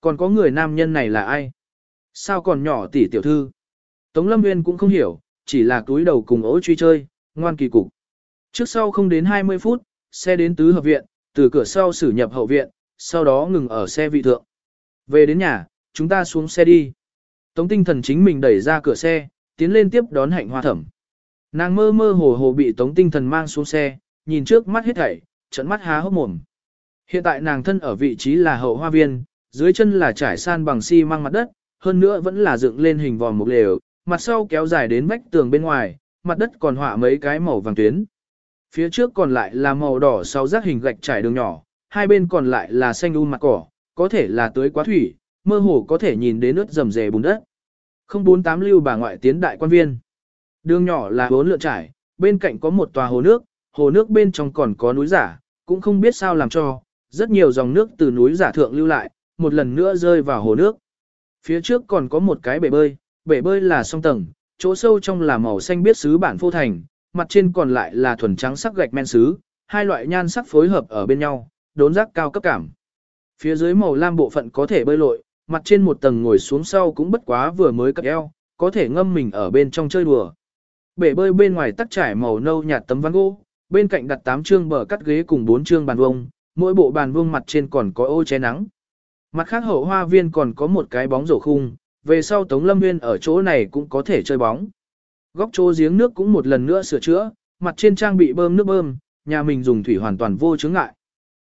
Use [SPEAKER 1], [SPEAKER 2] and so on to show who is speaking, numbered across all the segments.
[SPEAKER 1] Còn có người nam nhân này là ai? Sao còn nhỏ tỷ tiểu thư? Tống Lâm Nguyên cũng không hiểu, chỉ là túi đầu cùng ố truy chơi, ngoan kỳ cục. Trước sau không đến 20 phút, xe đến tứ hợp viện, từ cửa sau xử nhập hậu viện, sau đó ngừng ở xe vị thượng. Về đến nhà, chúng ta xuống xe đi. Tống tinh thần chính mình đẩy ra cửa xe, tiến lên tiếp đón hạnh hoa thẩm. Nàng mơ mơ hồ hồ bị tống tinh thần mang xuống xe, nhìn trước mắt hết thảy, trận mắt há hốc mồm. Hiện tại nàng thân ở vị trí là hậu hoa viên, dưới chân là trải san bằng xi si măng mặt đất, hơn nữa vẫn là dựng lên hình vòm một lều, mặt sau kéo dài đến vách tường bên ngoài, mặt đất còn họa mấy cái màu vàng tuyến. Phía trước còn lại là màu đỏ sau rác hình gạch trải đường nhỏ, hai bên còn lại là xanh un mặt cỏ, có thể là tưới quá thủy, mơ hồ có thể nhìn đến nước rầm rề bùn đất. Không bốn tám lưu bà ngoại tiến đại quan viên. Đường nhỏ là bốn lượn trải, bên cạnh có một tòa hồ nước, hồ nước bên trong còn có núi giả, cũng không biết sao làm cho, rất nhiều dòng nước từ núi giả thượng lưu lại, một lần nữa rơi vào hồ nước. Phía trước còn có một cái bể bơi, bể bơi là song tầng, chỗ sâu trong là màu xanh biết sứ bản phô thành, mặt trên còn lại là thuần trắng sắc gạch men sứ, hai loại nhan sắc phối hợp ở bên nhau, đốn giác cao cấp cảm. Phía dưới màu lam bộ phận có thể bơi lội, mặt trên một tầng ngồi xuống sau cũng bất quá vừa mới cập eo, có thể ngâm mình ở bên trong chơi đùa. Bể bơi bên ngoài tắc trải màu nâu nhạt tấm ván gỗ, bên cạnh đặt 8 chương bờ cắt ghế cùng 4 chương bàn vuông, mỗi bộ bàn vuông mặt trên còn có ô che nắng. Mặt khác hậu hoa viên còn có một cái bóng rổ khung, về sau Tống Lâm Nguyên ở chỗ này cũng có thể chơi bóng. Góc chỗ giếng nước cũng một lần nữa sửa chữa, mặt trên trang bị bơm nước bơm, nhà mình dùng thủy hoàn toàn vô chướng ngại.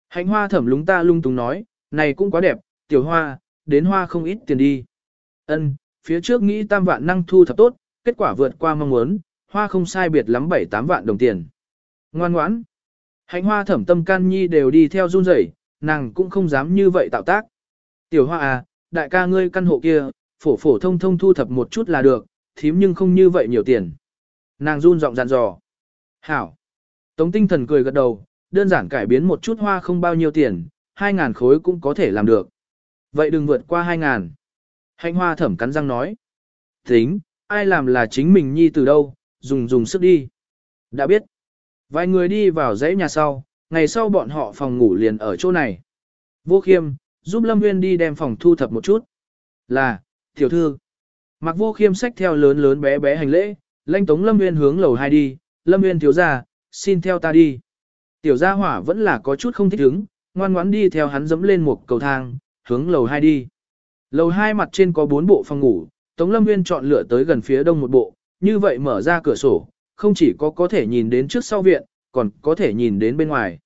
[SPEAKER 1] Hạnh hoa thẩm lúng ta lung tung nói, này cũng quá đẹp, tiểu hoa, đến hoa không ít tiền đi. Ân, phía trước nghĩ tam vạn năng thu thập tốt, kết quả vượt qua mong muốn, hoa không sai biệt lắm 7-8 vạn đồng tiền. Ngoan ngoãn. Hạnh hoa thẩm tâm can nhi đều đi theo run rẩy, nàng cũng không dám như vậy tạo tác. Tiểu hoa à, đại ca ngươi căn hộ kia, phổ phổ thông thông thu thập một chút là được, thím nhưng không như vậy nhiều tiền. Nàng run giọng dặn dò. Hảo. Tống tinh thần cười gật đầu, đơn giản cải biến một chút hoa không bao nhiêu tiền, 2.000 khối cũng có thể làm được. Vậy đừng vượt qua 2.000. Hạnh hoa thẩm cắn răng nói. Tính, ai làm là chính mình nhi từ đâu, dùng dùng sức đi. Đã biết. Vài người đi vào dãy nhà sau, ngày sau bọn họ phòng ngủ liền ở chỗ này. Vô khiêm, giúp Lâm Nguyên đi đem phòng thu thập một chút. Là, tiểu thư. Mặc vô khiêm sách theo lớn lớn bé bé hành lễ, lanh tống Lâm Nguyên hướng lầu 2 đi, Lâm Nguyên thiếu ra, xin theo ta đi. Tiểu gia hỏa vẫn là có chút không thích ứng, ngoan ngoãn đi theo hắn dẫm lên một cầu thang, hướng lầu 2 đi. Lầu 2 mặt trên có 4 bộ phòng ngủ, Tống Lâm Nguyên chọn lựa tới gần phía đông một bộ, như vậy mở ra cửa sổ, không chỉ có có thể nhìn đến trước sau viện, còn có thể nhìn đến bên ngoài.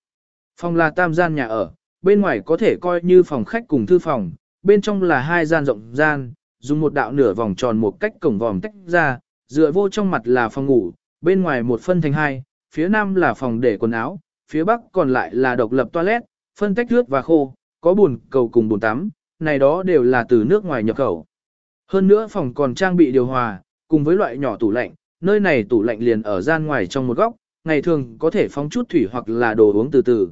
[SPEAKER 1] Phòng là tam gian nhà ở, bên ngoài có thể coi như phòng khách cùng thư phòng, bên trong là hai gian rộng gian, dùng một đạo nửa vòng tròn một cách cổng vòm tách ra, dựa vô trong mặt là phòng ngủ, bên ngoài một phân thành hai, phía nam là phòng để quần áo, phía bắc còn lại là độc lập toilet, phân tách nước và khô, có bồn cầu cùng bồn tắm, này đó đều là từ nước ngoài nhập khẩu. Hơn nữa phòng còn trang bị điều hòa, cùng với loại nhỏ tủ lạnh, nơi này tủ lạnh liền ở gian ngoài trong một góc, ngày thường có thể phóng chút thủy hoặc là đồ uống từ từ.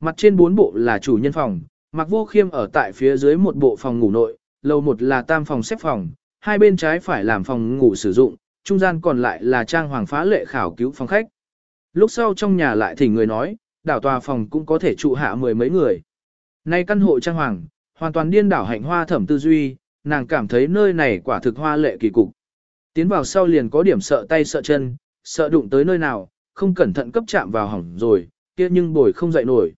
[SPEAKER 1] Mặt trên bốn bộ là chủ nhân phòng, Mặc Vô Khiêm ở tại phía dưới một bộ phòng ngủ nội, lầu một là tam phòng xếp phòng, hai bên trái phải làm phòng ngủ sử dụng, trung gian còn lại là trang hoàng phá lệ khảo cứu phòng khách. Lúc sau trong nhà lại thỉnh người nói, đảo tòa phòng cũng có thể trụ hạ mười mấy người. Nay căn hộ trang hoàng, hoàn toàn điên đảo hạnh hoa thẩm tư duy, nàng cảm thấy nơi này quả thực hoa lệ kỳ cục. Tiến vào sau liền có điểm sợ tay sợ chân, sợ đụng tới nơi nào, không cẩn thận cấp chạm vào hỏng rồi, kia nhưng bồi không dậy nổi.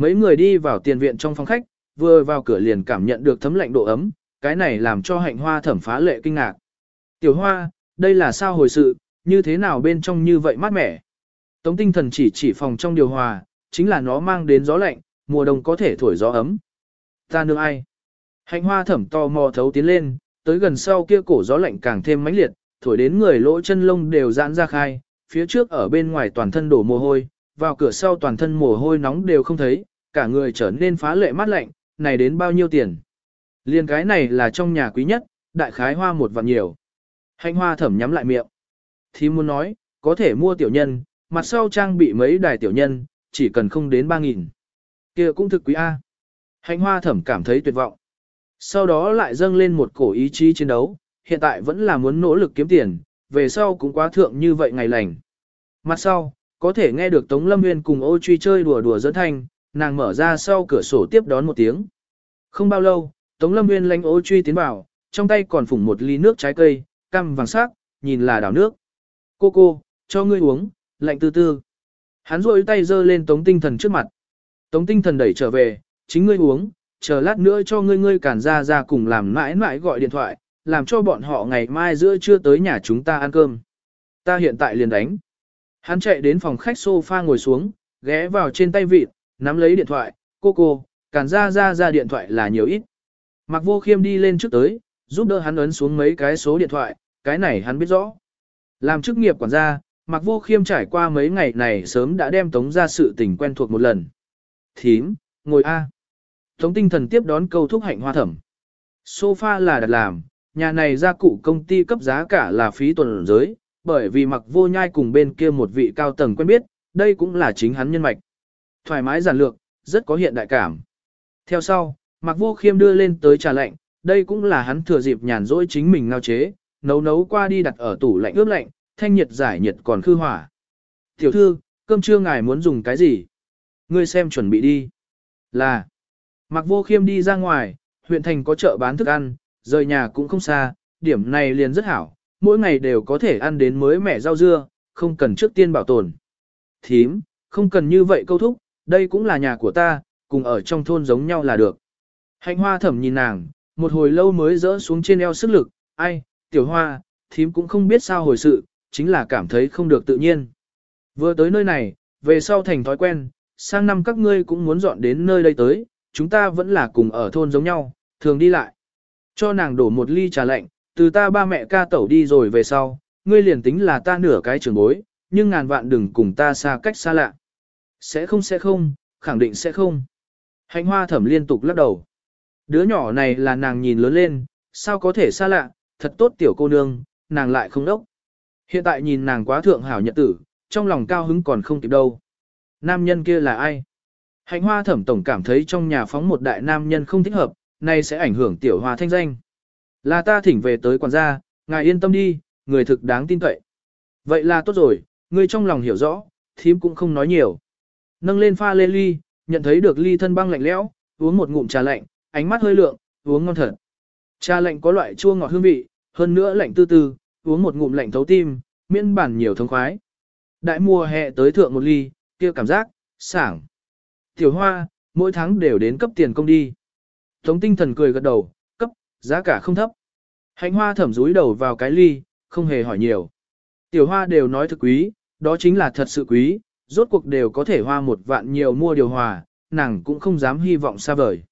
[SPEAKER 1] Mấy người đi vào tiền viện trong phòng khách, vừa vào cửa liền cảm nhận được thấm lạnh độ ấm, cái này làm cho hạnh hoa thẩm phá lệ kinh ngạc. Tiểu hoa, đây là sao hồi sự, như thế nào bên trong như vậy mát mẻ. Tống tinh thần chỉ chỉ phòng trong điều hòa, chính là nó mang đến gió lạnh, mùa đông có thể thổi gió ấm. Ta nương ai? Hạnh hoa thẩm to mò thấu tiến lên, tới gần sau kia cổ gió lạnh càng thêm mãnh liệt, thổi đến người lỗ chân lông đều giãn ra khai, phía trước ở bên ngoài toàn thân đổ mồ hôi, vào cửa sau toàn thân mồ hôi nóng đều không thấy, cả người trở nên phá lệ mát lạnh, này đến bao nhiêu tiền. Liên cái này là trong nhà quý nhất, đại khái hoa một vạn nhiều. Hạnh hoa thẩm nhắm lại miệng. Thì muốn nói, có thể mua tiểu nhân, mặt sau trang bị mấy đài tiểu nhân, chỉ cần không đến 3.000. kia cũng thực quý A. Hạnh hoa thẩm cảm thấy tuyệt vọng. Sau đó lại dâng lên một cổ ý chí chiến đấu, hiện tại vẫn là muốn nỗ lực kiếm tiền, về sau cũng quá thượng như vậy ngày lành. Mặt sau, có thể nghe được Tống Lâm Nguyên cùng ô truy chơi đùa đùa dẫn thanh, nàng mở ra sau cửa sổ tiếp đón một tiếng. Không bao lâu, Tống Lâm Nguyên lánh ô truy tiến vào, trong tay còn phủng một ly nước trái cây, cam vàng sắc, nhìn là đảo nước. Cô cô, cho ngươi uống, lạnh từ từ Hắn rôi tay giơ lên tống tinh thần trước mặt. Tống tinh thần đẩy trở về, chính ngươi uống, chờ lát nữa cho ngươi ngươi cản ra ra cùng làm mãi mãi gọi điện thoại, làm cho bọn họ ngày mai giữa trưa tới nhà chúng ta ăn cơm. Ta hiện tại liền đánh. Hắn chạy đến phòng khách sofa ngồi xuống, ghé vào trên tay vịt, nắm lấy điện thoại, cô cô, cản ra ra ra điện thoại là nhiều ít. Mặc vô khiêm đi lên trước tới, giúp đỡ hắn ấn xuống mấy cái số điện thoại, cái này hắn biết rõ. Làm chức nghiệp quản gia, Mặc vô khiêm trải qua mấy ngày này sớm đã đem tống ra sự tình quen thuộc một lần. Thím, ngồi A. Tống tinh thần tiếp đón câu thúc hạnh hoa thẩm. Sofa là đặt làm, nhà này gia cụ công ty cấp giá cả là phí tuần giới, bởi vì mặc vô nhai cùng bên kia một vị cao tầng quen biết, đây cũng là chính hắn nhân mạch. Thoải mái giản lược, rất có hiện đại cảm. Theo sau, mặc vô khiêm đưa lên tới trà lạnh, đây cũng là hắn thừa dịp nhàn rỗi chính mình ngao chế, nấu nấu qua đi đặt ở tủ lạnh ướp lạnh, thanh nhiệt giải nhiệt còn khư hỏa. Tiểu thư, cơm trưa ngài muốn dùng cái gì? Ngươi xem chuẩn bị đi. Là, mặc vô khiêm đi ra ngoài, huyện thành có chợ bán thức ăn, rời nhà cũng không xa, điểm này liền rất hảo, mỗi ngày đều có thể ăn đến mới mẻ rau dưa, không cần trước tiên bảo tồn. Thím, không cần như vậy câu thúc, đây cũng là nhà của ta, cùng ở trong thôn giống nhau là được. Hạnh hoa thẩm nhìn nàng, một hồi lâu mới rỡ xuống trên eo sức lực, ai, tiểu hoa, thím cũng không biết sao hồi sự, chính là cảm thấy không được tự nhiên. Vừa tới nơi này, về sau thành thói quen, sang năm các ngươi cũng muốn dọn đến nơi đây tới, chúng ta vẫn là cùng ở thôn giống nhau, thường đi lại. Cho nàng đổ một ly trà lạnh, từ ta ba mẹ ca tẩu đi rồi về sau, ngươi liền tính là ta nửa cái trường bối, nhưng ngàn vạn đừng cùng ta xa cách xa lạ. Sẽ không sẽ không, khẳng định sẽ không. Hạnh hoa thẩm liên tục lắc đầu. Đứa nhỏ này là nàng nhìn lớn lên, sao có thể xa lạ, thật tốt tiểu cô nương, nàng lại không đốc. Hiện tại nhìn nàng quá thượng hảo nhật tử, trong lòng cao hứng còn không kịp đâu. Nam nhân kia là ai? Hạnh hoa thẩm tổng cảm thấy trong nhà phóng một đại nam nhân không thích hợp, nay sẽ ảnh hưởng tiểu hoa thanh danh. Là ta thỉnh về tới quản gia, ngài yên tâm đi, người thực đáng tin cậy. Vậy là tốt rồi, người trong lòng hiểu rõ, thím cũng không nói nhiều. Nâng lên pha lê ly, nhận thấy được ly thân băng lạnh lẽo, uống một ngụm trà lạnh, ánh mắt hơi lượng, uống ngon thật. Trà lạnh có loại chua ngọt hương vị, hơn nữa lạnh tư tư, uống một ngụm lạnh thấu tim, miễn bản nhiều thông khoái. Đại mùa hè tới thượng một ly, kia cảm giác, sảng. Tiểu hoa, mỗi tháng đều đến cấp tiền công đi. Tống tinh thần cười gật đầu, cấp, giá cả không thấp. Hạnh hoa thẩm rúi đầu vào cái ly, không hề hỏi nhiều. Tiểu hoa đều nói thực quý, đó chính là thật sự quý, rốt cuộc đều có thể hoa một vạn nhiều mua điều hòa, nàng cũng không dám hy vọng xa vời.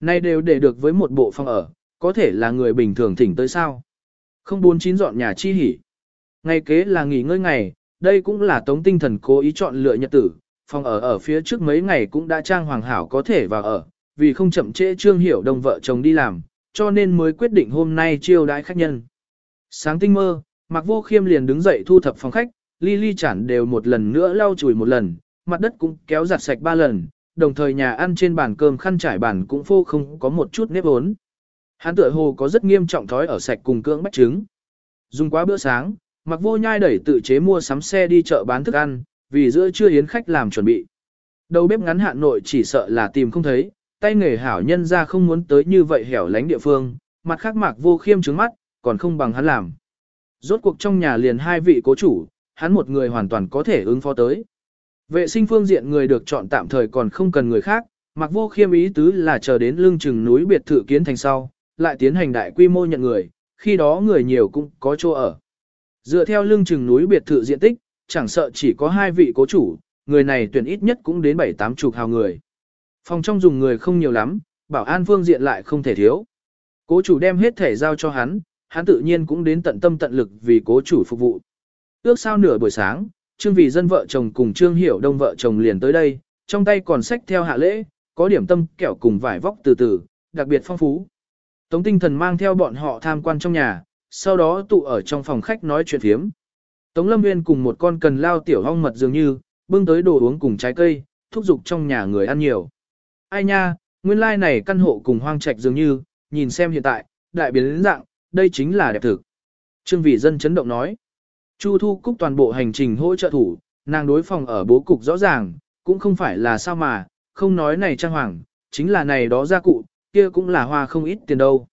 [SPEAKER 1] Nay đều để được với một bộ phòng ở, có thể là người bình thường thỉnh tới sao. Không bốn chín dọn nhà chi hỉ. Ngày kế là nghỉ ngơi ngày, đây cũng là tống tinh thần cố ý chọn lựa nhật tử, phòng ở ở phía trước mấy ngày cũng đã trang hoàng hảo có thể vào ở, vì không chậm trễ trương hiểu đồng vợ chồng đi làm, cho nên mới quyết định hôm nay chiêu đãi khách nhân. Sáng tinh mơ, Mạc Vô Khiêm liền đứng dậy thu thập phòng khách, ly ly chản đều một lần nữa lau chùi một lần, mặt đất cũng kéo giặt sạch ba lần, đồng thời nhà ăn trên bàn cơm khăn trải bàn cũng phô không có một chút nếp ốn. Hắn tựa hồ có rất nghiêm trọng thói ở sạch cùng cưỡng bách trứng. Dùng quá bữa sáng, mặc vô nhai đẩy tự chế mua sắm xe đi chợ bán thức ăn, vì giữa trưa yến khách làm chuẩn bị. Đầu bếp ngắn hạn nội chỉ sợ là tìm không thấy, tay nghề hảo nhân ra không muốn tới như vậy hẻo lánh địa phương, mặt khác mạc vô khiêm trứng mắt, còn không bằng hắn làm. Rốt cuộc trong nhà liền hai vị cố chủ, hắn một người hoàn toàn có thể ứng phó tới. Vệ sinh phương diện người được chọn tạm thời còn không cần người khác, mặc vô khiêm ý tứ là chờ đến lưng chừng núi biệt thự kiến thành sau, lại tiến hành đại quy mô nhận người, khi đó người nhiều cũng có chỗ ở. Dựa theo lưng chừng núi biệt thự diện tích, chẳng sợ chỉ có hai vị cố chủ, người này tuyển ít nhất cũng đến bảy tám chục hào người. Phòng trong dùng người không nhiều lắm, bảo an phương diện lại không thể thiếu. Cố chủ đem hết thể giao cho hắn, hắn tự nhiên cũng đến tận tâm tận lực vì cố chủ phục vụ. Ước sau nửa buổi sáng, Trương Vì dân vợ chồng cùng Trương Hiểu Đông vợ chồng liền tới đây, trong tay còn sách theo hạ lễ, có điểm tâm kẹo cùng vải vóc từ từ, đặc biệt phong phú. Tống tinh thần mang theo bọn họ tham quan trong nhà, sau đó tụ ở trong phòng khách nói chuyện phiếm. Tống Lâm Nguyên cùng một con cần lao tiểu hong mật dường như, bưng tới đồ uống cùng trái cây, thúc giục trong nhà người ăn nhiều. Ai nha, nguyên lai like này căn hộ cùng hoang trạch dường như, nhìn xem hiện tại, đại biến đến dạng, đây chính là đẹp thực. Trương Vị Dân chấn động nói. Chu Thu Cúc toàn bộ hành trình hỗ trợ thủ, nàng đối phòng ở bố cục rõ ràng, cũng không phải là sao mà, không nói này trang hoàng, chính là này đó gia cụ, kia cũng là hoa không ít tiền đâu.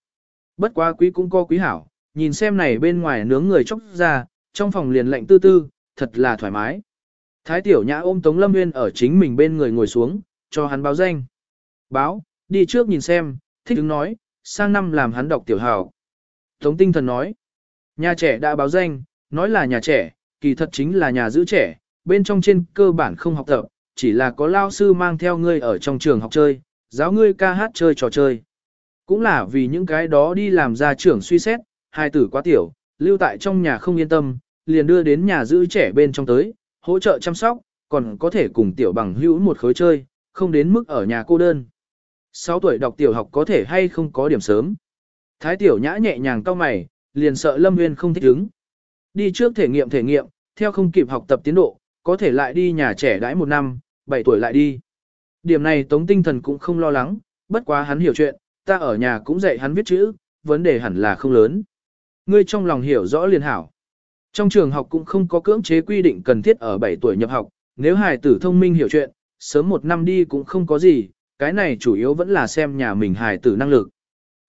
[SPEAKER 1] Bất quá quý cũng có quý hảo, nhìn xem này bên ngoài nướng người chóc ra, trong phòng liền lạnh tư tư, thật là thoải mái. Thái tiểu nhã ôm Tống Lâm Nguyên ở chính mình bên người ngồi xuống, cho hắn báo danh. Báo, đi trước nhìn xem, thích đứng nói, sang năm làm hắn đọc tiểu hào. Tống tinh thần nói, nhà trẻ đã báo danh, nói là nhà trẻ, kỳ thật chính là nhà giữ trẻ, bên trong trên cơ bản không học tập, chỉ là có lao sư mang theo ngươi ở trong trường học chơi, giáo ngươi ca hát chơi trò chơi. Cũng là vì những cái đó đi làm ra trưởng suy xét, hai tử quá tiểu, lưu tại trong nhà không yên tâm, liền đưa đến nhà giữ trẻ bên trong tới, hỗ trợ chăm sóc, còn có thể cùng tiểu bằng hữu một khối chơi, không đến mức ở nhà cô đơn. 6 tuổi đọc tiểu học có thể hay không có điểm sớm. Thái tiểu nhã nhẹ nhàng cau mày, liền sợ Lâm Nguyên không thích ứng. Đi trước thể nghiệm thể nghiệm, theo không kịp học tập tiến độ, có thể lại đi nhà trẻ đãi một năm, 7 tuổi lại đi. Điểm này Tống Tinh Thần cũng không lo lắng, bất quá hắn hiểu chuyện, ta ở nhà cũng dạy hắn viết chữ, vấn đề hẳn là không lớn. Ngươi trong lòng hiểu rõ liền hảo. Trong trường học cũng không có cưỡng chế quy định cần thiết ở 7 tuổi nhập học, nếu hài tử thông minh hiểu chuyện, sớm một năm đi cũng không có gì, cái này chủ yếu vẫn là xem nhà mình hài tử năng lực.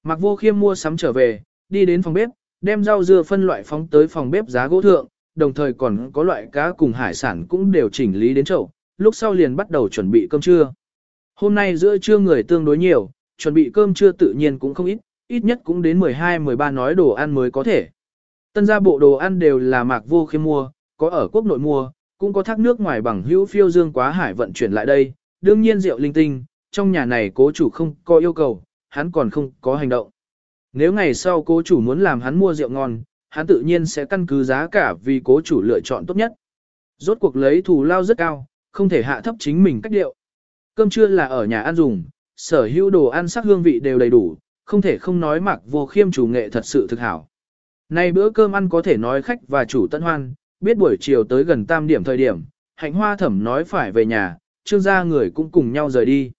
[SPEAKER 1] Mặc vô khiêm mua sắm trở về, đi đến phòng bếp, đem rau dưa phân loại phóng tới phòng bếp giá gỗ thượng, đồng thời còn có loại cá cùng hải sản cũng đều chỉnh lý đến chậu, lúc sau liền bắt đầu chuẩn bị cơm trưa. Hôm nay giữa trưa người tương đối nhiều, chuẩn bị cơm trưa tự nhiên cũng không ít, ít nhất cũng đến 12-13 nói đồ ăn mới có thể. Tân gia bộ đồ ăn đều là mạc vô khiêm mua, có ở quốc nội mua, cũng có thác nước ngoài bằng hữu phiêu dương quá hải vận chuyển lại đây, đương nhiên rượu linh tinh, trong nhà này cố chủ không có yêu cầu, hắn còn không có hành động. Nếu ngày sau cố chủ muốn làm hắn mua rượu ngon, hắn tự nhiên sẽ căn cứ giá cả vì cố chủ lựa chọn tốt nhất. Rốt cuộc lấy thù lao rất cao, không thể hạ thấp chính mình cách điệu. Cơm trưa là ở nhà ăn dùng, sở hữu đồ ăn sắc hương vị đều đầy đủ, không thể không nói mặc vô khiêm chủ nghệ thật sự thực hảo. Nay bữa cơm ăn có thể nói khách và chủ tận hoan, biết buổi chiều tới gần tam điểm thời điểm, hạnh hoa thẩm nói phải về nhà, trương gia người cũng cùng nhau rời đi.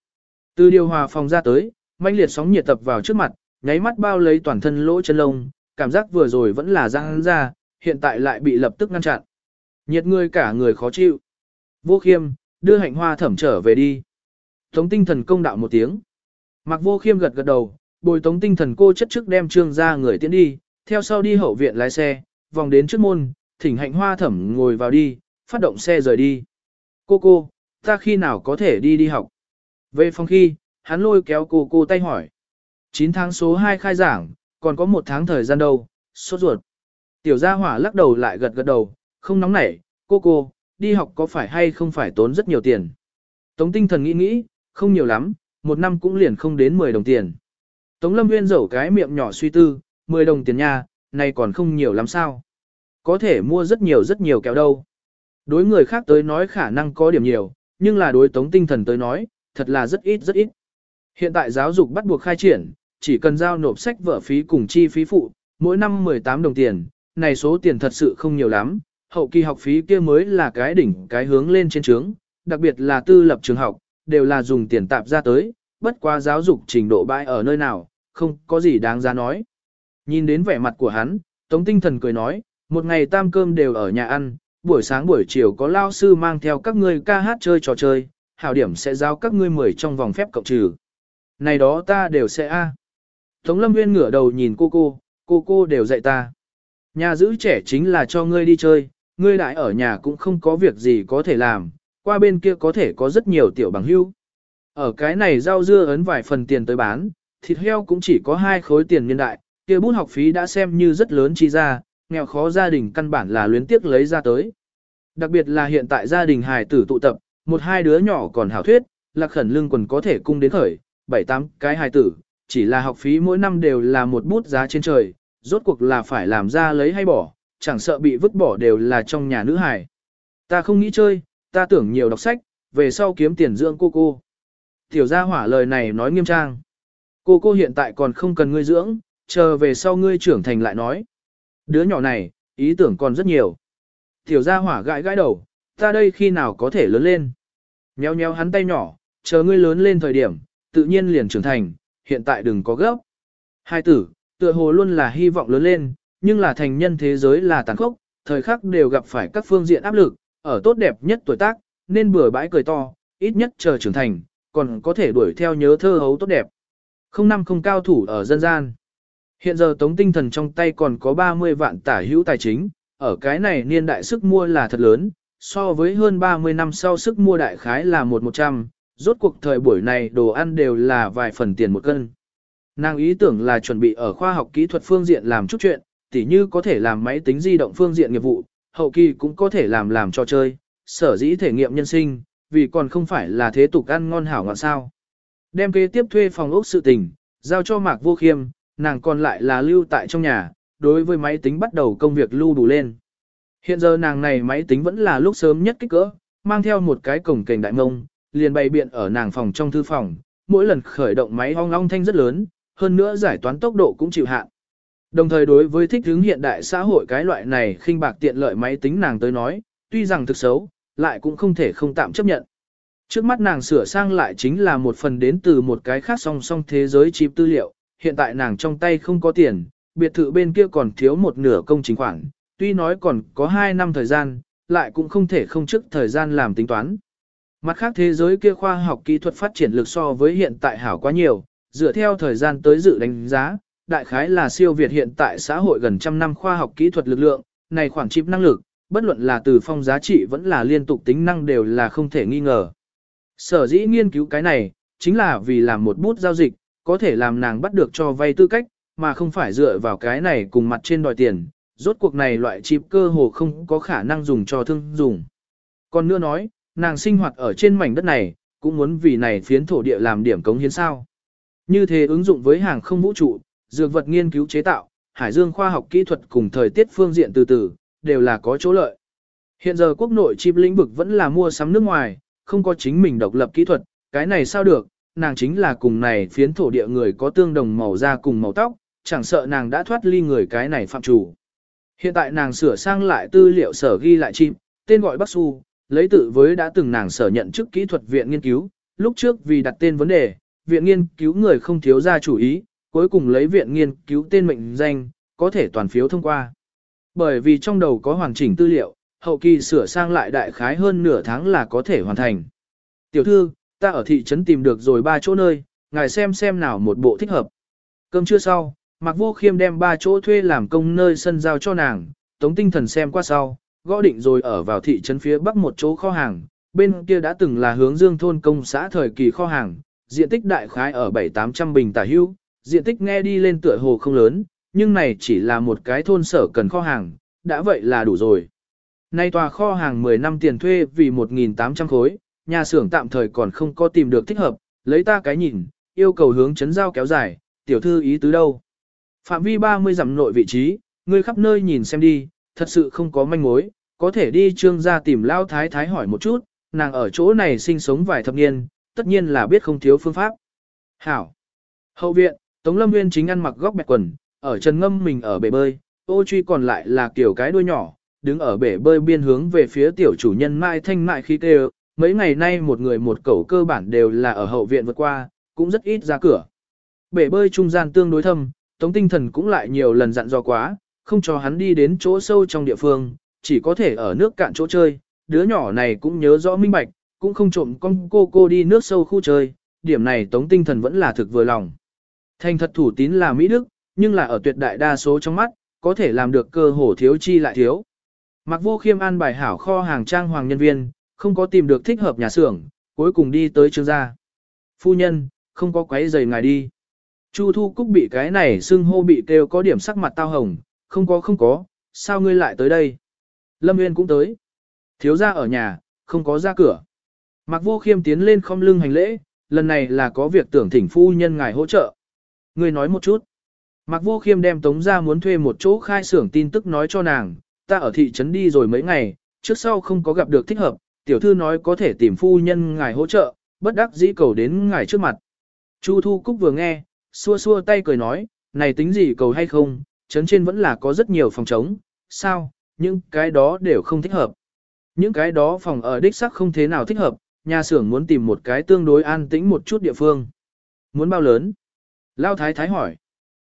[SPEAKER 1] Từ điều hòa phòng ra tới, manh liệt sóng nhiệt tập vào trước mặt, nháy mắt bao lấy toàn thân lỗ chân lông, cảm giác vừa rồi vẫn là răng ra, hiện tại lại bị lập tức ngăn chặn. Nhiệt người cả người khó chịu. Vô khiêm, đưa hạnh hoa thẩm trở về đi. Tống tinh thần công đạo một tiếng. Mặc vô khiêm gật gật đầu, bồi tống tinh thần cô chất trước đem trương ra người tiến đi, theo sau đi hậu viện lái xe, vòng đến trước môn, thỉnh hạnh hoa thẩm ngồi vào đi, phát động xe rời đi. Cô cô, ta khi nào có thể đi đi học? Về phòng khi, hắn lôi kéo cô cô tay hỏi. 9 tháng số 2 khai giảng, còn có một tháng thời gian đâu, sốt ruột. Tiểu gia hỏa lắc đầu lại gật gật đầu, không nóng nảy, cô cô, đi học có phải hay không phải tốn rất nhiều tiền. Tống tinh thần nghĩ nghĩ, không nhiều lắm, một năm cũng liền không đến 10 đồng tiền. Tống lâm nguyên dẫu cái miệng nhỏ suy tư, 10 đồng tiền nha, này còn không nhiều lắm sao. Có thể mua rất nhiều rất nhiều kéo đâu. Đối người khác tới nói khả năng có điểm nhiều, nhưng là đối tống tinh thần tới nói, thật là rất ít rất ít. Hiện tại giáo dục bắt buộc khai triển, chỉ cần giao nộp sách vở phí cùng chi phí phụ, mỗi năm 18 đồng tiền, này số tiền thật sự không nhiều lắm, hậu kỳ học phí kia mới là cái đỉnh cái hướng lên trên trướng, đặc biệt là tư lập trường học, đều là dùng tiền tạp ra tới, bất qua giáo dục trình độ bãi ở nơi nào, không có gì đáng giá nói. Nhìn đến vẻ mặt của hắn, Tống Tinh Thần cười nói, một ngày tam cơm đều ở nhà ăn, buổi sáng buổi chiều có lao sư mang theo các ngươi ca hát chơi trò chơi, hảo điểm sẽ giao các ngươi mười trong vòng phép cộng trừ. Này đó ta đều sẽ a. Tống Lâm Nguyên ngửa đầu nhìn cô cô, cô cô đều dạy ta. Nhà giữ trẻ chính là cho ngươi đi chơi, ngươi lại ở nhà cũng không có việc gì có thể làm, qua bên kia có thể có rất nhiều tiểu bằng hưu. Ở cái này rau dưa ấn vài phần tiền tới bán, thịt heo cũng chỉ có hai khối tiền nhân đại, kia bút học phí đã xem như rất lớn chi ra, nghèo khó gia đình căn bản là luyến tiếc lấy ra tới. Đặc biệt là hiện tại gia đình hài tử tụ tập, một hai đứa nhỏ còn hảo thuyết, lạc khẩn lương quần có thể cung đến khởi, bảy tám cái hài tử, chỉ là học phí mỗi năm đều là một bút giá trên trời, rốt cuộc là phải làm ra lấy hay bỏ, chẳng sợ bị vứt bỏ đều là trong nhà nữ hài. Ta không nghĩ chơi, ta tưởng nhiều đọc sách, về sau kiếm tiền dưỡng cô cô. Tiểu gia hỏa lời này nói nghiêm trang. Cô cô hiện tại còn không cần ngươi dưỡng, chờ về sau ngươi trưởng thành lại nói. Đứa nhỏ này, ý tưởng còn rất nhiều. Tiểu gia hỏa gãi gãi đầu, ta đây khi nào có thể lớn lên. Nheo nheo hắn tay nhỏ, chờ ngươi lớn lên thời điểm, tự nhiên liền trưởng thành, hiện tại đừng có gấp. Hai tử, tựa hồ luôn là hy vọng lớn lên, nhưng là thành nhân thế giới là tàn khốc, thời khắc đều gặp phải các phương diện áp lực, ở tốt đẹp nhất tuổi tác, nên bừa bãi cười to, ít nhất chờ trưởng thành, còn có thể đuổi theo nhớ thơ hấu tốt đẹp. Không năm không cao thủ ở dân gian. Hiện giờ tống tinh thần trong tay còn có 30 vạn tả hữu tài chính, ở cái này niên đại sức mua là thật lớn, so với hơn 30 năm sau sức mua đại khái là một một trăm, rốt cuộc thời buổi này đồ ăn đều là vài phần tiền một cân. Nàng ý tưởng là chuẩn bị ở khoa học kỹ thuật phương diện làm chút chuyện, tỉ như có thể làm máy tính di động phương diện nghiệp vụ, hậu kỳ cũng có thể làm làm trò chơi, sở dĩ thể nghiệm nhân sinh, vì còn không phải là thế tục ăn ngon hảo ngọn sao. Đem kế tiếp thuê phòng ốc sự tình, giao cho Mạc Vô Khiêm, nàng còn lại là lưu tại trong nhà, đối với máy tính bắt đầu công việc lưu đủ lên. Hiện giờ nàng này máy tính vẫn là lúc sớm nhất kích cỡ, mang theo một cái cổng kềnh đại mông, liền bày biện ở nàng phòng trong thư phòng, mỗi lần khởi động máy ong ong thanh rất lớn, hơn nữa giải toán tốc độ cũng chịu hạn. Đồng thời đối với thích hướng hiện đại xã hội cái loại này khinh bạc tiện lợi máy tính nàng tới nói, tuy rằng thực xấu, lại cũng không thể không tạm chấp nhận. Trước mắt nàng sửa sang lại chính là một phần đến từ một cái khác song song thế giới chip tư liệu, hiện tại nàng trong tay không có tiền, biệt thự bên kia còn thiếu một nửa công chính khoản, tuy nói còn có 2 năm thời gian, lại cũng không thể không trước thời gian làm tính toán. Mặt khác thế giới kia khoa học kỹ thuật phát triển lực so với hiện tại hảo quá nhiều, dựa theo thời gian tới dự đánh giá, đại khái là siêu việt hiện tại xã hội gần trăm năm khoa học kỹ thuật lực lượng, này khoảng chip năng lực, bất luận là từ phong giá trị vẫn là liên tục tính năng đều là không thể nghi ngờ. Sở dĩ nghiên cứu cái này, chính là vì làm một bút giao dịch, có thể làm nàng bắt được cho vay tư cách, mà không phải dựa vào cái này cùng mặt trên đòi tiền, rốt cuộc này loại chip cơ hồ không có khả năng dùng cho thương dùng. Còn nữa nói, nàng sinh hoạt ở trên mảnh đất này, cũng muốn vì này phiến thổ địa làm điểm cống hiến sao. Như thế ứng dụng với hàng không vũ trụ, dược vật nghiên cứu chế tạo, hải dương khoa học kỹ thuật cùng thời tiết phương diện từ từ, đều là có chỗ lợi. Hiện giờ quốc nội chip lĩnh vực vẫn là mua sắm nước ngoài, không có chính mình độc lập kỹ thuật, cái này sao được, nàng chính là cùng này phiến thổ địa người có tương đồng màu da cùng màu tóc, chẳng sợ nàng đã thoát ly người cái này phạm chủ. Hiện tại nàng sửa sang lại tư liệu sở ghi lại chim, tên gọi Bắc Su, lấy tự với đã từng nàng sở nhận chức kỹ thuật viện nghiên cứu, lúc trước vì đặt tên vấn đề, viện nghiên cứu người không thiếu ra chủ ý, cuối cùng lấy viện nghiên cứu tên mệnh danh, có thể toàn phiếu thông qua. Bởi vì trong đầu có hoàn chỉnh tư liệu, hậu kỳ sửa sang lại đại khái hơn nửa tháng là có thể hoàn thành. Tiểu thư, ta ở thị trấn tìm được rồi ba chỗ nơi, ngài xem xem nào một bộ thích hợp. Cơm trưa sau, Mạc Vô Khiêm đem ba chỗ thuê làm công nơi sân giao cho nàng, tống tinh thần xem qua sau, gõ định rồi ở vào thị trấn phía bắc một chỗ kho hàng, bên kia đã từng là hướng dương thôn công xã thời kỳ kho hàng, diện tích đại khái ở 7-800 bình tả hưu, diện tích nghe đi lên tựa hồ không lớn, nhưng này chỉ là một cái thôn sở cần kho hàng, đã vậy là đủ rồi. Nay tòa kho hàng 10 năm tiền thuê vì 1.800 khối, nhà xưởng tạm thời còn không có tìm được thích hợp, lấy ta cái nhìn, yêu cầu hướng chấn giao kéo dài, tiểu thư ý tứ đâu. Phạm vi 30 dặm nội vị trí, người khắp nơi nhìn xem đi, thật sự không có manh mối, có thể đi trương gia tìm lao thái thái hỏi một chút, nàng ở chỗ này sinh sống vài thập niên, tất nhiên là biết không thiếu phương pháp. Hảo. Hậu viện, Tống Lâm Nguyên chính ăn mặc góc bẹt quần, ở chân ngâm mình ở bể bơi, ô truy còn lại là kiểu cái đuôi nhỏ, đứng ở bể bơi biên hướng về phía tiểu chủ nhân Mai Thanh Mại khi kêu, mấy ngày nay một người một cẩu cơ bản đều là ở hậu viện vượt qua, cũng rất ít ra cửa. Bể bơi trung gian tương đối thâm, Tống Tinh Thần cũng lại nhiều lần dặn dò quá, không cho hắn đi đến chỗ sâu trong địa phương, chỉ có thể ở nước cạn chỗ chơi, đứa nhỏ này cũng nhớ rõ minh bạch, cũng không trộm con cô cô đi nước sâu khu chơi, điểm này Tống Tinh Thần vẫn là thực vừa lòng. Thành thật thủ tín là Mỹ Đức, nhưng là ở tuyệt đại đa số trong mắt, có thể làm được cơ hồ thiếu chi lại thiếu. Mặc vô khiêm an bài hảo kho hàng trang hoàng nhân viên, không có tìm được thích hợp nhà xưởng, cuối cùng đi tới trương gia. Phu nhân, không có quấy giày ngài đi. Chu Thu Cúc bị cái này xưng hô bị kêu có điểm sắc mặt tao hồng, không có không có, sao ngươi lại tới đây? Lâm Nguyên cũng tới. Thiếu gia ở nhà, không có ra cửa. Mặc vô khiêm tiến lên không lưng hành lễ, lần này là có việc tưởng thỉnh phu nhân ngài hỗ trợ. Ngươi nói một chút. Mặc vô khiêm đem tống gia muốn thuê một chỗ khai xưởng tin tức nói cho nàng, ta ở thị trấn đi rồi mấy ngày, trước sau không có gặp được thích hợp, tiểu thư nói có thể tìm phu nhân ngài hỗ trợ, bất đắc dĩ cầu đến ngài trước mặt. Chu Thu Cúc vừa nghe, xua xua tay cười nói, này tính gì cầu hay không, trấn trên vẫn là có rất nhiều phòng trống, sao, những cái đó đều không thích hợp. Những cái đó phòng ở đích sắc không thế nào thích hợp, nhà xưởng muốn tìm một cái tương đối an tĩnh một chút địa phương. Muốn bao lớn? Lao Thái Thái hỏi.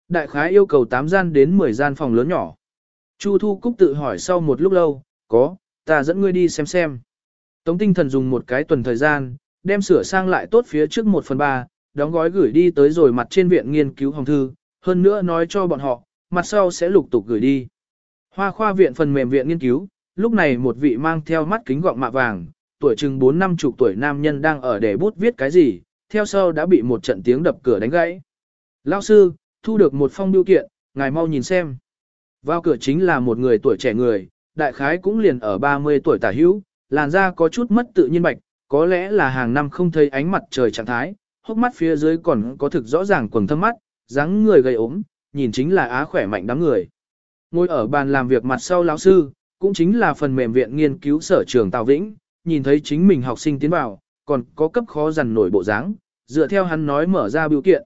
[SPEAKER 1] Đại khái yêu cầu 8 gian đến 10 gian phòng lớn nhỏ. Chu Thu Cúc tự hỏi sau một lúc lâu, có, ta dẫn ngươi đi xem xem. Tống tinh thần dùng một cái tuần thời gian, đem sửa sang lại tốt phía trước 1 phần 3, đóng gói gửi đi tới rồi mặt trên viện nghiên cứu hồng thư, hơn nữa nói cho bọn họ, mặt sau sẽ lục tục gửi đi. Hoa khoa viện phần mềm viện nghiên cứu, lúc này một vị mang theo mắt kính gọng mạ vàng, tuổi chừng 4 năm chục tuổi nam nhân đang ở để bút viết cái gì, theo sau đã bị một trận tiếng đập cửa đánh gãy. Lao sư, thu được một phong biêu kiện, ngài mau nhìn xem. Vào cửa chính là một người tuổi trẻ người, đại khái cũng liền ở 30 tuổi tả hữu, làn da có chút mất tự nhiên bạch, có lẽ là hàng năm không thấy ánh mặt trời trạng thái, hốc mắt phía dưới còn có thực rõ ràng quầng thâm mắt, dáng người gầy ốm, nhìn chính là á khỏe mạnh đám người. Ngồi ở bàn làm việc mặt sau lão sư, cũng chính là phần mềm viện nghiên cứu sở trường Tào Vĩnh, nhìn thấy chính mình học sinh tiến vào, còn có cấp khó dằn nổi bộ dáng, dựa theo hắn nói mở ra biểu kiện.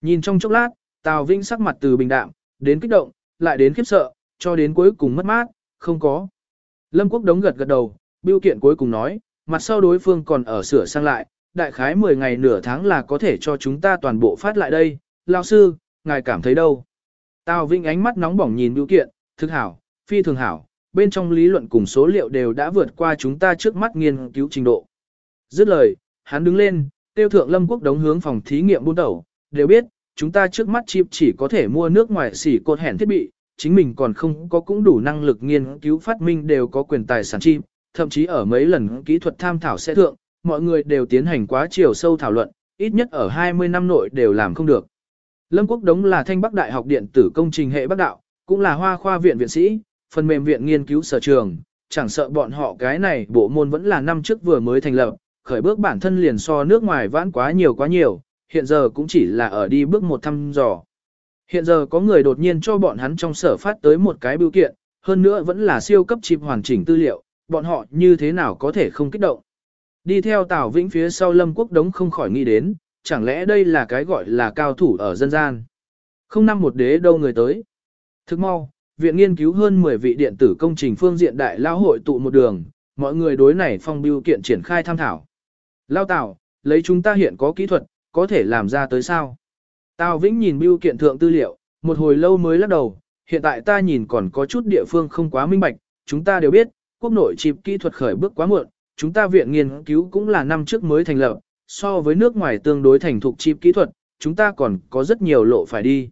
[SPEAKER 1] Nhìn trong chốc lát, Tào Vĩnh sắc mặt từ bình đạm, đến kích động, lại đến khiếp sợ, cho đến cuối cùng mất mát, không có. Lâm Quốc đống gật gật đầu, biểu kiện cuối cùng nói, mặt sau đối phương còn ở sửa sang lại, đại khái 10 ngày nửa tháng là có thể cho chúng ta toàn bộ phát lại đây, lão sư, ngài cảm thấy đâu? Tào vinh ánh mắt nóng bỏng nhìn biểu kiện, thực hảo, phi thường hảo, bên trong lý luận cùng số liệu đều đã vượt qua chúng ta trước mắt nghiên cứu trình độ. Dứt lời, hắn đứng lên, tiêu thượng lâm quốc đóng hướng phòng thí nghiệm buôn đầu, đều biết, chúng ta trước mắt chip chỉ có thể mua nước ngoài xỉ cột hẻn thiết bị, chính mình còn không có cũng đủ năng lực nghiên cứu phát minh đều có quyền tài sản chip, thậm chí ở mấy lần kỹ thuật tham thảo sẽ thượng, mọi người đều tiến hành quá chiều sâu thảo luận, ít nhất ở 20 năm nội đều làm không được. Lâm Quốc Đống là Thanh Bắc Đại học Điện tử Công trình hệ Bắc Đạo, cũng là Hoa Khoa Viện Viện sĩ, phần mềm viện nghiên cứu sở trường, chẳng sợ bọn họ cái này bộ môn vẫn là năm trước vừa mới thành lập, khởi bước bản thân liền so nước ngoài vãn quá nhiều quá nhiều, hiện giờ cũng chỉ là ở đi bước một thăm dò. Hiện giờ có người đột nhiên cho bọn hắn trong sở phát tới một cái biểu kiện, hơn nữa vẫn là siêu cấp chip hoàn chỉnh tư liệu, bọn họ như thế nào có thể không kích động. Đi theo Tào Vĩnh phía sau Lâm Quốc Đống không khỏi nghĩ đến, chẳng lẽ đây là cái gọi là cao thủ ở dân gian. Không năm một đế đâu người tới. Thức mau, viện nghiên cứu hơn 10 vị điện tử công trình phương diện đại lao hội tụ một đường, mọi người đối này phong biêu kiện triển khai tham thảo. Lao Tào, lấy chúng ta hiện có kỹ thuật, có thể làm ra tới sao? Tào Vĩnh nhìn biêu kiện thượng tư liệu, một hồi lâu mới lắc đầu, hiện tại ta nhìn còn có chút địa phương không quá minh bạch, chúng ta đều biết, quốc nội chịp kỹ thuật khởi bước quá muộn, chúng ta viện nghiên cứu cũng là năm trước mới thành lập, so với nước ngoài tương đối thành thục chip kỹ thuật, chúng ta còn có rất nhiều lộ phải đi.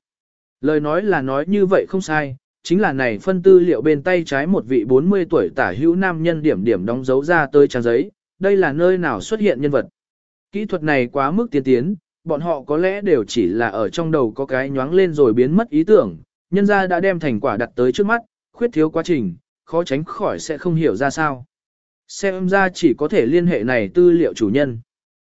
[SPEAKER 1] Lời nói là nói như vậy không sai, chính là này phân tư liệu bên tay trái một vị 40 tuổi tả hữu nam nhân điểm điểm đóng dấu ra tới trang giấy, đây là nơi nào xuất hiện nhân vật. Kỹ thuật này quá mức tiên tiến, bọn họ có lẽ đều chỉ là ở trong đầu có cái nhoáng lên rồi biến mất ý tưởng, nhân ra đã đem thành quả đặt tới trước mắt, khuyết thiếu quá trình, khó tránh khỏi sẽ không hiểu ra sao. Xem ra chỉ có thể liên hệ này tư liệu chủ nhân.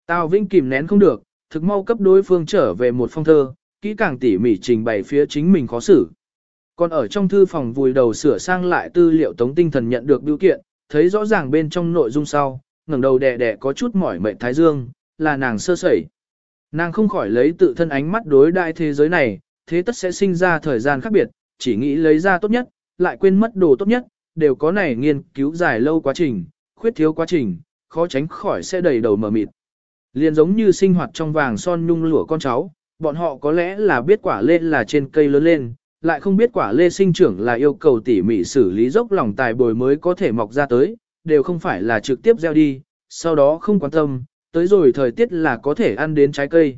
[SPEAKER 1] Tào Vinh kìm nén không được, thực mau cấp đối phương trở về một phong thơ, kỹ càng tỉ mỉ trình bày phía chính mình khó xử. Còn ở trong thư phòng vùi đầu sửa sang lại tư liệu tống tinh thần nhận được biểu kiện, thấy rõ ràng bên trong nội dung sau, ngẩng đầu đẻ đẻ có chút mỏi mệt thái dương, là nàng sơ sẩy. Nàng không khỏi lấy tự thân ánh mắt đối đại thế giới này, thế tất sẽ sinh ra thời gian khác biệt, chỉ nghĩ lấy ra tốt nhất, lại quên mất đồ tốt nhất, đều có này nghiên cứu dài lâu quá trình, khuyết thiếu quá trình, khó tránh khỏi sẽ đầy đầu mờ mịt. Liền giống như sinh hoạt trong vàng son nhung lụa con cháu, bọn họ có lẽ là biết quả lê là trên cây lớn lên, lại không biết quả lê sinh trưởng là yêu cầu tỉ mỉ xử lý dốc lòng tài bồi mới có thể mọc ra tới, đều không phải là trực tiếp gieo đi, sau đó không quan tâm, tới rồi thời tiết là có thể ăn đến trái cây.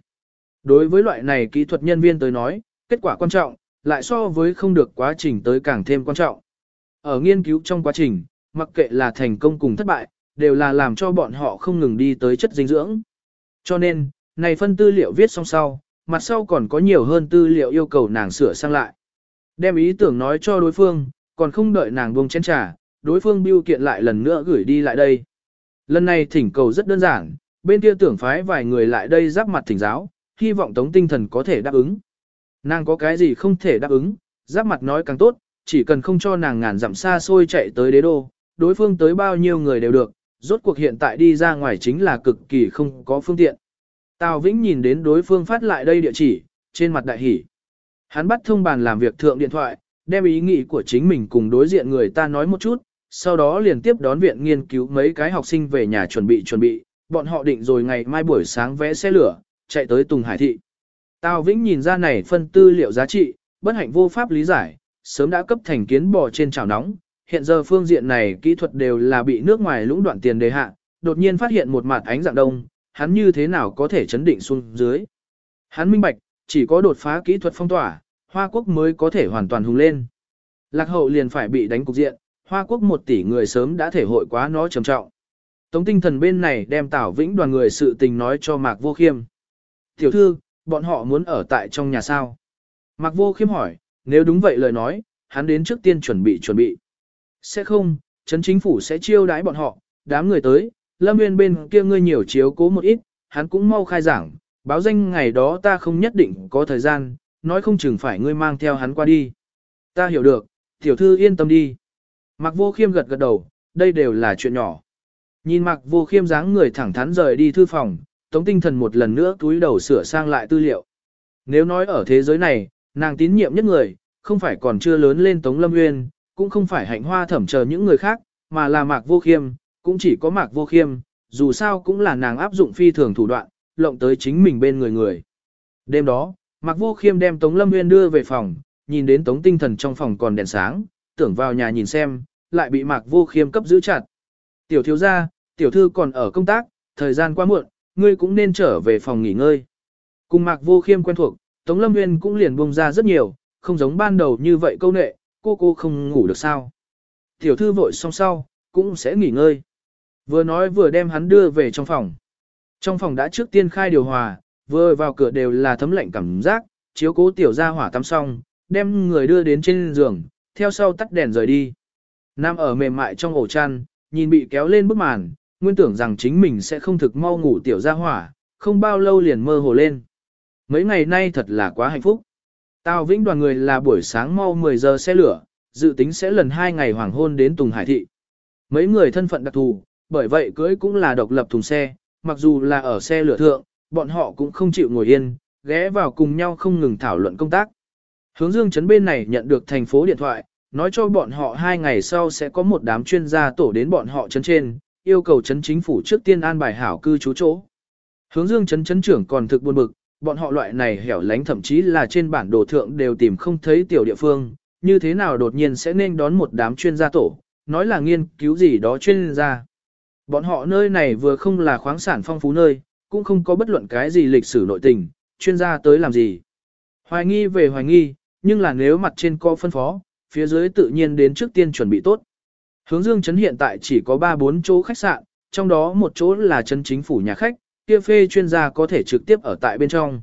[SPEAKER 1] Đối với loại này kỹ thuật nhân viên tới nói, kết quả quan trọng, lại so với không được quá trình tới càng thêm quan trọng. Ở nghiên cứu trong quá trình, mặc kệ là thành công cùng thất bại, đều là làm cho bọn họ không ngừng đi tới chất dinh dưỡng. Cho nên, này phân tư liệu viết xong sau, mặt sau còn có nhiều hơn tư liệu yêu cầu nàng sửa sang lại. Đem ý tưởng nói cho đối phương, còn không đợi nàng buông chén trà, đối phương biêu kiện lại lần nữa gửi đi lại đây. Lần này thỉnh cầu rất đơn giản, bên kia tưởng phái vài người lại đây giáp mặt thỉnh giáo, hy vọng tống tinh thần có thể đáp ứng. Nàng có cái gì không thể đáp ứng, giáp mặt nói càng tốt, chỉ cần không cho nàng ngàn dặm xa xôi chạy tới đế đô, đối phương tới bao nhiêu người đều được, rốt cuộc hiện tại đi ra ngoài chính là cực kỳ không có phương tiện. Tào Vĩnh nhìn đến đối phương phát lại đây địa chỉ, trên mặt đại hỉ. Hắn bắt thông bàn làm việc thượng điện thoại, đem ý nghĩ của chính mình cùng đối diện người ta nói một chút, sau đó liền tiếp đón viện nghiên cứu mấy cái học sinh về nhà chuẩn bị chuẩn bị, bọn họ định rồi ngày mai buổi sáng vẽ xe lửa, chạy tới Tùng Hải Thị. Tào Vĩnh nhìn ra này phân tư liệu giá trị, bất hạnh vô pháp lý giải, sớm đã cấp thành kiến bò trên chảo nóng, hiện giờ phương diện này kỹ thuật đều là bị nước ngoài lũng đoạn tiền đề hạ, đột nhiên phát hiện một mặt ánh dạng đông, hắn như thế nào có thể chấn định xuống dưới. Hắn minh bạch, chỉ có đột phá kỹ thuật phong tỏa, Hoa Quốc mới có thể hoàn toàn hùng lên. Lạc hậu liền phải bị đánh cục diện, Hoa Quốc một tỷ người sớm đã thể hội quá nó trầm trọng. Tống tinh thần bên này đem Tảo Vĩnh đoàn người sự tình nói cho Mạc Vô Khiêm. Tiểu thư, bọn họ muốn ở tại trong nhà sao? Mạc Vô Khiêm hỏi, nếu đúng vậy lời nói, hắn đến trước tiên chuẩn bị chuẩn bị. Sẽ không, chấn chính phủ sẽ chiêu đái bọn họ, đám người tới, Lâm Nguyên bên kia ngươi nhiều chiếu cố một ít, hắn cũng mau khai giảng, báo danh ngày đó ta không nhất định có thời gian, nói không chừng phải ngươi mang theo hắn qua đi. Ta hiểu được, tiểu thư yên tâm đi. Mạc Vô Khiêm gật gật đầu, đây đều là chuyện nhỏ. Nhìn Mạc Vô Khiêm dáng người thẳng thắn rời đi thư phòng, Tống Tinh Thần một lần nữa túi đầu sửa sang lại tư liệu. Nếu nói ở thế giới này, nàng tín nhiệm nhất người, không phải còn chưa lớn lên Tống Lâm Nguyên, cũng không phải hạnh hoa thẩm chờ những người khác, mà là Mạc Vô Khiêm, cũng chỉ có Mạc Vô Khiêm, dù sao cũng là nàng áp dụng phi thường thủ đoạn, lộng tới chính mình bên người người. Đêm đó, Mạc Vô Khiêm đem Tống Lâm Nguyên đưa về phòng, nhìn đến Tống Tinh Thần trong phòng còn đèn sáng, tưởng vào nhà nhìn xem, lại bị Mạc Vô Khiêm cấp giữ chặt. Tiểu thiếu gia, tiểu thư còn ở công tác, thời gian quá muộn, ngươi cũng nên trở về phòng nghỉ ngơi. Cùng Mạc Vô Khiêm quen thuộc, Tống Lâm Nguyên cũng liền buông ra rất nhiều, không giống ban đầu như vậy câu nệ, cô cô không ngủ được sao. Tiểu thư vội xong sau, cũng sẽ nghỉ ngơi. Vừa nói vừa đem hắn đưa về trong phòng. Trong phòng đã trước tiên khai điều hòa, vừa vào cửa đều là thấm lạnh cảm giác, chiếu cố tiểu ra hỏa tắm xong, đem người đưa đến trên giường, theo sau tắt đèn rời đi. Nam ở mềm mại trong ổ chăn, nhìn bị kéo lên bức màn, nguyên tưởng rằng chính mình sẽ không thực mau ngủ tiểu ra hỏa, không bao lâu liền mơ hồ lên. Mấy ngày nay thật là quá hạnh phúc. Tào Vĩnh đoàn người là buổi sáng mau 10 giờ xe lửa, dự tính sẽ lần hai ngày hoàng hôn đến Tùng Hải Thị. Mấy người thân phận đặc thù, bởi vậy cưới cũng là độc lập thùng xe, mặc dù là ở xe lửa thượng, bọn họ cũng không chịu ngồi yên, ghé vào cùng nhau không ngừng thảo luận công tác. Hướng dương chấn bên này nhận được thành phố điện thoại, nói cho bọn họ hai ngày sau sẽ có một đám chuyên gia tổ đến bọn họ chấn trên, yêu cầu chấn chính phủ trước tiên an bài hảo cư trú chỗ. Hướng dương chấn chấn trưởng còn thực buồn bực, bọn họ loại này hẻo lánh thậm chí là trên bản đồ thượng đều tìm không thấy tiểu địa phương, như thế nào đột nhiên sẽ nên đón một đám chuyên gia tổ, nói là nghiên cứu gì đó chuyên gia. Bọn họ nơi này vừa không là khoáng sản phong phú nơi, cũng không có bất luận cái gì lịch sử nội tình, chuyên gia tới làm gì. Hoài nghi về hoài nghi, nhưng là nếu mặt trên co phân phó, phía dưới tự nhiên đến trước tiên chuẩn bị tốt. Hướng dương chấn hiện tại chỉ có 3-4 chỗ khách sạn, trong đó một chỗ là chân chính phủ nhà khách, kia phê chuyên gia có thể trực tiếp ở tại bên trong.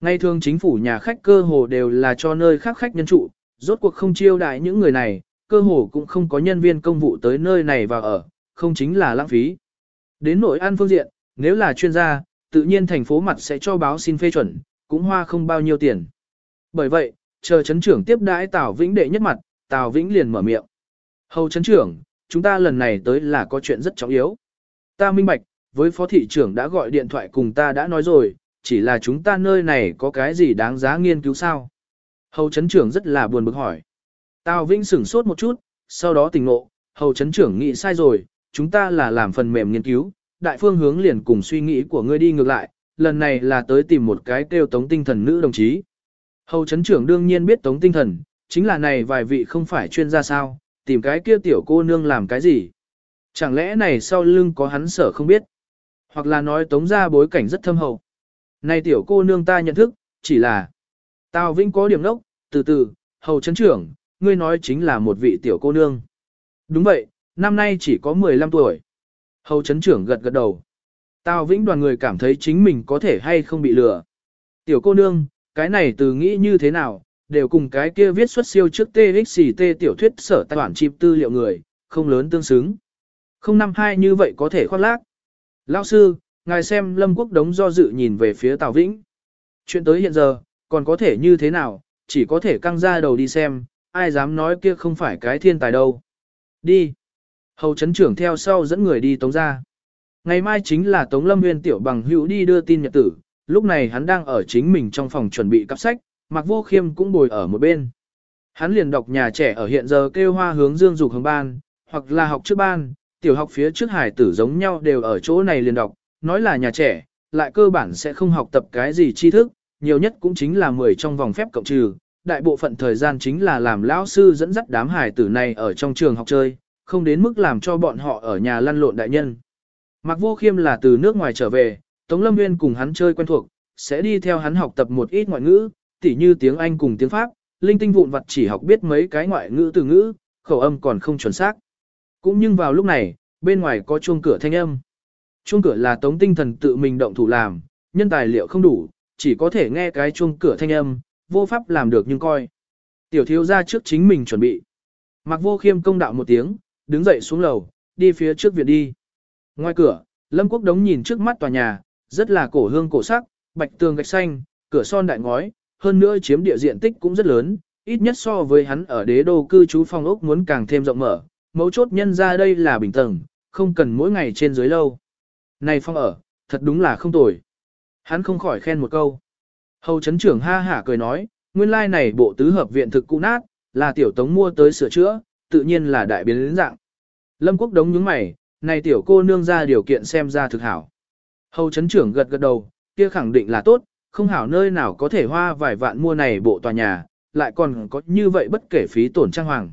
[SPEAKER 1] Ngay thường chính phủ nhà khách cơ hồ đều là cho nơi khác khách nhân trụ, rốt cuộc không chiêu đại những người này, cơ hồ cũng không có nhân viên công vụ tới nơi này vào ở, không chính là lãng phí. Đến nội an phương diện, nếu là chuyên gia, tự nhiên thành phố mặt sẽ cho báo xin phê chuẩn, cũng hoa không bao nhiêu tiền. Bởi vậy, chờ chấn trưởng tiếp đãi Tào Vĩnh đệ nhất mặt, Tào Vĩnh liền mở miệng. Hầu chấn trưởng, chúng ta lần này tới là có chuyện rất trọng yếu. Ta minh bạch, với phó thị trưởng đã gọi điện thoại cùng ta đã nói rồi, chỉ là chúng ta nơi này có cái gì đáng giá nghiên cứu sao? Hầu chấn trưởng rất là buồn bực hỏi. Tào Vĩnh sửng sốt một chút, sau đó tỉnh ngộ, hầu chấn trưởng nghĩ sai rồi, chúng ta là làm phần mềm nghiên cứu, đại phương hướng liền cùng suy nghĩ của ngươi đi ngược lại, lần này là tới tìm một cái kêu tống tinh thần nữ đồng chí. Hầu chấn trưởng đương nhiên biết tống tinh thần, chính là này vài vị không phải chuyên gia sao, tìm cái kia tiểu cô nương làm cái gì. Chẳng lẽ này sau lưng có hắn sở không biết, hoặc là nói tống ra bối cảnh rất thâm hậu. Này tiểu cô nương ta nhận thức, chỉ là Tào Vĩnh có điểm nốc, từ từ, hầu chấn trưởng, ngươi nói chính là một vị tiểu cô nương. Đúng vậy, năm nay chỉ có 15 tuổi. Hầu chấn trưởng gật gật đầu. Tào Vĩnh đoàn người cảm thấy chính mình có thể hay không bị lừa. Tiểu cô nương, cái này từ nghĩ như thế nào, đều cùng cái kia viết xuất siêu trước TXT tiểu thuyết sở tài bản chip tư liệu người, không lớn tương xứng. Không năm hai như vậy có thể khoác lác. Lão sư, ngài xem Lâm Quốc Đống do dự nhìn về phía Tào Vĩnh. Chuyện tới hiện giờ, còn có thể như thế nào, chỉ có thể căng ra đầu đi xem, ai dám nói kia không phải cái thiên tài đâu. Đi. Hầu chấn trưởng theo sau dẫn người đi tống ra. Ngày mai chính là Tống Lâm Nguyên tiểu bằng hữu đi đưa tin nhật tử, lúc này hắn đang ở chính mình trong phòng chuẩn bị cặp sách, Mạc Vô Khiêm cũng bồi ở một bên. Hắn liền đọc nhà trẻ ở hiện giờ kêu hoa hướng dương dục hướng ban, hoặc là học trước ban, tiểu học phía trước hải tử giống nhau đều ở chỗ này liền đọc, nói là nhà trẻ, lại cơ bản sẽ không học tập cái gì tri thức, nhiều nhất cũng chính là 10 trong vòng phép cộng trừ, đại bộ phận thời gian chính là làm lão sư dẫn dắt đám hải tử này ở trong trường học chơi, không đến mức làm cho bọn họ ở nhà lăn lộn đại nhân. Mạc Vô Khiêm là từ nước ngoài trở về, Tống Lâm Nguyên cùng hắn chơi quen thuộc, sẽ đi theo hắn học tập một ít ngoại ngữ, tỉ như tiếng Anh cùng tiếng Pháp, linh tinh vụn vặt chỉ học biết mấy cái ngoại ngữ từ ngữ, khẩu âm còn không chuẩn xác. Cũng nhưng vào lúc này, bên ngoài có chuông cửa thanh âm. Chuông cửa là tống tinh thần tự mình động thủ làm, nhân tài liệu không đủ, chỉ có thể nghe cái chuông cửa thanh âm, vô pháp làm được nhưng coi. Tiểu thiếu ra trước chính mình chuẩn bị. Mặc vô khiêm công đạo một tiếng, đứng dậy xuống lầu, đi phía trước viện đi. Ngoài cửa, Lâm Quốc Đống nhìn trước mắt tòa nhà, rất là cổ hương cổ sắc, bạch tường gạch xanh, cửa son đại ngói, hơn nữa chiếm địa diện tích cũng rất lớn, ít nhất so với hắn ở đế đô cư trú phong ốc muốn càng thêm rộng mở, mấu chốt nhân ra đây là bình tầng, không cần mỗi ngày trên dưới lâu. Này phong ở, thật đúng là không tồi. Hắn không khỏi khen một câu. Hầu chấn trưởng ha hả cười nói, nguyên lai like này bộ tứ hợp viện thực cũ nát, là tiểu tống mua tới sửa chữa, tự nhiên là đại biến đến dạng. Lâm quốc đống nhướng mày, này tiểu cô nương ra điều kiện xem ra thực hảo. Hầu chấn trưởng gật gật đầu, kia khẳng định là tốt, không hảo nơi nào có thể hoa vài vạn mua này bộ tòa nhà, lại còn có như vậy bất kể phí tổn trang hoàng.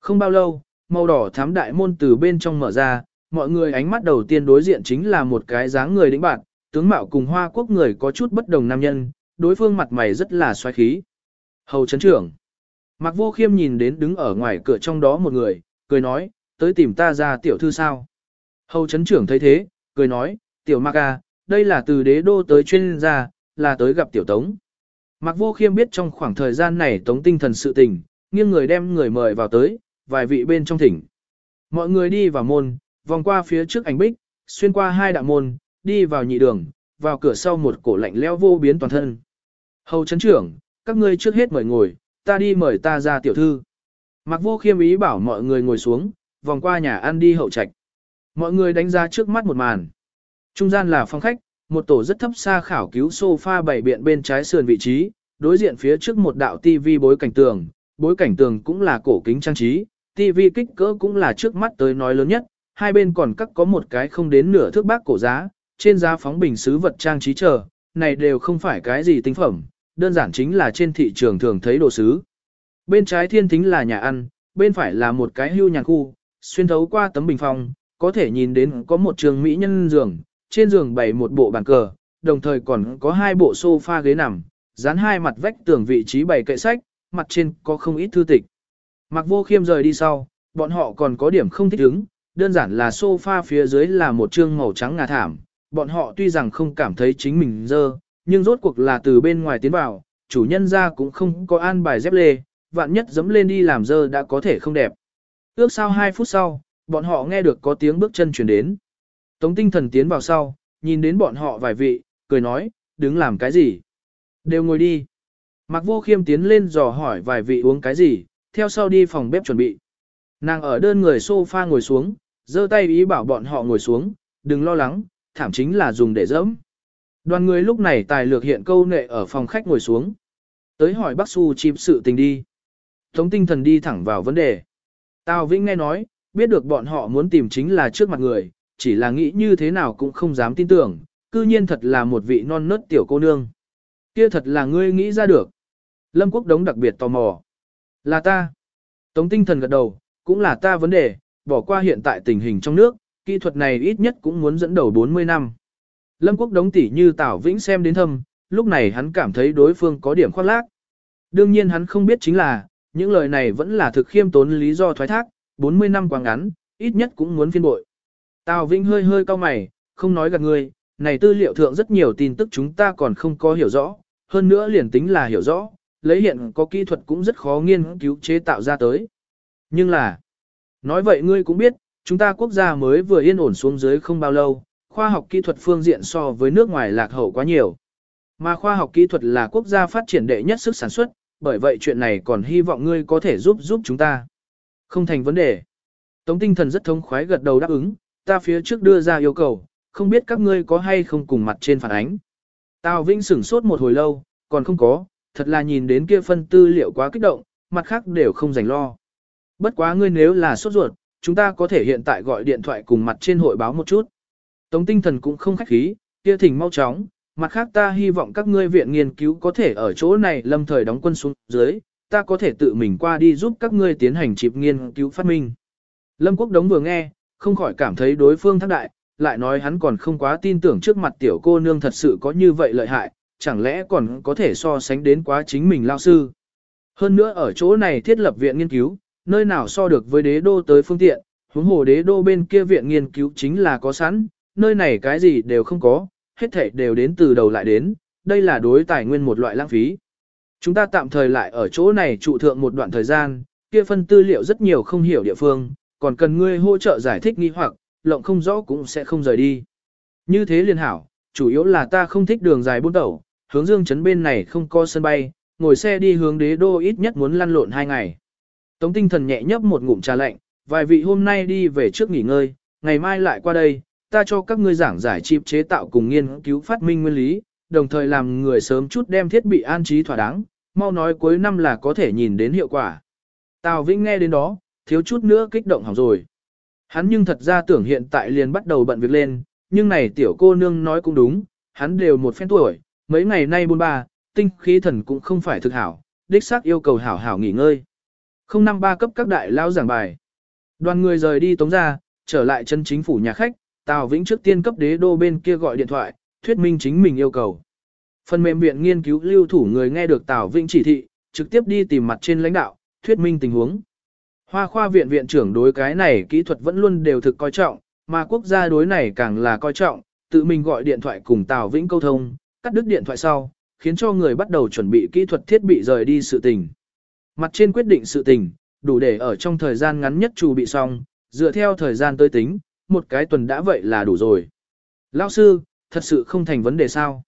[SPEAKER 1] Không bao lâu, màu đỏ thám đại môn từ bên trong mở ra, mọi người ánh mắt đầu tiên đối diện chính là một cái dáng người đĩnh bạn, tướng mạo cùng hoa quốc người có chút bất đồng nam nhân, đối phương mặt mày rất là xoáy khí. Hầu chấn trưởng. Mạc Vô Khiêm nhìn đến đứng ở ngoài cửa trong đó một người, cười nói, tới tìm ta ra tiểu thư sao. Hầu chấn trưởng thấy thế, cười nói, tiểu Mạc à, đây là từ đế đô tới chuyên gia, là tới gặp tiểu tống. Mạc Vô Khiêm biết trong khoảng thời gian này tống tinh thần sự tình, nghiêng người đem người mời vào tới, vài vị bên trong thỉnh. Mọi người đi vào môn, vòng qua phía trước ảnh bích, xuyên qua hai đạo môn, đi vào nhị đường, vào cửa sau một cổ lạnh leo vô biến toàn thân. Hầu chấn trưởng, các ngươi trước hết mời ngồi, ta đi mời ta ra tiểu thư. Mạc Vô Khiêm ý bảo mọi người ngồi xuống, vòng qua nhà ăn đi hậu trạch. Mọi người đánh ra trước mắt một màn. Trung gian là phòng khách, một tổ rất thấp xa khảo cứu sofa bảy biện bên trái sườn vị trí, đối diện phía trước một đạo tivi bối cảnh tường, bối cảnh tường cũng là cổ kính trang trí, tivi kích cỡ cũng là trước mắt tới nói lớn nhất, hai bên còn cắt có một cái không đến nửa thước bác cổ giá, trên giá phóng bình sứ vật trang trí chờ, này đều không phải cái gì tinh phẩm, đơn giản chính là trên thị trường thường thấy đồ sứ. Bên trái thiên thính là nhà ăn, bên phải là một cái hưu nhàn khu, xuyên thấu qua tấm bình phong, có thể nhìn đến có một trường mỹ nhân giường, trên giường bày một bộ bàn cờ, đồng thời còn có hai bộ sofa ghế nằm, dán hai mặt vách tường vị trí bày kệ sách, mặt trên có không ít thư tịch. Mặc vô khiêm rời đi sau, bọn họ còn có điểm không thích ứng, đơn giản là sofa phía dưới là một trương màu trắng ngà thảm, bọn họ tuy rằng không cảm thấy chính mình dơ, nhưng rốt cuộc là từ bên ngoài tiến vào, chủ nhân ra cũng không có an bài dép lê, vạn nhất dẫm lên đi làm dơ đã có thể không đẹp. Ước sau 2 phút sau, bọn họ nghe được có tiếng bước chân chuyển đến. Tống tinh thần tiến vào sau, nhìn đến bọn họ vài vị, cười nói, đứng làm cái gì? Đều ngồi đi. Mạc vô khiêm tiến lên dò hỏi vài vị uống cái gì, theo sau đi phòng bếp chuẩn bị. Nàng ở đơn người sofa ngồi xuống, giơ tay ý bảo bọn họ ngồi xuống, đừng lo lắng, thảm chính là dùng để dẫm. Đoàn người lúc này tài lược hiện câu nệ ở phòng khách ngồi xuống. Tới hỏi bác Su chìm sự tình đi. Tống tinh thần đi thẳng vào vấn đề. Tào Vĩnh nghe nói, biết được bọn họ muốn tìm chính là trước mặt người, chỉ là nghĩ như thế nào cũng không dám tin tưởng, cư nhiên thật là một vị non nớt tiểu cô nương. Kia thật là ngươi nghĩ ra được. Lâm Quốc Đống đặc biệt tò mò. Là ta. Tống tinh thần gật đầu, cũng là ta vấn đề, bỏ qua hiện tại tình hình trong nước, kỹ thuật này ít nhất cũng muốn dẫn đầu 40 năm. Lâm Quốc Đống tỉ như Tào Vĩnh xem đến thâm, lúc này hắn cảm thấy đối phương có điểm khoác lác. Đương nhiên hắn không biết chính là, những lời này vẫn là thực khiêm tốn lý do thoái thác, 40 năm quá ngắn, ít nhất cũng muốn phiên bội. Tào Vĩnh hơi hơi cau mày, không nói gạt người, này tư liệu thượng rất nhiều tin tức chúng ta còn không có hiểu rõ, hơn nữa liền tính là hiểu rõ, lấy hiện có kỹ thuật cũng rất khó nghiên cứu chế tạo ra tới. Nhưng là, nói vậy ngươi cũng biết, chúng ta quốc gia mới vừa yên ổn xuống dưới không bao lâu, khoa học kỹ thuật phương diện so với nước ngoài lạc hậu quá nhiều. Mà khoa học kỹ thuật là quốc gia phát triển đệ nhất sức sản xuất, bởi vậy chuyện này còn hy vọng ngươi có thể giúp giúp chúng ta. Không thành vấn đề. Tống tinh thần rất thông khoái gật đầu đáp ứng, ta phía trước đưa ra yêu cầu, không biết các ngươi có hay không cùng mặt trên phản ánh. Tào Vinh sửng sốt một hồi lâu, còn không có, thật là nhìn đến kia phân tư liệu quá kích động, mặt khác đều không dành lo. Bất quá ngươi nếu là sốt ruột, chúng ta có thể hiện tại gọi điện thoại cùng mặt trên hội báo một chút. Tống tinh thần cũng không khách khí, kia thỉnh mau chóng, mặt khác ta hy vọng các ngươi viện nghiên cứu có thể ở chỗ này lâm thời đóng quân xuống dưới, ta có thể tự mình qua đi giúp các ngươi tiến hành chịp nghiên cứu phát minh. Lâm Quốc Đống vừa nghe, không khỏi cảm thấy đối phương thác đại, lại nói hắn còn không quá tin tưởng trước mặt tiểu cô nương thật sự có như vậy lợi hại, chẳng lẽ còn có thể so sánh đến quá chính mình lao sư. Hơn nữa ở chỗ này thiết lập viện nghiên cứu, nơi nào so được với đế đô tới phương tiện, huống hồ đế đô bên kia viện nghiên cứu chính là có sẵn, nơi này cái gì đều không có, hết thảy đều đến từ đầu lại đến, đây là đối tài nguyên một loại lãng phí. Chúng ta tạm thời lại ở chỗ này trụ thượng một đoạn thời gian, kia phân tư liệu rất nhiều không hiểu địa phương, còn cần ngươi hỗ trợ giải thích nghi hoặc, lộng không rõ cũng sẽ không rời đi. Như thế liên hảo, chủ yếu là ta không thích đường dài buôn tẩu, hướng dương chấn bên này không có sân bay, ngồi xe đi hướng đế đô ít nhất muốn lăn lộn hai ngày. Tống tinh thần nhẹ nhấp một ngụm trà lạnh, vài vị hôm nay đi về trước nghỉ ngơi, ngày mai lại qua đây, ta cho các ngươi giảng giải chip chế tạo cùng nghiên cứu phát minh nguyên lý, đồng thời làm người sớm chút đem thiết bị an trí thỏa đáng, mau nói cuối năm là có thể nhìn đến hiệu quả. Tào Vĩnh nghe đến đó, thiếu chút nữa kích động hỏng rồi. Hắn nhưng thật ra tưởng hiện tại liền bắt đầu bận việc lên, nhưng này tiểu cô nương nói cũng đúng, hắn đều một phen tuổi, mấy ngày nay buôn ba, tinh khí thần cũng không phải thực hảo, đích xác yêu cầu hảo hảo nghỉ ngơi. Không năm ba cấp các đại lao giảng bài. Đoàn người rời đi tống ra, trở lại chân chính phủ nhà khách, Tào Vĩnh trước tiên cấp đế đô bên kia gọi điện thoại, thuyết minh chính mình yêu cầu. Phần mềm viện nghiên cứu lưu thủ người nghe được Tào Vĩnh chỉ thị, trực tiếp đi tìm mặt trên lãnh đạo, thuyết minh tình huống. Hoa khoa viện viện trưởng đối cái này kỹ thuật vẫn luôn đều thực coi trọng, mà quốc gia đối này càng là coi trọng, tự mình gọi điện thoại cùng Tào Vĩnh câu thông, cắt đứt điện thoại sau, khiến cho người bắt đầu chuẩn bị kỹ thuật thiết bị rời đi sự tình. Mặt trên quyết định sự tình, đủ để ở trong thời gian ngắn nhất chu bị xong, dựa theo thời gian tới tính, một cái tuần đã vậy là đủ rồi. Lão sư, thật sự không thành vấn đề sao.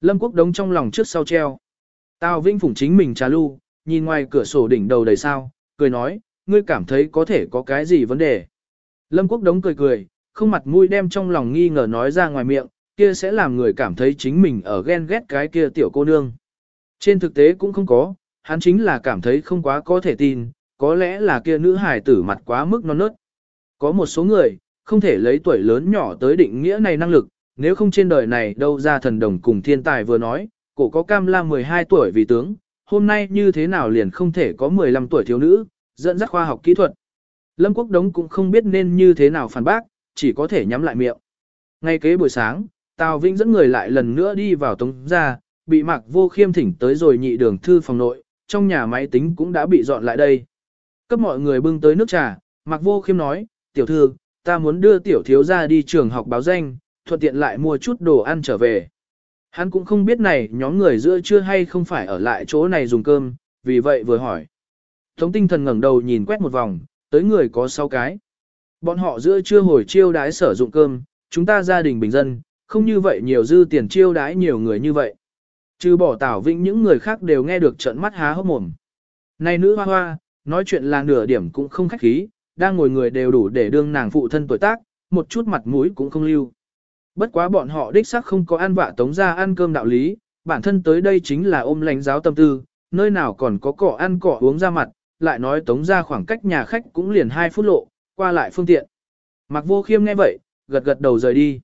[SPEAKER 1] Lâm Quốc đống trong lòng trước sau treo. Tào vinh Phủng chính mình trà lu nhìn ngoài cửa sổ đỉnh đầu đầy sao, cười nói, ngươi cảm thấy có thể có cái gì vấn đề. Lâm Quốc đống cười cười, không mặt mũi đem trong lòng nghi ngờ nói ra ngoài miệng, kia sẽ làm người cảm thấy chính mình ở ghen ghét cái kia tiểu cô nương. Trên thực tế cũng không có, hắn chính là cảm thấy không quá có thể tin, có lẽ là kia nữ hài tử mặt quá mức non nớt. Có một số người, không thể lấy tuổi lớn nhỏ tới định nghĩa này năng lực, nếu không trên đời này đâu ra thần đồng cùng thiên tài vừa nói, cổ có cam la 12 tuổi vì tướng, hôm nay như thế nào liền không thể có 15 tuổi thiếu nữ, dẫn dắt khoa học kỹ thuật. Lâm Quốc Đống cũng không biết nên như thế nào phản bác, chỉ có thể nhắm lại miệng. Ngay kế buổi sáng, Tào Vĩnh dẫn người lại lần nữa đi vào tống ra, bị Mạc Vô Khiêm thỉnh tới rồi nhị đường thư phòng nội, trong nhà máy tính cũng đã bị dọn lại đây. Cấp mọi người bưng tới nước trà, Mạc Vô Khiêm nói, tiểu thư, ta muốn đưa tiểu thiếu ra đi trường học báo danh, thuận tiện lại mua chút đồ ăn trở về. Hắn cũng không biết này nhóm người giữa chưa hay không phải ở lại chỗ này dùng cơm, vì vậy vừa hỏi. Tống tinh thần ngẩng đầu nhìn quét một vòng, tới người có 6 cái. Bọn họ giữa chưa hồi chiêu đái sử dụng cơm, chúng ta gia đình bình dân, không như vậy nhiều dư tiền chiêu đãi nhiều người như vậy. Trừ bỏ tảo vĩnh những người khác đều nghe được trận mắt há hốc mồm. Này nữ hoa hoa, nói chuyện là nửa điểm cũng không khách khí, đang ngồi người đều đủ để đương nàng phụ thân tuổi tác, một chút mặt mũi cũng không lưu. Bất quá bọn họ đích xác không có ăn vạ tống ra ăn cơm đạo lý, bản thân tới đây chính là ôm lãnh giáo tâm tư, nơi nào còn có cỏ ăn cỏ uống ra mặt, lại nói tống ra khoảng cách nhà khách cũng liền 2 phút lộ, qua lại phương tiện. Mặc vô khiêm nghe vậy, gật gật đầu rời đi.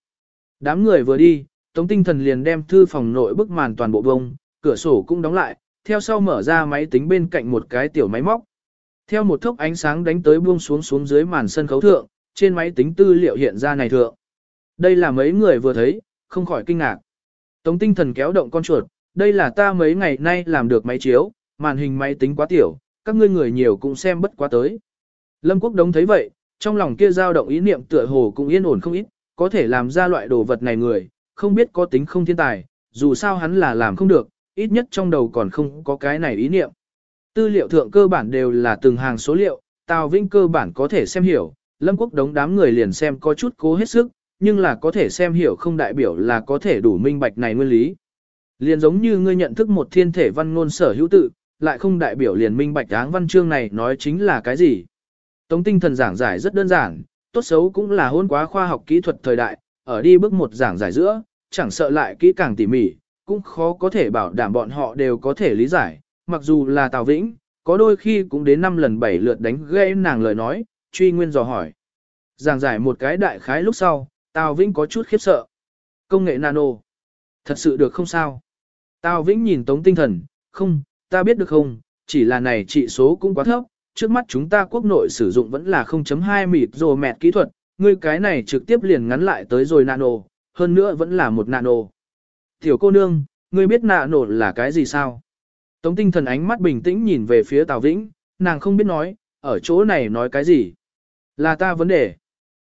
[SPEAKER 1] Đám người vừa đi, tống tinh thần liền đem thư phòng nội bức màn toàn bộ bông, cửa sổ cũng đóng lại, theo sau mở ra máy tính bên cạnh một cái tiểu máy móc. Theo một thốc ánh sáng đánh tới buông xuống xuống dưới màn sân khấu thượng, trên máy tính tư liệu hiện ra này thượng. Đây là mấy người vừa thấy, không khỏi kinh ngạc. Tống tinh thần kéo động con chuột, đây là ta mấy ngày nay làm được máy chiếu, màn hình máy tính quá tiểu, các ngươi người nhiều cũng xem bất quá tới. Lâm Quốc Đống thấy vậy, trong lòng kia dao động ý niệm tựa hồ cũng yên ổn không ít, có thể làm ra loại đồ vật này người, không biết có tính không thiên tài, dù sao hắn là làm không được, ít nhất trong đầu còn không có cái này ý niệm. Tư liệu thượng cơ bản đều là từng hàng số liệu, Tào Vinh cơ bản có thể xem hiểu, Lâm Quốc đống đám người liền xem có chút cố hết sức, nhưng là có thể xem hiểu không đại biểu là có thể đủ minh bạch này nguyên lý. Liền giống như ngươi nhận thức một thiên thể văn ngôn sở hữu tự, lại không đại biểu liền minh bạch áng văn chương này nói chính là cái gì. Tống tinh thần giảng giải rất đơn giản, tốt xấu cũng là hôn quá khoa học kỹ thuật thời đại, ở đi bước một giảng giải giữa, chẳng sợ lại kỹ càng tỉ mỉ, cũng khó có thể bảo đảm bọn họ đều có thể lý giải, mặc dù là Tào Vĩnh, có đôi khi cũng đến 5 lần 7 lượt đánh gây nàng lời nói, truy nguyên dò hỏi. Giảng giải một cái đại khái lúc sau, Tào Vĩnh có chút khiếp sợ. Công nghệ nano. Thật sự được không sao? Tào Vĩnh nhìn Tống Tinh Thần, không, ta biết được không, chỉ là này trị số cũng quá thấp, trước mắt chúng ta quốc nội sử dụng vẫn là 0.2 mịt rồ mẹt kỹ thuật, ngươi cái này trực tiếp liền ngắn lại tới rồi nano, hơn nữa vẫn là một nano. Tiểu cô nương, ngươi biết nano là cái gì sao? Tống tinh thần ánh mắt bình tĩnh nhìn về phía Tào Vĩnh, nàng không biết nói, ở chỗ này nói cái gì. Là ta vấn đề.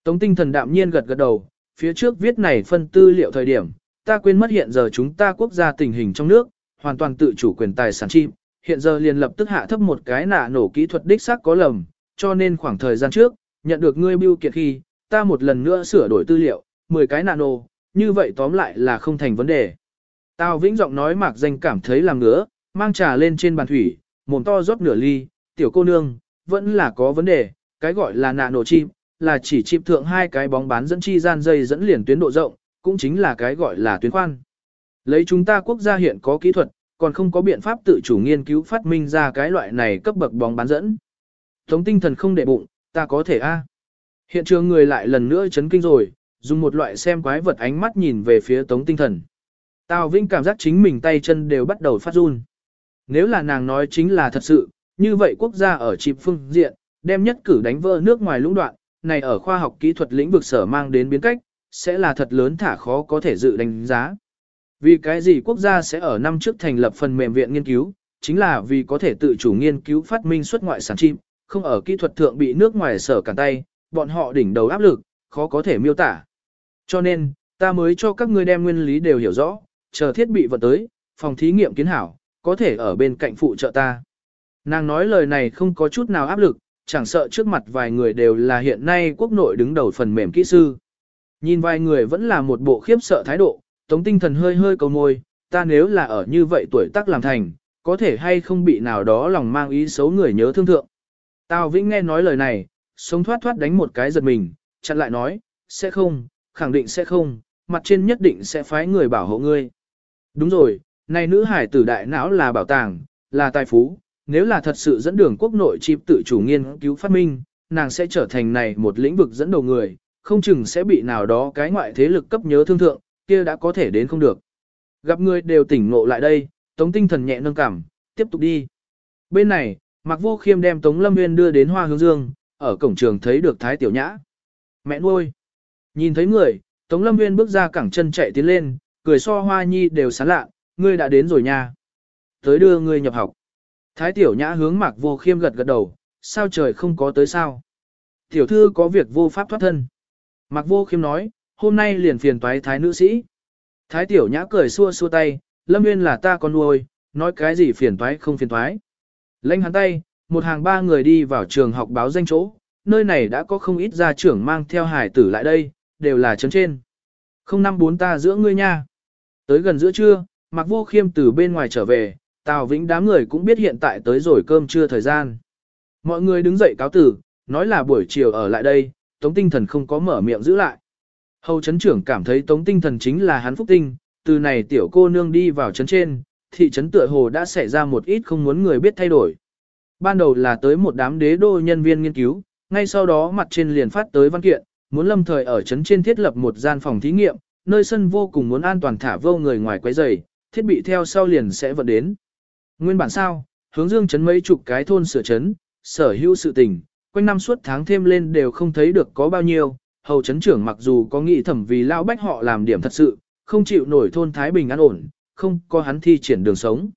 [SPEAKER 1] Tống tinh thần đạm nhiên gật gật đầu, phía trước viết này phân tư liệu thời điểm, ta quên mất hiện giờ chúng ta quốc gia tình hình trong nước, hoàn toàn tự chủ quyền tài sản chim, hiện giờ liền lập tức hạ thấp một cái nạ nổ kỹ thuật đích xác có lầm, cho nên khoảng thời gian trước, nhận được ngươi bưu kiện khi, ta một lần nữa sửa đổi tư liệu, 10 cái nano, như vậy tóm lại là không thành vấn đề. Tào Vĩnh giọng nói mạc danh cảm thấy làm ngứa, mang trà lên trên bàn thủy, mồm to rót nửa ly, tiểu cô nương, vẫn là có vấn đề, cái gọi là nano chim, là chỉ chip thượng hai cái bóng bán dẫn chi gian dây dẫn liền tuyến độ rộng, cũng chính là cái gọi là tuyến khoan. Lấy chúng ta quốc gia hiện có kỹ thuật, còn không có biện pháp tự chủ nghiên cứu phát minh ra cái loại này cấp bậc bóng bán dẫn. Tống tinh thần không để bụng, ta có thể a. Hiện trường người lại lần nữa chấn kinh rồi, dùng một loại xem quái vật ánh mắt nhìn về phía tống tinh thần. Tào Vinh cảm giác chính mình tay chân đều bắt đầu phát run. Nếu là nàng nói chính là thật sự, như vậy quốc gia ở chịp phương diện, đem nhất cử đánh vỡ nước ngoài lũng đoạn, này ở khoa học kỹ thuật lĩnh vực sở mang đến biến cách, sẽ là thật lớn thả khó có thể dự đánh giá. Vì cái gì quốc gia sẽ ở năm trước thành lập phần mềm viện nghiên cứu, chính là vì có thể tự chủ nghiên cứu phát minh xuất ngoại sản chim, không ở kỹ thuật thượng bị nước ngoài sở cản tay, bọn họ đỉnh đầu áp lực, khó có thể miêu tả. Cho nên, ta mới cho các ngươi đem nguyên lý đều hiểu rõ, chờ thiết bị vận tới, phòng thí nghiệm kiến hảo, có thể ở bên cạnh phụ trợ ta. Nàng nói lời này không có chút nào áp lực, chẳng sợ trước mặt vài người đều là hiện nay quốc nội đứng đầu phần mềm kỹ sư. Nhìn vài người vẫn là một bộ khiếp sợ thái độ, tống tinh thần hơi hơi cầu môi, ta nếu là ở như vậy tuổi tác làm thành, có thể hay không bị nào đó lòng mang ý xấu người nhớ thương thượng. Tào Vĩnh nghe nói lời này, sống thoát thoát đánh một cái giật mình, chặn lại nói, sẽ không, khẳng định sẽ không, mặt trên nhất định sẽ phái người bảo hộ ngươi. Đúng rồi, này nữ hải tử đại não là bảo tàng, là tài phú, nếu là thật sự dẫn đường quốc nội chịp tự chủ nghiên cứu phát minh, nàng sẽ trở thành này một lĩnh vực dẫn đầu người, không chừng sẽ bị nào đó cái ngoại thế lực cấp nhớ thương thượng, kia đã có thể đến không được. Gặp người đều tỉnh ngộ lại đây, tống tinh thần nhẹ nâng cảm, tiếp tục đi. Bên này, Mạc Vô Khiêm đem Tống Lâm Nguyên đưa đến Hoa Hướng Dương, ở cổng trường thấy được Thái Tiểu Nhã. Mẹ nuôi. Nhìn thấy người, Tống Lâm Nguyên bước ra cẳng chân chạy tiến lên, cười so Hoa Nhi đều sán lạ, ngươi đã đến rồi nha. Tới đưa ngươi nhập học. Thái Tiểu Nhã hướng Mạc Vô Khiêm gật gật đầu, sao trời không có tới sao. Tiểu thư có việc vô pháp thoát thân. Mạc Vô Khiêm nói, hôm nay liền phiền toái Thái nữ sĩ. Thái Tiểu Nhã cười xua xua tay, Lâm Nguyên là ta con nuôi, nói cái gì phiền toái không phiền toái. Lênh hắn tay, một hàng ba người đi vào trường học báo danh chỗ, nơi này đã có không ít gia trưởng mang theo hải tử lại đây, đều là chấn trên. Không năm bốn ta giữa ngươi nha. Tới gần giữa trưa, Mạc Vô Khiêm từ bên ngoài trở về, Tào Vĩnh đám người cũng biết hiện tại tới rồi cơm trưa thời gian. Mọi người đứng dậy cáo tử, nói là buổi chiều ở lại đây, Tống Tinh Thần không có mở miệng giữ lại. Hầu chấn trưởng cảm thấy Tống Tinh Thần chính là hắn phúc tinh, từ này tiểu cô nương đi vào chấn trên, thị trấn tựa hồ đã xảy ra một ít không muốn người biết thay đổi. Ban đầu là tới một đám đế đô nhân viên nghiên cứu, ngay sau đó mặt trên liền phát tới văn kiện, muốn lâm thời ở trấn trên thiết lập một gian phòng thí nghiệm, nơi sân vô cùng muốn an toàn thả vô người ngoài quấy rầy, thiết bị theo sau liền sẽ vận đến. Nguyên bản sao, hướng dương trấn mấy chục cái thôn sửa trấn, sở hữu sự tình, quanh năm suốt tháng thêm lên đều không thấy được có bao nhiêu, hầu chấn trưởng mặc dù có nghĩ thẩm vì lao bách họ làm điểm thật sự, không chịu nổi thôn Thái Bình an ổn, không có hắn thi triển đường sống.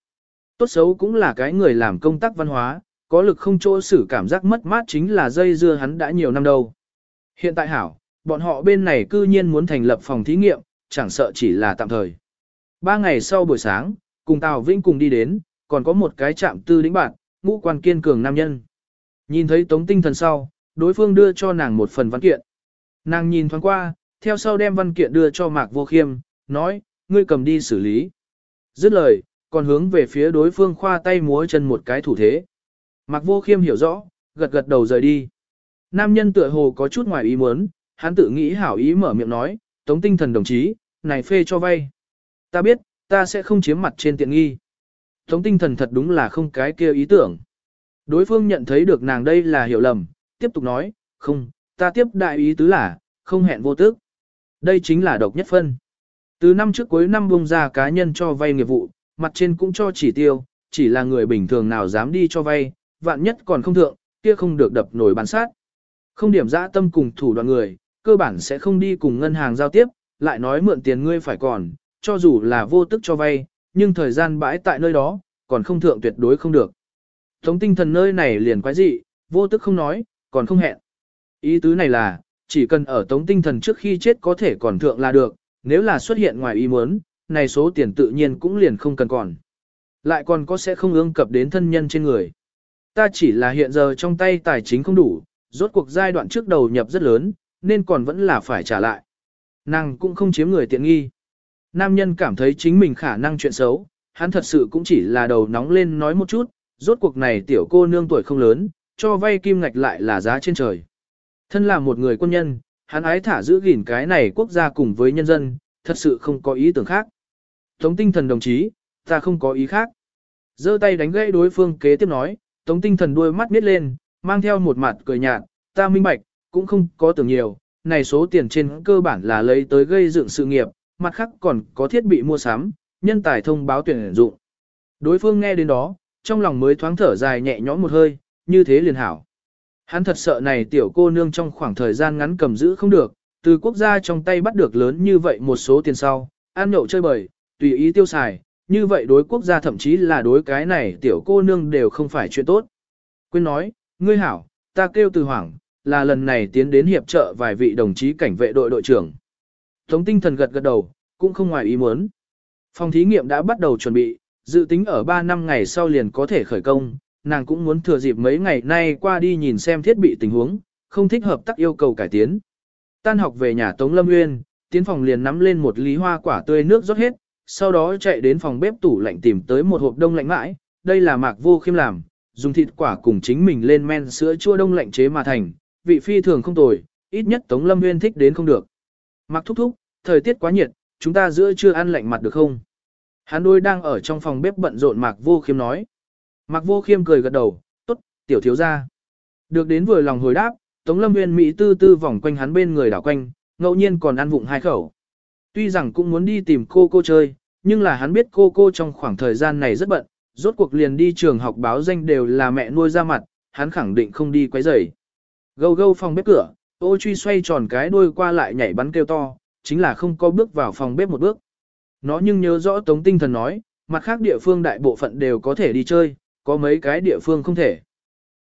[SPEAKER 1] Tốt xấu cũng là cái người làm công tác văn hóa, có lực không chỗ xử cảm giác mất mát chính là dây dưa hắn đã nhiều năm đâu. Hiện tại hảo, bọn họ bên này cư nhiên muốn thành lập phòng thí nghiệm, chẳng sợ chỉ là tạm thời. Ba ngày sau buổi sáng, cùng Tào Vĩnh cùng đi đến, còn có một cái chạm tư đĩnh bạn, ngũ quan kiên cường nam nhân. Nhìn thấy tống tinh thần sau, đối phương đưa cho nàng một phần văn kiện. Nàng nhìn thoáng qua, theo sau đem văn kiện đưa cho Mạc Vô Khiêm, nói, ngươi cầm đi xử lý. Dứt lời, còn hướng về phía đối phương khoa tay múa chân một cái thủ thế. Mạc Vô Khiêm hiểu rõ, gật gật đầu rời đi. Nam nhân tựa hồ có chút ngoài ý muốn, hắn tự nghĩ hảo ý mở miệng nói, tống tinh thần đồng chí, này phê cho vay. Ta biết, ta sẽ không chiếm mặt trên tiện nghi. Tống tinh thần thật đúng là không cái kia ý tưởng. Đối phương nhận thấy được nàng đây là hiểu lầm, tiếp tục nói, không, ta tiếp đại ý tứ là, không hẹn vô tức. Đây chính là độc nhất phân. Từ năm trước cuối năm bung ra cá nhân cho vay nghiệp vụ, mặt trên cũng cho chỉ tiêu, chỉ là người bình thường nào dám đi cho vay, vạn nhất còn không thượng, kia không được đập nổi bán sát. Không điểm dã tâm cùng thủ đoạn người, cơ bản sẽ không đi cùng ngân hàng giao tiếp, lại nói mượn tiền ngươi phải còn, cho dù là vô tức cho vay, nhưng thời gian bãi tại nơi đó, còn không thượng tuyệt đối không được. Tống tinh thần nơi này liền quái dị, vô tức không nói, còn không hẹn. Ý tứ này là, chỉ cần ở tống tinh thần trước khi chết có thể còn thượng là được, nếu là xuất hiện ngoài ý muốn, này số tiền tự nhiên cũng liền không cần còn. Lại còn có sẽ không ương cập đến thân nhân trên người. Ta chỉ là hiện giờ trong tay tài chính không đủ, rốt cuộc giai đoạn trước đầu nhập rất lớn, nên còn vẫn là phải trả lại. Nàng cũng không chiếm người tiện nghi. Nam nhân cảm thấy chính mình khả năng chuyện xấu, hắn thật sự cũng chỉ là đầu nóng lên nói một chút, rốt cuộc này tiểu cô nương tuổi không lớn, cho vay kim ngạch lại là giá trên trời. Thân là một người quân nhân, hắn ái thả giữ gìn cái này quốc gia cùng với nhân dân, thật sự không có ý tưởng khác. Tống tinh thần đồng chí, ta không có ý khác. giơ tay đánh gãy đối phương kế tiếp nói, tống tinh thần đuôi mắt miết lên, mang theo một mặt cười nhạt, ta minh bạch, cũng không có tưởng nhiều, này số tiền trên cơ bản là lấy tới gây dựng sự nghiệp, mặt khác còn có thiết bị mua sắm, nhân tài thông báo tuyển dụng. Đối phương nghe đến đó, trong lòng mới thoáng thở dài nhẹ nhõm một hơi, như thế liền hảo. Hắn thật sợ này tiểu cô nương trong khoảng thời gian ngắn cầm giữ không được, từ quốc gia trong tay bắt được lớn như vậy một số tiền sau, ăn nhậu chơi bời, tùy ý tiêu xài, như vậy đối quốc gia thậm chí là đối cái này tiểu cô nương đều không phải chuyện tốt. Quyên nói, ngươi hảo, ta kêu từ hoảng, là lần này tiến đến hiệp trợ vài vị đồng chí cảnh vệ đội đội trưởng. Tống tinh thần gật gật đầu, cũng không ngoài ý muốn. Phòng thí nghiệm đã bắt đầu chuẩn bị, dự tính ở 3 năm ngày sau liền có thể khởi công, nàng cũng muốn thừa dịp mấy ngày nay qua đi nhìn xem thiết bị tình huống, không thích hợp tác yêu cầu cải tiến. Tan học về nhà Tống Lâm Nguyên, tiến phòng liền nắm lên một lý hoa quả tươi nước rót hết, sau đó chạy đến phòng bếp tủ lạnh tìm tới một hộp đông lạnh mãi, đây là mạc vô khiêm làm, dùng thịt quả cùng chính mình lên men sữa chua đông lạnh chế mà thành, vị phi thường không tồi, ít nhất Tống Lâm Nguyên thích đến không được. Mạc thúc thúc, thời tiết quá nhiệt, chúng ta giữa trưa ăn lạnh mặt được không? Hắn đôi đang ở trong phòng bếp bận rộn Mạc Vô Khiêm nói. Mạc Vô Khiêm cười gật đầu, tốt, tiểu thiếu gia. Được đến vừa lòng hồi đáp, Tống Lâm Nguyên Mỹ tư tư vòng quanh hắn bên người đảo quanh, ngẫu nhiên còn ăn vụng hai khẩu. Tuy rằng cũng muốn đi tìm cô cô chơi, nhưng là hắn biết cô cô trong khoảng thời gian này rất bận, rốt cuộc liền đi trường học báo danh đều là mẹ nuôi ra mặt, hắn khẳng định không đi quấy rầy. Gâu gâu phòng bếp cửa, ô truy xoay tròn cái đuôi qua lại nhảy bắn kêu to, chính là không có bước vào phòng bếp một bước. Nó nhưng nhớ rõ Tống Tinh Thần nói, mặt khác địa phương đại bộ phận đều có thể đi chơi, có mấy cái địa phương không thể.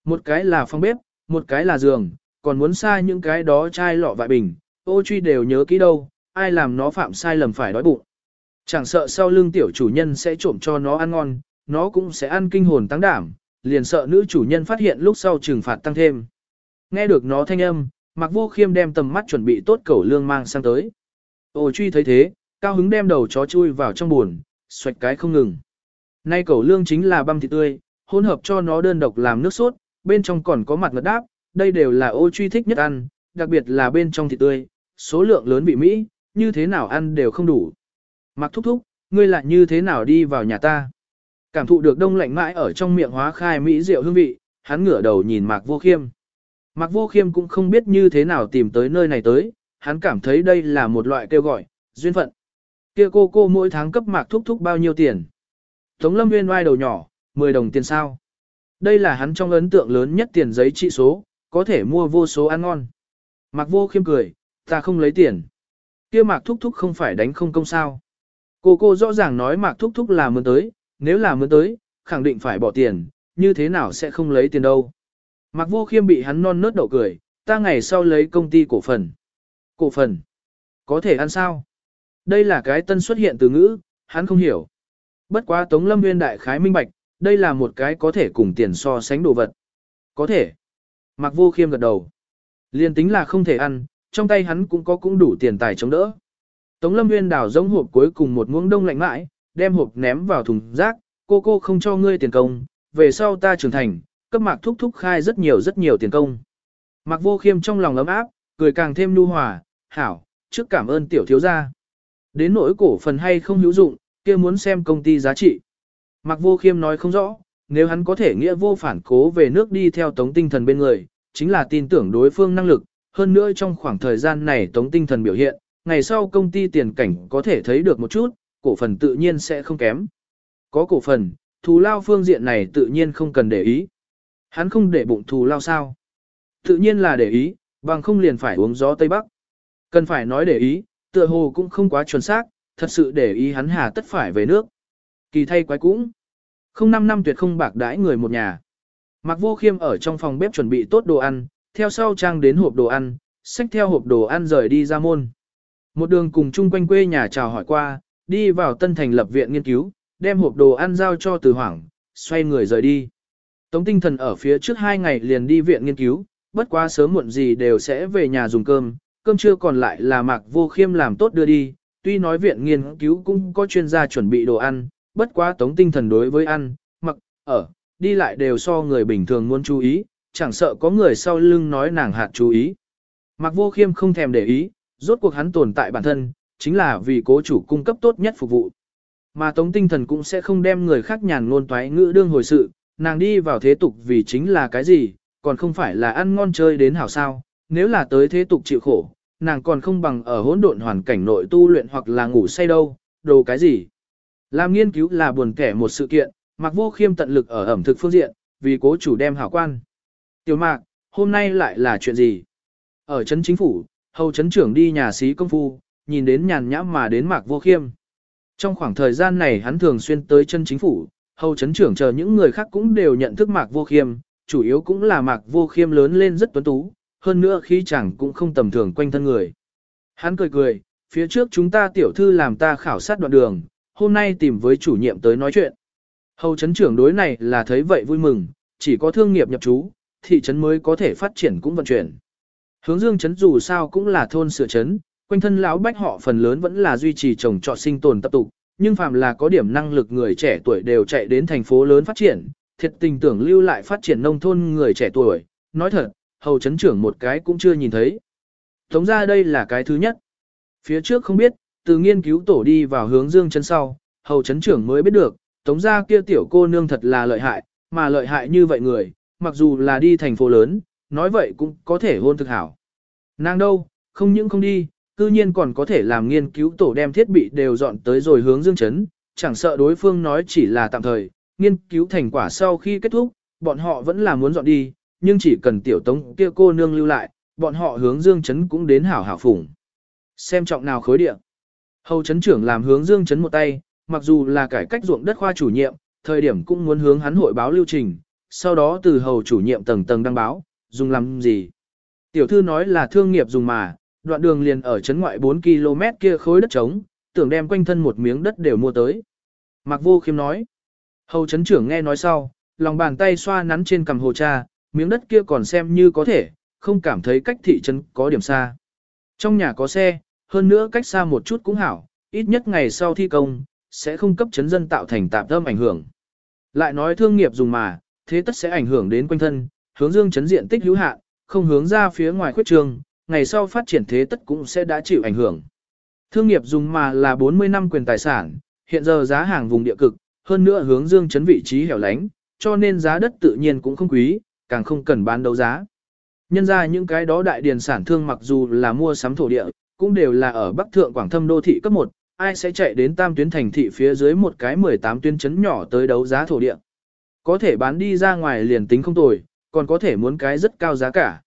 [SPEAKER 1] Một cái là phòng bếp, một cái là giường, còn muốn xa những cái đó chai lọ vại bình, ô truy đều nhớ kỹ đâu, ai làm nó phạm sai lầm phải đói bụng. Chẳng sợ sau lưng tiểu chủ nhân sẽ trộm cho nó ăn ngon, nó cũng sẽ ăn kinh hồn tăng đảm, liền sợ nữ chủ nhân phát hiện lúc sau trừng phạt tăng thêm. Nghe được nó thanh âm, Mạc Vô Khiêm đem tầm mắt chuẩn bị tốt cẩu lương mang sang tới. Ô truy thấy thế, cao hứng đem đầu chó chui vào trong buồn, xoạch cái không ngừng. Nay cẩu lương chính là băm thịt tươi, hỗn hợp cho nó đơn độc làm nước sốt, bên trong còn có mặt ngật đáp, đây đều là ô truy thích nhất ăn, đặc biệt là bên trong thịt tươi, số lượng lớn vị Mỹ, như thế nào ăn đều không đủ. Mặc thúc thúc, ngươi lại như thế nào đi vào nhà ta? Cảm thụ được đông lạnh mãi ở trong miệng hóa khai Mỹ rượu hương vị, hắn ngửa đầu nhìn Mạc Vô Khiêm. Mạc Vô Khiêm cũng không biết như thế nào tìm tới nơi này tới, hắn cảm thấy đây là một loại kêu gọi, duyên phận. Kia cô cô mỗi tháng cấp Mạc thúc thúc bao nhiêu tiền? Tống Lâm Nguyên oai đầu nhỏ, 10 đồng tiền sao? Đây là hắn trong ấn tượng lớn nhất tiền giấy trị số, có thể mua vô số ăn ngon. Mạc Vô Khiêm cười, ta không lấy tiền. Kia Mạc thúc thúc không phải đánh không công sao? Cô cô rõ ràng nói Mạc thúc thúc là mướn tới, nếu là mướn tới, khẳng định phải bỏ tiền, như thế nào sẽ không lấy tiền đâu. Mạc Vô Khiêm bị hắn non nớt đậu cười, ta ngày sau lấy công ty cổ phần. Cổ phần? Có thể ăn sao? Đây là cái tân xuất hiện từ ngữ, hắn không hiểu. Bất quá Tống Lâm Nguyên đại khái minh bạch, đây là một cái có thể cùng tiền so sánh đồ vật. Có thể. Mạc Vô Khiêm gật đầu. Liên tính là không thể ăn, trong tay hắn cũng có cũng đủ tiền tài chống đỡ. Tống Lâm Nguyên đảo giống hộp cuối cùng một muỗng đông lạnh mãi, đem hộp ném vào thùng rác, cô cô không cho ngươi tiền công, về sau ta trưởng thành, cấp mạc thúc thúc khai rất nhiều rất nhiều tiền công. Mạc vô khiêm trong lòng ấm áp, cười càng thêm nu hòa, hảo, trước cảm ơn tiểu thiếu gia. Đến nỗi cổ phần hay không hữu dụng, kia muốn xem công ty giá trị. Mạc vô khiêm nói không rõ, nếu hắn có thể nghĩa vô phản cố về nước đi theo tống tinh thần bên người, chính là tin tưởng đối phương năng lực, hơn nữa trong khoảng thời gian này tống tinh thần biểu hiện, ngày sau công ty tiền cảnh có thể thấy được một chút, cổ phần tự nhiên sẽ không kém. Có cổ phần, thù lao phương diện này tự nhiên không cần để ý. Hắn không để bụng thù lao sao. Tự nhiên là để ý, bằng không liền phải uống gió Tây Bắc. Cần phải nói để ý, tựa hồ cũng không quá chuẩn xác, thật sự để ý hắn hà tất phải về nước. Kỳ thay quái cũng. Không năm năm tuyệt không bạc đãi người một nhà. Mạc Vô Khiêm ở trong phòng bếp chuẩn bị tốt đồ ăn, theo sau trang đến hộp đồ ăn, xách theo hộp đồ ăn rời đi ra môn. Một đường cùng chung quanh quê nhà chào hỏi qua, đi vào tân thành lập viện nghiên cứu, đem hộp đồ ăn giao cho từ hoảng, xoay người rời đi. Tống tinh thần ở phía trước hai ngày liền đi viện nghiên cứu, bất quá sớm muộn gì đều sẽ về nhà dùng cơm, cơm trưa còn lại là mạc vô khiêm làm tốt đưa đi, tuy nói viện nghiên cứu cũng có chuyên gia chuẩn bị đồ ăn, bất quá tống tinh thần đối với ăn, mặc, ở, đi lại đều so người bình thường muốn chú ý, chẳng sợ có người sau lưng nói nàng hạt chú ý. Mặc vô khiêm không thèm để ý, rốt cuộc hắn tồn tại bản thân, chính là vì cố chủ cung cấp tốt nhất phục vụ. Mà tống tinh thần cũng sẽ không đem người khác nhàn ngôn toái ngữ đương hồi sự, nàng đi vào thế tục vì chính là cái gì, còn không phải là ăn ngon chơi đến hảo sao, nếu là tới thế tục chịu khổ, nàng còn không bằng ở hỗn độn hoàn cảnh nội tu luyện hoặc là ngủ say đâu, đồ cái gì. Làm nghiên cứu là buồn kẻ một sự kiện, Mạc Vô Khiêm tận lực ở ẩm thực phương diện, vì cố chủ đem hảo quan. Tiểu Mạc, hôm nay lại là chuyện gì? Ở trấn chính phủ, hầu trấn trưởng đi nhà xí công phu, nhìn đến nhàn nhãm mà đến Mạc Vô Khiêm. Trong khoảng thời gian này hắn thường xuyên tới chân chính phủ, hầu trấn trưởng chờ những người khác cũng đều nhận thức Mạc Vô Khiêm, chủ yếu cũng là Mạc Vô Khiêm lớn lên rất tuấn tú, hơn nữa khi chẳng cũng không tầm thường quanh thân người. Hắn cười cười, phía trước chúng ta tiểu thư làm ta khảo sát đoạn đường, hôm nay tìm với chủ nhiệm tới nói chuyện. Hầu chấn trưởng đối này là thấy vậy vui mừng, chỉ có thương nghiệp nhập trú, thị trấn mới có thể phát triển cũng vận chuyển. Hướng dương trấn dù sao cũng là thôn sửa trấn, quanh thân lão bách họ phần lớn vẫn là duy trì trồng trọt sinh tồn tập tục, nhưng phàm là có điểm năng lực người trẻ tuổi đều chạy đến thành phố lớn phát triển, thiệt tình tưởng lưu lại phát triển nông thôn người trẻ tuổi, nói thật, hầu chấn trưởng một cái cũng chưa nhìn thấy. Tống ra đây là cái thứ nhất. Phía trước không biết, từ nghiên cứu tổ đi vào hướng dương chân sau, hầu chấn trưởng mới biết được, tống gia kia tiểu cô nương thật là lợi hại, mà lợi hại như vậy người, mặc dù là đi thành phố lớn, nói vậy cũng có thể hôn thực hảo. Nàng đâu, không những không đi, cư nhiên còn có thể làm nghiên cứu tổ đem thiết bị đều dọn tới rồi hướng dương chấn, chẳng sợ đối phương nói chỉ là tạm thời, nghiên cứu thành quả sau khi kết thúc, bọn họ vẫn là muốn dọn đi, nhưng chỉ cần tiểu tống kia cô nương lưu lại, bọn họ hướng dương chấn cũng đến hảo hảo phủng. Xem trọng nào khối địa. Hầu chấn trưởng làm hướng dương chấn một tay, mặc dù là cải cách ruộng đất khoa chủ nhiệm, thời điểm cũng muốn hướng hắn hội báo lưu trình, sau đó từ hầu chủ nhiệm tầng tầng đăng báo, dùng làm gì. Tiểu thư nói là thương nghiệp dùng mà, đoạn đường liền ở chấn ngoại 4 km kia khối đất trống, tưởng đem quanh thân một miếng đất đều mua tới. Mạc vô khiêm nói. Hầu chấn trưởng nghe nói sau, lòng bàn tay xoa nắn trên cầm hồ cha, miếng đất kia còn xem như có thể, không cảm thấy cách thị trấn có điểm xa. Trong nhà có xe, hơn nữa cách xa một chút cũng hảo, ít nhất ngày sau thi công, sẽ không cấp chấn dân tạo thành tạm tâm ảnh hưởng. Lại nói thương nghiệp dùng mà, thế tất sẽ ảnh hưởng đến quanh thân, hướng dương chấn diện tích hữu hạn, không hướng ra phía ngoài khuyết trường, ngày sau phát triển thế tất cũng sẽ đã chịu ảnh hưởng. Thương nghiệp dùng mà là 40 năm quyền tài sản, hiện giờ giá hàng vùng địa cực, hơn nữa hướng dương chấn vị trí hẻo lánh, cho nên giá đất tự nhiên cũng không quý, càng không cần bán đấu giá. Nhân ra những cái đó đại điền sản thương mặc dù là mua sắm thổ địa, cũng đều là ở Bắc Thượng Quảng Thâm đô thị cấp 1, ai sẽ chạy đến tam tuyến thành thị phía dưới một cái 18 tuyến chấn nhỏ tới đấu giá thổ địa. Có thể bán đi ra ngoài liền tính không tồi, còn có thể muốn cái rất cao giá cả.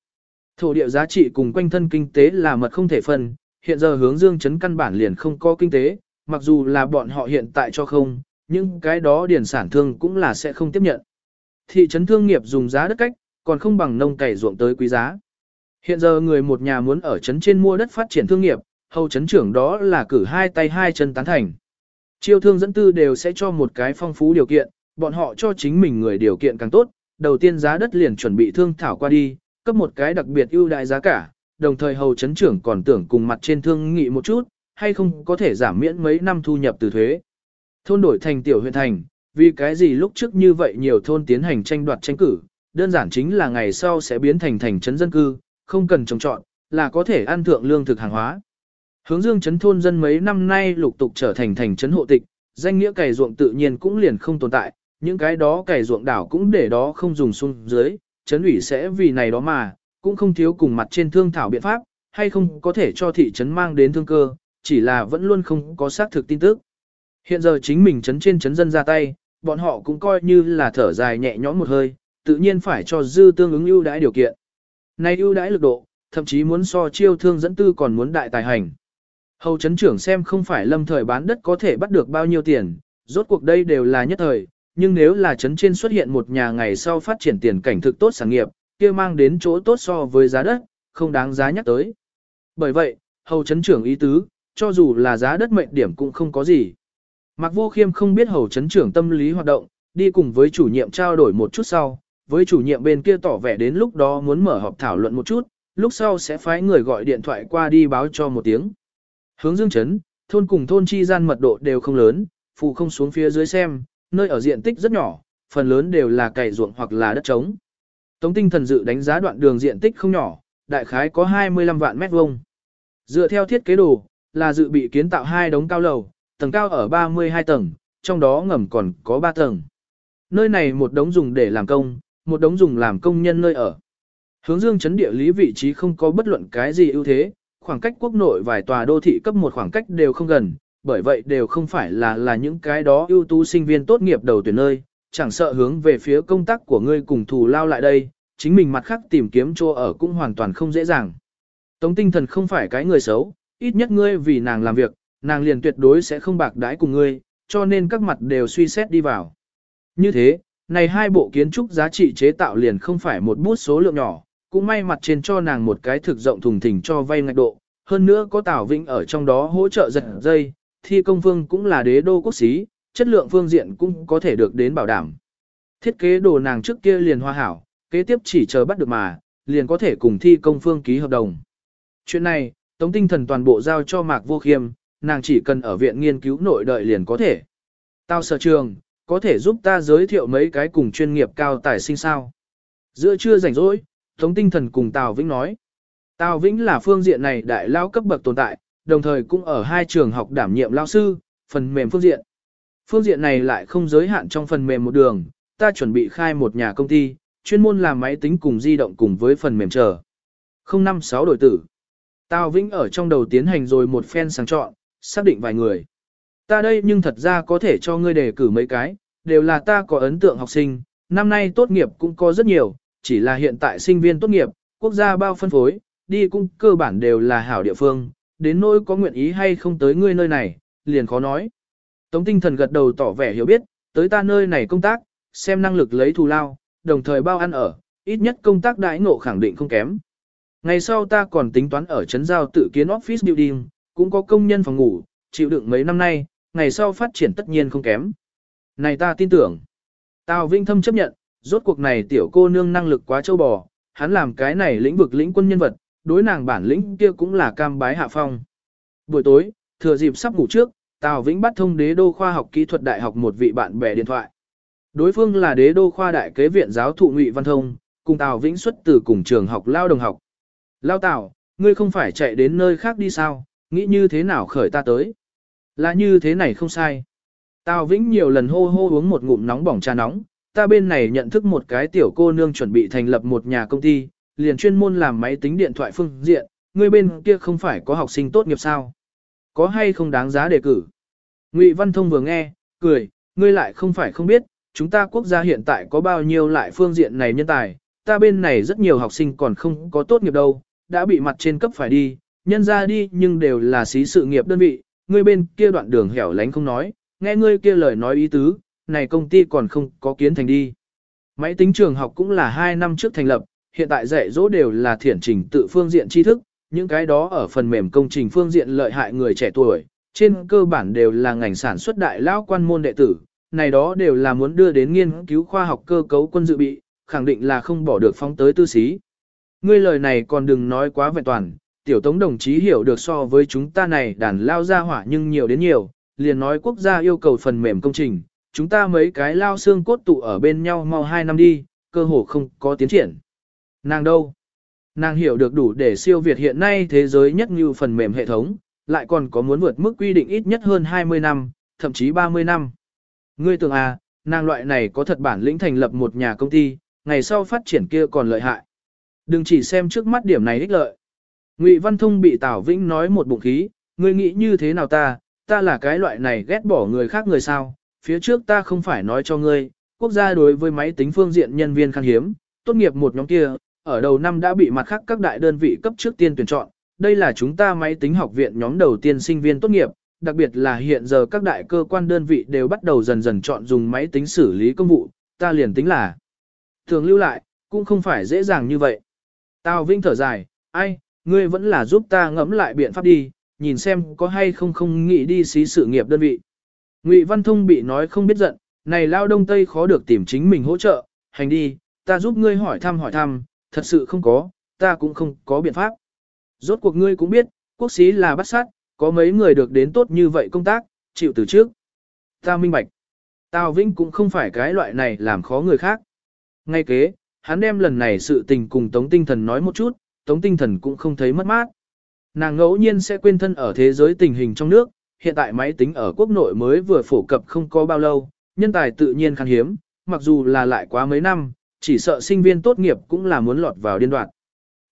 [SPEAKER 1] Thổ địa giá trị cùng quanh thân kinh tế là mật không thể phân, hiện giờ hướng dương chấn căn bản liền không có kinh tế, mặc dù là bọn họ hiện tại cho không, nhưng cái đó điển sản thương cũng là sẽ không tiếp nhận. Thị trấn thương nghiệp dùng giá đất cách, còn không bằng nông cày ruộng tới quý giá. Hiện giờ người một nhà muốn ở trấn trên mua đất phát triển thương nghiệp, hầu trấn trưởng đó là cử hai tay hai chân tán thành. Chiêu thương dẫn tư đều sẽ cho một cái phong phú điều kiện, bọn họ cho chính mình người điều kiện càng tốt, đầu tiên giá đất liền chuẩn bị thương thảo qua đi, cấp một cái đặc biệt ưu đại giá cả, đồng thời hầu chấn trưởng còn tưởng cùng mặt trên thương nghị một chút, hay không có thể giảm miễn mấy năm thu nhập từ thuế. Thôn đổi thành tiểu huyện thành, vì cái gì lúc trước như vậy nhiều thôn tiến hành tranh đoạt tranh cử, đơn giản chính là ngày sau sẽ biến thành thành trấn dân cư, không cần trồng trọt, là có thể ăn thượng lương thực hàng hóa. Hướng dương chấn thôn dân mấy năm nay lục tục trở thành thành trấn hộ tịch, danh nghĩa cày ruộng tự nhiên cũng liền không tồn tại, những cái đó cày ruộng đảo cũng để đó không dùng xuống dưới, chấn ủy sẽ vì này đó mà, cũng không thiếu cùng mặt trên thương thảo biện pháp, hay không có thể cho thị trấn mang đến thương cơ, chỉ là vẫn luôn không có xác thực tin tức. Hiện giờ chính mình trấn trên trấn dân ra tay, bọn họ cũng coi như là thở dài nhẹ nhõm một hơi, tự nhiên phải cho dư tương ứng ưu đãi điều kiện nay ưu đãi lực độ, thậm chí muốn so chiêu thương dẫn tư còn muốn đại tài hành. Hầu chấn trưởng xem không phải lâm thời bán đất có thể bắt được bao nhiêu tiền, rốt cuộc đây đều là nhất thời, nhưng nếu là chấn trên xuất hiện một nhà ngày sau phát triển tiền cảnh thực tốt sản nghiệp, kia mang đến chỗ tốt so với giá đất, không đáng giá nhắc tới. Bởi vậy, hầu chấn trưởng ý tứ, cho dù là giá đất mệnh điểm cũng không có gì. Mạc Vô Khiêm không biết hầu chấn trưởng tâm lý hoạt động, đi cùng với chủ nhiệm trao đổi một chút sau, với chủ nhiệm bên kia tỏ vẻ đến lúc đó muốn mở họp thảo luận một chút, lúc sau sẽ phái người gọi điện thoại qua đi báo cho một tiếng. Hướng dương chấn, thôn cùng thôn chi gian mật độ đều không lớn, phụ không xuống phía dưới xem, nơi ở diện tích rất nhỏ, phần lớn đều là cày ruộng hoặc là đất trống. Tống tinh thần dự đánh giá đoạn đường diện tích không nhỏ, đại khái có 25 vạn mét vuông. Dựa theo thiết kế đồ, là dự bị kiến tạo hai đống cao lầu, tầng cao ở 32 tầng, trong đó ngầm còn có 3 tầng. Nơi này một đống dùng để làm công, một đống dùng làm công nhân nơi ở. Hướng dương chấn địa lý vị trí không có bất luận cái gì ưu thế, khoảng cách quốc nội vài tòa đô thị cấp một khoảng cách đều không gần, bởi vậy đều không phải là là những cái đó ưu tú sinh viên tốt nghiệp đầu tuyển nơi, chẳng sợ hướng về phía công tác của ngươi cùng thù lao lại đây, chính mình mặt khác tìm kiếm chỗ ở cũng hoàn toàn không dễ dàng. Tống tinh thần không phải cái người xấu, ít nhất ngươi vì nàng làm việc, nàng liền tuyệt đối sẽ không bạc đãi cùng ngươi, cho nên các mặt đều suy xét đi vào. Như thế, này hai bộ kiến trúc giá trị chế tạo liền không phải một bút số lượng nhỏ, cũng may mặt trên cho nàng một cái thực rộng thùng thình cho vay ngạch độ, hơn nữa có Tào Vĩnh ở trong đó hỗ trợ giật dây, thi công phương cũng là đế đô quốc xí, chất lượng phương diện cũng có thể được đến bảo đảm. Thiết kế đồ nàng trước kia liền hoa hảo, kế tiếp chỉ chờ bắt được mà, liền có thể cùng thi công phương ký hợp đồng. Chuyện này, Tống Tinh Thần toàn bộ giao cho Mạc Vô Khiêm, nàng chỉ cần ở viện nghiên cứu nội đợi liền có thể. Tao sở trường, có thể giúp ta giới thiệu mấy cái cùng chuyên nghiệp cao tài sinh sao. Giữa trưa rảnh rỗi, Tống Tinh Thần cùng Tào Vĩnh nói. Tào Vĩnh là phương diện này đại lao cấp bậc tồn tại, đồng thời cũng ở hai trường học đảm nhiệm lao sư, phần mềm phương diện. Phương diện này lại không giới hạn trong phần mềm một đường, ta chuẩn bị khai một nhà công ty, chuyên môn làm máy tính cùng di động cùng với phần mềm chờ. 056 đổi tử. Tào Vĩnh ở trong đầu tiến hành rồi một phen sáng chọn, xác định vài người. Ta đây nhưng thật ra có thể cho ngươi đề cử mấy cái, đều là ta có ấn tượng học sinh, năm nay tốt nghiệp cũng có rất nhiều, chỉ là hiện tại sinh viên tốt nghiệp, quốc gia bao phân phối, đi cũng cơ bản đều là hảo địa phương, đến nỗi có nguyện ý hay không tới ngươi nơi này, liền khó nói. Tống tinh thần gật đầu tỏ vẻ hiểu biết, tới ta nơi này công tác, xem năng lực lấy thù lao, đồng thời bao ăn ở, ít nhất công tác đãi ngộ khẳng định không kém. Ngày sau ta còn tính toán ở trấn giao tự kiến office building, cũng có công nhân phòng ngủ, chịu đựng mấy năm nay, ngày sau phát triển tất nhiên không kém. Này ta tin tưởng. Tào Vinh Thâm chấp nhận, rốt cuộc này tiểu cô nương năng lực quá châu bò, hắn làm cái này lĩnh vực lĩnh quân nhân vật, đối nàng bản lĩnh kia cũng là cam bái hạ phong. Buổi tối, thừa dịp sắp ngủ trước, Tào Vĩnh bắt thông đế đô khoa học kỹ thuật đại học một vị bạn bè điện thoại. Đối phương là đế đô khoa đại kế viện giáo thụ Ngụy Văn Thông, cùng Tào Vĩnh xuất từ cùng trường học lao đồng học. Lao Tào, ngươi không phải chạy đến nơi khác đi sao, nghĩ như thế nào khởi ta tới. Là như thế này không sai. Tào Vĩnh nhiều lần hô hô uống một ngụm nóng bỏng trà nóng, ta bên này nhận thức một cái tiểu cô nương chuẩn bị thành lập một nhà công ty, liền chuyên môn làm máy tính điện thoại phương diện, ngươi bên kia không phải có học sinh tốt nghiệp sao? Có hay không đáng giá đề cử? Ngụy Văn Thông vừa nghe, cười, ngươi lại không phải không biết, chúng ta quốc gia hiện tại có bao nhiêu lại phương diện này nhân tài, ta bên này rất nhiều học sinh còn không có tốt nghiệp đâu, đã bị mặt trên cấp phải đi, nhân ra đi nhưng đều là xí sự nghiệp đơn vị, ngươi bên kia đoạn đường hẻo lánh không nói, nghe ngươi kia lời nói ý tứ, này công ty còn không có kiến thành đi. Máy tính trường học cũng là 2 năm trước thành lập, hiện tại dạy dỗ đều là thiển trình tự phương diện tri thức, những cái đó ở phần mềm công trình phương diện lợi hại người trẻ tuổi, trên cơ bản đều là ngành sản xuất đại lão quan môn đệ tử, này đó đều là muốn đưa đến nghiên cứu khoa học cơ cấu quân dự bị, khẳng định là không bỏ được phóng tới tư sĩ. Ngươi lời này còn đừng nói quá vẹn toàn, tiểu tống đồng chí hiểu được so với chúng ta này đàn lao ra hỏa nhưng nhiều đến nhiều, liền nói quốc gia yêu cầu phần mềm công trình, chúng ta mấy cái lao xương cốt tụ ở bên nhau mau hai năm đi, cơ hồ không có tiến triển. Nàng đâu? Nàng hiểu được đủ để siêu việt hiện nay thế giới nhất như phần mềm hệ thống, lại còn có muốn vượt mức quy định ít nhất hơn 20 năm, thậm chí 30 năm. Ngươi tưởng à, nàng loại này có thật bản lĩnh thành lập một nhà công ty, ngày sau phát triển kia còn lợi hại. Đừng chỉ xem trước mắt điểm này ích lợi. Ngụy Văn Thông bị Tào Vĩnh nói một bụng khí, ngươi nghĩ như thế nào ta, ta là cái loại này ghét bỏ người khác người sao, phía trước ta không phải nói cho ngươi, quốc gia đối với máy tính phương diện nhân viên khan hiếm, tốt nghiệp một nhóm kia, ở đầu năm đã bị mặt khác các đại đơn vị cấp trước tiên tuyển chọn. Đây là chúng ta máy tính học viện nhóm đầu tiên sinh viên tốt nghiệp, đặc biệt là hiện giờ các đại cơ quan đơn vị đều bắt đầu dần dần chọn dùng máy tính xử lý công vụ, ta liền tính là thường lưu lại, cũng không phải dễ dàng như vậy. Tào Vinh thở dài, ai, ngươi vẫn là giúp ta ngẫm lại biện pháp đi, nhìn xem có hay không không nghĩ đi xí sự nghiệp đơn vị. Ngụy Văn Thông bị nói không biết giận, này lao đông tây khó được tìm chính mình hỗ trợ, hành đi, ta giúp ngươi hỏi thăm hỏi thăm, thật sự không có, ta cũng không có biện pháp. Rốt cuộc ngươi cũng biết, quốc sĩ là bắt sát, có mấy người được đến tốt như vậy công tác, chịu từ trước. Ta minh bạch. Tào Vinh cũng không phải cái loại này làm khó người khác. Ngay kế, hắn đem lần này sự tình cùng Tống Tinh Thần nói một chút, Tống Tinh Thần cũng không thấy mất mát. Nàng ngẫu nhiên sẽ quên thân ở thế giới tình hình trong nước, hiện tại máy tính ở quốc nội mới vừa phổ cập không có bao lâu, nhân tài tự nhiên khan hiếm, mặc dù là lại quá mấy năm, chỉ sợ sinh viên tốt nghiệp cũng là muốn lọt vào điên đoạn.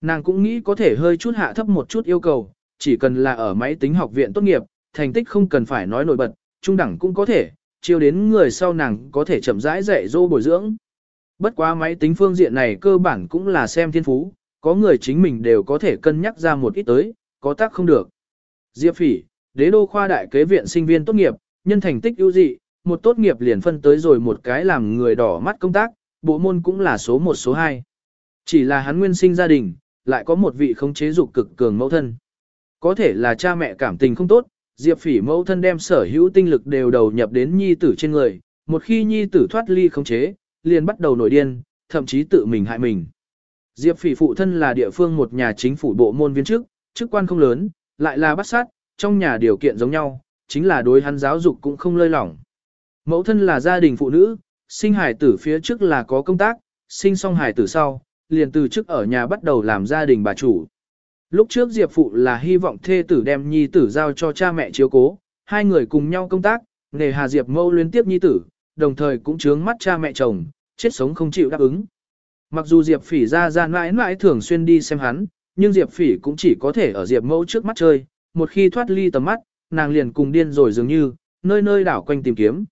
[SPEAKER 1] Nàng cũng nghĩ có thể hơi chút hạ thấp một chút yêu cầu, chỉ cần là ở máy tính học viện tốt nghiệp, thành tích không cần phải nói nổi bật, trung đẳng cũng có thể, chiêu đến người sau nàng có thể chậm rãi dạy dỗ bồi dưỡng. Bất quá máy tính phương diện này cơ bản cũng là xem thiên phú, có người chính mình đều có thể cân nhắc ra một ít tới, có tác không được. Diệp Phỉ, đế đô khoa đại kế viện sinh viên tốt nghiệp, nhân thành tích ưu dị, một tốt nghiệp liền phân tới rồi một cái làm người đỏ mắt công tác, bộ môn cũng là số một số hai. Chỉ là hắn nguyên sinh gia đình, lại có một vị không chế dục cực cường mẫu thân. Có thể là cha mẹ cảm tình không tốt, Diệp Phỉ mẫu thân đem sở hữu tinh lực đều đầu nhập đến nhi tử trên người, một khi nhi tử thoát ly không chế, liền bắt đầu nổi điên, thậm chí tự mình hại mình. Diệp Phỉ phụ thân là địa phương một nhà chính phủ bộ môn viên chức, chức quan không lớn, lại là bắt sát, trong nhà điều kiện giống nhau, chính là đối hắn giáo dục cũng không lơi lỏng. Mẫu thân là gia đình phụ nữ, sinh hải tử phía trước là có công tác, sinh xong hải tử sau, liền từ trước ở nhà bắt đầu làm gia đình bà chủ. Lúc trước Diệp Phụ là hy vọng thê tử đem nhi tử giao cho cha mẹ chiếu cố, hai người cùng nhau công tác, nghề Hà Diệp mâu liên tiếp nhi tử, đồng thời cũng chướng mắt cha mẹ chồng, chết sống không chịu đáp ứng. Mặc dù Diệp Phỉ ra ra mãi mãi thường xuyên đi xem hắn, nhưng Diệp Phỉ cũng chỉ có thể ở Diệp mẫu trước mắt chơi, một khi thoát ly tầm mắt, nàng liền cùng điên rồi dường như, nơi nơi đảo quanh tìm kiếm.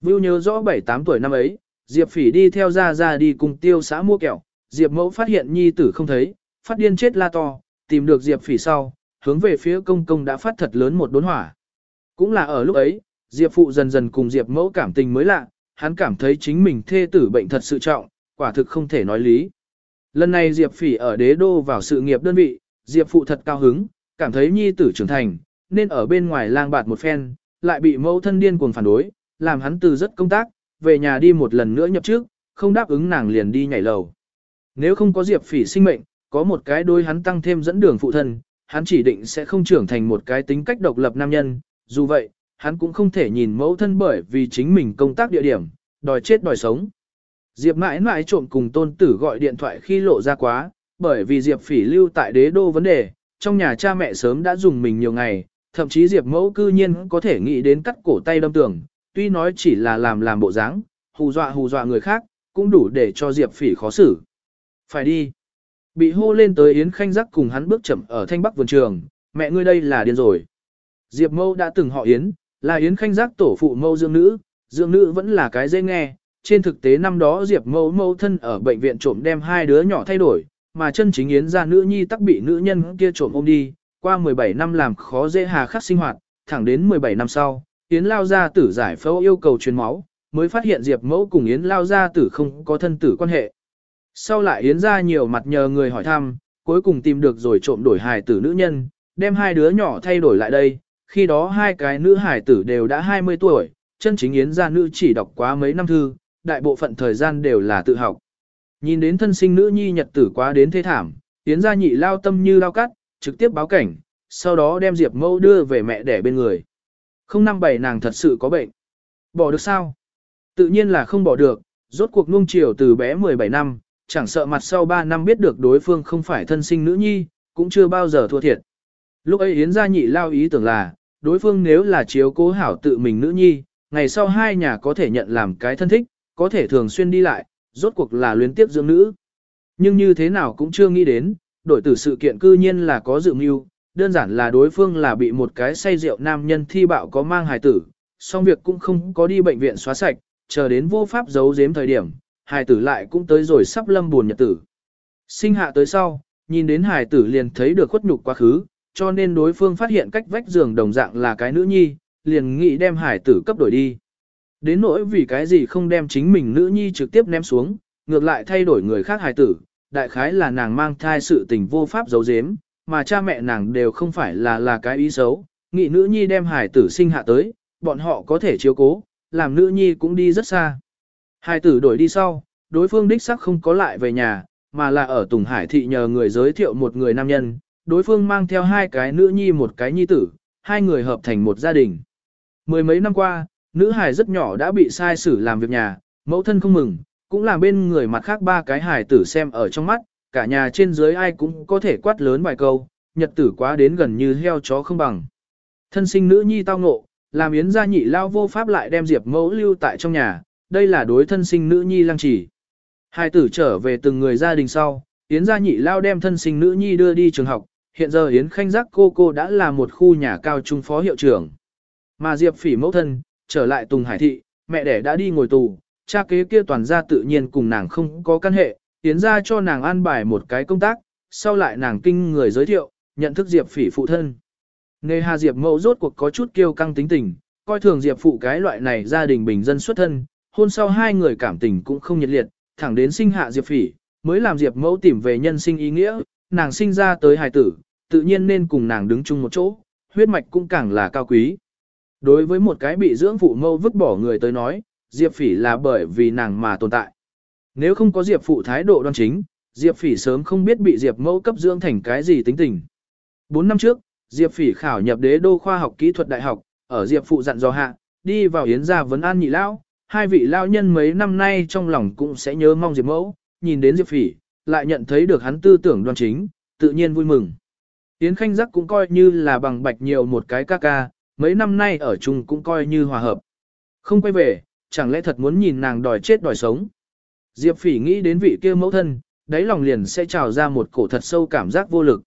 [SPEAKER 1] Vưu nhớ rõ 7-8 tuổi năm ấy, Diệp Phỉ đi theo ra ra đi cùng tiêu xã mua kẹo, Diệp mẫu phát hiện nhi tử không thấy, phát điên chết la to, tìm được Diệp Phỉ sau, hướng về phía công công đã phát thật lớn một đốn hỏa. Cũng là ở lúc ấy, Diệp phụ dần dần cùng Diệp mẫu cảm tình mới lạ, hắn cảm thấy chính mình thê tử bệnh thật sự trọng, quả thực không thể nói lý. Lần này Diệp Phỉ ở đế đô vào sự nghiệp đơn vị, Diệp phụ thật cao hứng, cảm thấy nhi tử trưởng thành, nên ở bên ngoài lang bạt một phen, lại bị mẫu thân điên cuồng phản đối, làm hắn từ rất công tác, về nhà đi một lần nữa nhập trước, không đáp ứng nàng liền đi nhảy lầu. Nếu không có Diệp Phỉ sinh mệnh, có một cái đôi hắn tăng thêm dẫn đường phụ thân, hắn chỉ định sẽ không trưởng thành một cái tính cách độc lập nam nhân, dù vậy, hắn cũng không thể nhìn mẫu thân bởi vì chính mình công tác địa điểm, đòi chết đòi sống. Diệp mãi mãi trộm cùng tôn tử gọi điện thoại khi lộ ra quá, bởi vì Diệp phỉ lưu tại đế đô vấn đề, trong nhà cha mẹ sớm đã dùng mình nhiều ngày, thậm chí Diệp mẫu cư nhiên có thể nghĩ đến cắt cổ tay đâm tường, tuy nói chỉ là làm làm bộ dáng, hù dọa hù dọa người khác, cũng đủ để cho Diệp phỉ khó xử. Phải đi. Bị hô lên tới Yến Khanh Giác cùng hắn bước chậm ở thanh bắc vườn trường, mẹ ngươi đây là điên rồi. Diệp Mẫu đã từng họ Yến, là Yến Khanh Giác tổ phụ Mẫu Dương nữ, Dương nữ vẫn là cái dễ nghe. Trên thực tế năm đó Diệp mẫu mẫu thân ở bệnh viện trộm đem hai đứa nhỏ thay đổi, mà chân chính Yến ra nữ nhi tắc bị nữ nhân kia trộm ôm đi, qua 17 năm làm khó dễ hà khắc sinh hoạt, thẳng đến 17 năm sau, Yến lao gia tử giải phẫu yêu cầu truyền máu, mới phát hiện Diệp mẫu cùng Yến lao gia tử không có thân tử quan hệ. Sau lại Yến ra nhiều mặt nhờ người hỏi thăm, cuối cùng tìm được rồi trộm đổi hài tử nữ nhân, đem hai đứa nhỏ thay đổi lại đây, khi đó hai cái nữ hài tử đều đã 20 tuổi, chân chính Yến gia nữ chỉ đọc quá mấy năm thư, đại bộ phận thời gian đều là tự học. Nhìn đến thân sinh nữ nhi nhật tử quá đến thế thảm, Yến ra nhị lao tâm như lao cắt, trực tiếp báo cảnh, sau đó đem Diệp mẫu đưa về mẹ đẻ bên người. Không năm bảy nàng thật sự có bệnh. Bỏ được sao? Tự nhiên là không bỏ được, rốt cuộc nuông chiều từ bé 17 năm, chẳng sợ mặt sau 3 năm biết được đối phương không phải thân sinh nữ nhi, cũng chưa bao giờ thua thiệt. Lúc ấy Yến gia nhị lao ý tưởng là, đối phương nếu là chiếu cố hảo tự mình nữ nhi, ngày sau hai nhà có thể nhận làm cái thân thích, có thể thường xuyên đi lại, rốt cuộc là luyến tiếp dưỡng nữ. Nhưng như thế nào cũng chưa nghĩ đến, đổi tử sự kiện cư nhiên là có dự mưu, đơn giản là đối phương là bị một cái say rượu nam nhân thi bạo có mang hài tử, song việc cũng không có đi bệnh viện xóa sạch, chờ đến vô pháp giấu giếm thời điểm, hài tử lại cũng tới rồi sắp lâm buồn nhật tử. Sinh hạ tới sau, nhìn đến hải tử liền thấy được khuất nhục quá khứ, cho nên đối phương phát hiện cách vách giường đồng dạng là cái nữ nhi, liền nghĩ đem hải tử cấp đổi đi. Đến nỗi vì cái gì không đem chính mình nữ nhi trực tiếp ném xuống, ngược lại thay đổi người khác hài tử, đại khái là nàng mang thai sự tình vô pháp giấu giếm, mà cha mẹ nàng đều không phải là là cái ý xấu, nghĩ nữ nhi đem hài tử sinh hạ tới, bọn họ có thể chiếu cố, làm nữ nhi cũng đi rất xa. Hải tử đổi đi sau, đối phương đích sắc không có lại về nhà, mà là ở Tùng Hải thị nhờ người giới thiệu một người nam nhân, đối phương mang theo hai cái nữ nhi một cái nhi tử, hai người hợp thành một gia đình. Mười mấy năm qua, nữ hài rất nhỏ đã bị sai xử làm việc nhà, mẫu thân không mừng, cũng làm bên người mặt khác ba cái hài tử xem ở trong mắt, cả nhà trên dưới ai cũng có thể quát lớn vài câu, nhật tử quá đến gần như heo chó không bằng. Thân sinh nữ nhi tao ngộ, làm yến gia nhị lao vô pháp lại đem diệp mẫu lưu tại trong nhà, đây là đối thân sinh nữ nhi lăng trì. Hai tử trở về từng người gia đình sau, yến gia nhị lao đem thân sinh nữ nhi đưa đi trường học, hiện giờ yến khanh giác cô cô đã là một khu nhà cao trung phó hiệu trưởng. Mà diệp phỉ mẫu thân, trở lại Tùng Hải thị, mẹ đẻ đã đi ngồi tù, cha kế kia toàn gia tự nhiên cùng nàng không có căn hệ, tiến ra cho nàng an bài một cái công tác, sau lại nàng kinh người giới thiệu, nhận thức Diệp phỉ phụ thân. Nghe Hà Diệp mẫu rốt cuộc có chút kiêu căng tính tình, coi thường Diệp phụ cái loại này gia đình bình dân xuất thân, hôn sau hai người cảm tình cũng không nhiệt liệt, thẳng đến sinh hạ Diệp phỉ, mới làm Diệp mẫu tìm về nhân sinh ý nghĩa, nàng sinh ra tới hài tử, tự nhiên nên cùng nàng đứng chung một chỗ, huyết mạch cũng càng là cao quý. Đối với một cái bị dưỡng phụ mâu vứt bỏ người tới nói, Diệp Phỉ là bởi vì nàng mà tồn tại. Nếu không có Diệp phụ thái độ đoan chính, Diệp Phỉ sớm không biết bị Diệp mẫu cấp dưỡng thành cái gì tính tình. Bốn năm trước, Diệp Phỉ khảo nhập đế đô khoa học kỹ thuật đại học, ở Diệp phụ dặn dò hạ, đi vào yến gia vấn an nhị lão, hai vị lão nhân mấy năm nay trong lòng cũng sẽ nhớ mong Diệp mẫu, nhìn đến Diệp Phỉ, lại nhận thấy được hắn tư tưởng đoan chính, tự nhiên vui mừng. Yến Khanh Giác cũng coi như là bằng bạch nhiều một cái ca ca, mấy năm nay ở chung cũng coi như hòa hợp. Không quay về, chẳng lẽ thật muốn nhìn nàng đòi chết đòi sống. Diệp phỉ nghĩ đến vị kia mẫu thân, đáy lòng liền sẽ trào ra một cổ thật sâu cảm giác vô lực.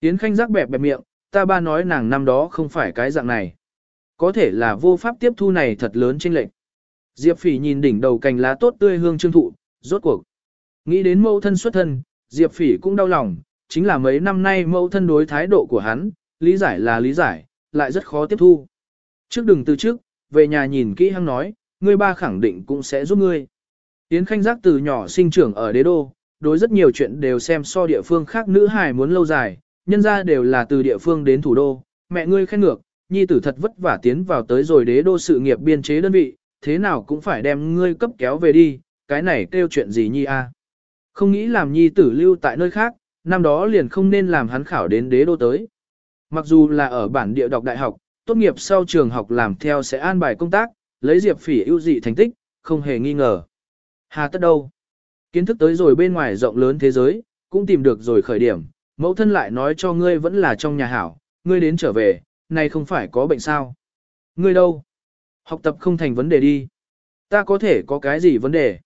[SPEAKER 1] Yến Khanh giác bẹp bẹp miệng, ta ba nói nàng năm đó không phải cái dạng này. Có thể là vô pháp tiếp thu này thật lớn trên lệnh. Diệp phỉ nhìn đỉnh đầu cành lá tốt tươi hương trương thụ, rốt cuộc. Nghĩ đến mẫu thân xuất thân, Diệp phỉ cũng đau lòng, chính là mấy năm nay mẫu thân đối thái độ của hắn, lý giải là lý giải, lại rất khó tiếp thu. Trước đừng từ trước, về nhà nhìn kỹ hăng nói, ngươi ba khẳng định cũng sẽ giúp ngươi. Yến Khanh Giác từ nhỏ sinh trưởng ở đế đô, đối rất nhiều chuyện đều xem so địa phương khác nữ hài muốn lâu dài, nhân ra đều là từ địa phương đến thủ đô, mẹ ngươi khen ngược, nhi tử thật vất vả tiến vào tới rồi đế đô sự nghiệp biên chế đơn vị, thế nào cũng phải đem ngươi cấp kéo về đi, cái này kêu chuyện gì nhi a? Không nghĩ làm nhi tử lưu tại nơi khác, năm đó liền không nên làm hắn khảo đến đế đô tới. Mặc dù là ở bản địa đọc đại học, tốt nghiệp sau trường học làm theo sẽ an bài công tác, lấy Diệp Phỉ ưu dị thành tích, không hề nghi ngờ. Hà tất đâu? Kiến thức tới rồi bên ngoài rộng lớn thế giới, cũng tìm được rồi khởi điểm, mẫu thân lại nói cho ngươi vẫn là trong nhà hảo, ngươi đến trở về, này không phải có bệnh sao? Ngươi đâu? Học tập không thành vấn đề đi. Ta có thể có cái gì vấn đề?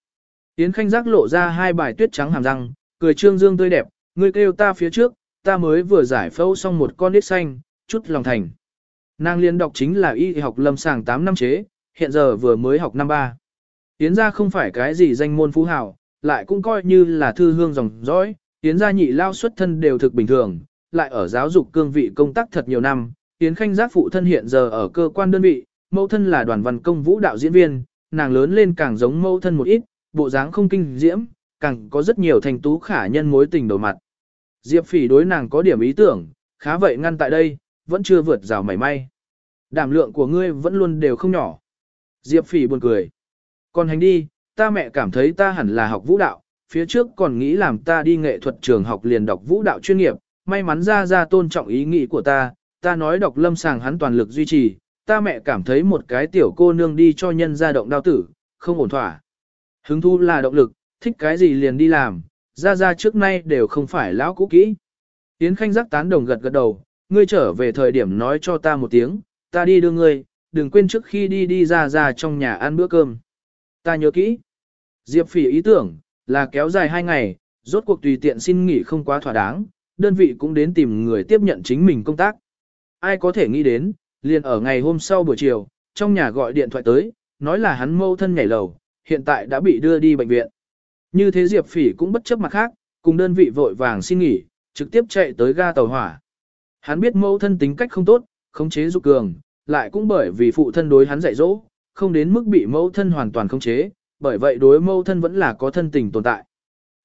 [SPEAKER 1] Yến Khanh giác lộ ra hai bài tuyết trắng hàm răng, cười trương dương tươi đẹp, ngươi kêu ta phía trước, ta mới vừa giải phẫu xong một con nít xanh, chút lòng thành. Nàng liên đọc chính là y học lâm sàng 8 năm chế, hiện giờ vừa mới học năm 3. Yến gia không phải cái gì danh môn phú hào, lại cũng coi như là thư hương dòng dõi, Yến gia nhị lao xuất thân đều thực bình thường, lại ở giáo dục cương vị công tác thật nhiều năm, Yến Khanh giác phụ thân hiện giờ ở cơ quan đơn vị, mẫu thân là đoàn văn công vũ đạo diễn viên, nàng lớn lên càng giống mẫu thân một ít, bộ dáng không kinh diễm, càng có rất nhiều thành tú khả nhân mối tình đầu mặt. Diệp phỉ đối nàng có điểm ý tưởng, khá vậy ngăn tại đây, vẫn chưa vượt rào mảy may. Đảm lượng của ngươi vẫn luôn đều không nhỏ. Diệp phỉ buồn cười. Còn hành đi, ta mẹ cảm thấy ta hẳn là học vũ đạo, phía trước còn nghĩ làm ta đi nghệ thuật trường học liền đọc vũ đạo chuyên nghiệp, may mắn ra ra tôn trọng ý nghĩ của ta, ta nói đọc lâm sàng hắn toàn lực duy trì, ta mẹ cảm thấy một cái tiểu cô nương đi cho nhân ra động đao tử, không ổn thỏa. Hứng thu là động lực, thích cái gì liền đi làm, ra ra trước nay đều không phải lão cũ kỹ. Yến Khanh giác tán đồng gật gật đầu, ngươi trở về thời điểm nói cho ta một tiếng, ta đi đưa ngươi, đừng quên trước khi đi đi ra ra trong nhà ăn bữa cơm. Ta nhớ kỹ. Diệp phỉ ý tưởng, là kéo dài hai ngày, rốt cuộc tùy tiện xin nghỉ không quá thỏa đáng, đơn vị cũng đến tìm người tiếp nhận chính mình công tác. Ai có thể nghĩ đến, liền ở ngày hôm sau buổi chiều, trong nhà gọi điện thoại tới, nói là hắn mâu thân nhảy lầu, hiện tại đã bị đưa đi bệnh viện. Như thế Diệp Phỉ cũng bất chấp mặt khác, cùng đơn vị vội vàng xin nghỉ, trực tiếp chạy tới ga tàu hỏa. Hắn biết mẫu thân tính cách không tốt, khống chế dục cường, lại cũng bởi vì phụ thân đối hắn dạy dỗ, không đến mức bị mẫu thân hoàn toàn khống chế, bởi vậy đối mẫu thân vẫn là có thân tình tồn tại.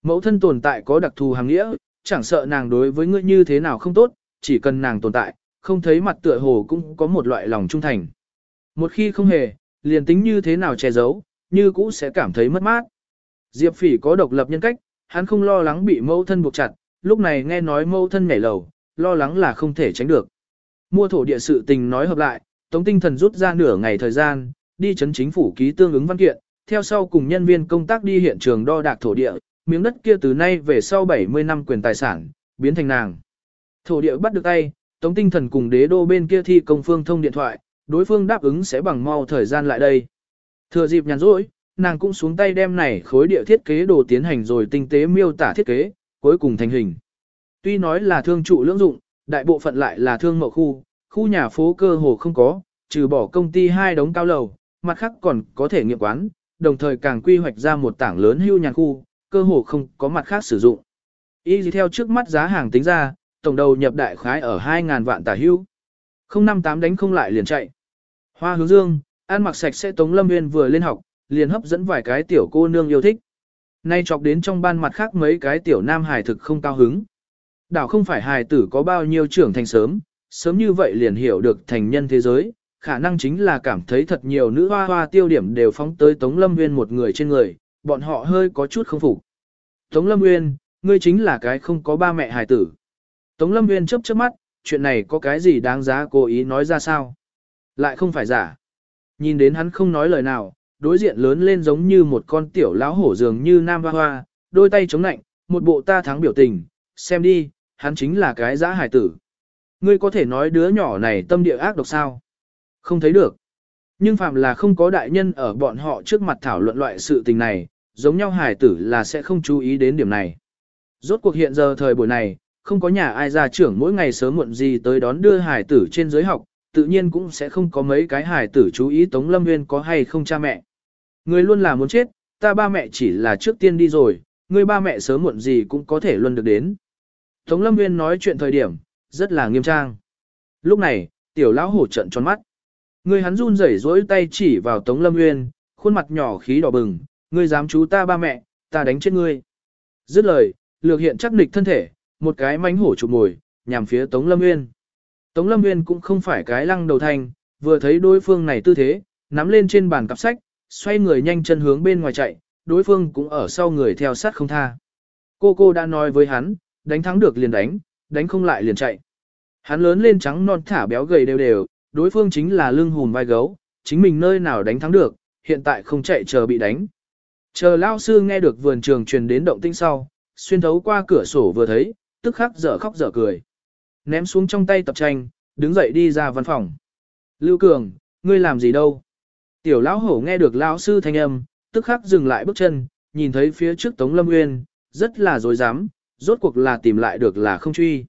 [SPEAKER 1] Mẫu thân tồn tại có đặc thù hàng nghĩa, chẳng sợ nàng đối với ngươi như thế nào không tốt, chỉ cần nàng tồn tại, không thấy mặt tựa hồ cũng có một loại lòng trung thành. Một khi không hề, liền tính như thế nào che giấu, như cũ sẽ cảm thấy mất mát. Diệp Phỉ có độc lập nhân cách, hắn không lo lắng bị Mâu thân buộc chặt, lúc này nghe nói Mâu thân nhảy lầu, lo lắng là không thể tránh được. Mua thổ địa sự tình nói hợp lại, Tống Tinh Thần rút ra nửa ngày thời gian, đi chấn chính phủ ký tương ứng văn kiện, theo sau cùng nhân viên công tác đi hiện trường đo đạc thổ địa, miếng đất kia từ nay về sau 70 năm quyền tài sản, biến thành nàng. Thổ địa bắt được tay, Tống Tinh Thần cùng đế đô bên kia thi công phương thông điện thoại, đối phương đáp ứng sẽ bằng mau thời gian lại đây. Thừa dịp nhàn rỗi, nàng cũng xuống tay đem này khối địa thiết kế đồ tiến hành rồi tinh tế miêu tả thiết kế, cuối cùng thành hình. Tuy nói là thương trụ lưỡng dụng, đại bộ phận lại là thương mậu khu, khu nhà phố cơ hồ không có, trừ bỏ công ty hai đống cao lầu, mặt khác còn có thể nghiệp quán, đồng thời càng quy hoạch ra một tảng lớn hưu nhàn khu, cơ hồ không có mặt khác sử dụng. Y gì theo trước mắt giá hàng tính ra, tổng đầu nhập đại khái ở 2.000 vạn tả hưu. 058 đánh không lại liền chạy. Hoa hướng dương, ăn mặc sạch sẽ Tống Lâm Nguyên vừa lên học, liền hấp dẫn vài cái tiểu cô nương yêu thích. Nay chọc đến trong ban mặt khác mấy cái tiểu nam hài thực không cao hứng. Đảo không phải hài tử có bao nhiêu trưởng thành sớm, sớm như vậy liền hiểu được thành nhân thế giới, khả năng chính là cảm thấy thật nhiều nữ hoa hoa tiêu điểm đều phóng tới Tống Lâm Nguyên một người trên người, bọn họ hơi có chút không phục. Tống Lâm Nguyên, ngươi chính là cái không có ba mẹ hài tử. Tống Lâm Nguyên chớp chớp mắt, chuyện này có cái gì đáng giá cố ý nói ra sao? Lại không phải giả. Nhìn đến hắn không nói lời nào, đối diện lớn lên giống như một con tiểu lão hổ dường như nam hoa hoa, đôi tay chống nạnh, một bộ ta thắng biểu tình, xem đi, hắn chính là cái giã hải tử. Ngươi có thể nói đứa nhỏ này tâm địa ác độc sao? Không thấy được. Nhưng phạm là không có đại nhân ở bọn họ trước mặt thảo luận loại sự tình này, giống nhau hải tử là sẽ không chú ý đến điểm này. Rốt cuộc hiện giờ thời buổi này, không có nhà ai ra trưởng mỗi ngày sớm muộn gì tới đón đưa hải tử trên giới học, tự nhiên cũng sẽ không có mấy cái hải tử chú ý Tống Lâm Nguyên có hay không cha mẹ. Người luôn là muốn chết, ta ba mẹ chỉ là trước tiên đi rồi, người ba mẹ sớm muộn gì cũng có thể luôn được đến. Tống Lâm Nguyên nói chuyện thời điểm, rất là nghiêm trang. Lúc này, tiểu lão hổ trận tròn mắt. Người hắn run rẩy rỗi tay chỉ vào Tống Lâm Nguyên, khuôn mặt nhỏ khí đỏ bừng, ngươi dám chú ta ba mẹ, ta đánh chết ngươi. Dứt lời, lược hiện chắc nịch thân thể, một cái mánh hổ chụp mồi, nhằm phía Tống Lâm Nguyên. Tống Lâm Nguyên cũng không phải cái lăng đầu thành, vừa thấy đối phương này tư thế, nắm lên trên bàn cặp sách, xoay người nhanh chân hướng bên ngoài chạy, đối phương cũng ở sau người theo sát không tha. Cô cô đã nói với hắn, đánh thắng được liền đánh, đánh không lại liền chạy. Hắn lớn lên trắng non thả béo gầy đều đều, đối phương chính là lưng hùm vai gấu, chính mình nơi nào đánh thắng được, hiện tại không chạy chờ bị đánh. Chờ lao sư nghe được vườn trường truyền đến động tinh sau, xuyên thấu qua cửa sổ vừa thấy, tức khắc dở khóc dở cười. Ném xuống trong tay tập tranh, đứng dậy đi ra văn phòng. Lưu Cường, ngươi làm gì đâu? Tiểu lão hổ nghe được lão sư thanh âm, tức khắc dừng lại bước chân, nhìn thấy phía trước Tống Lâm Nguyên, rất là dối dám, rốt cuộc là tìm lại được là không truy.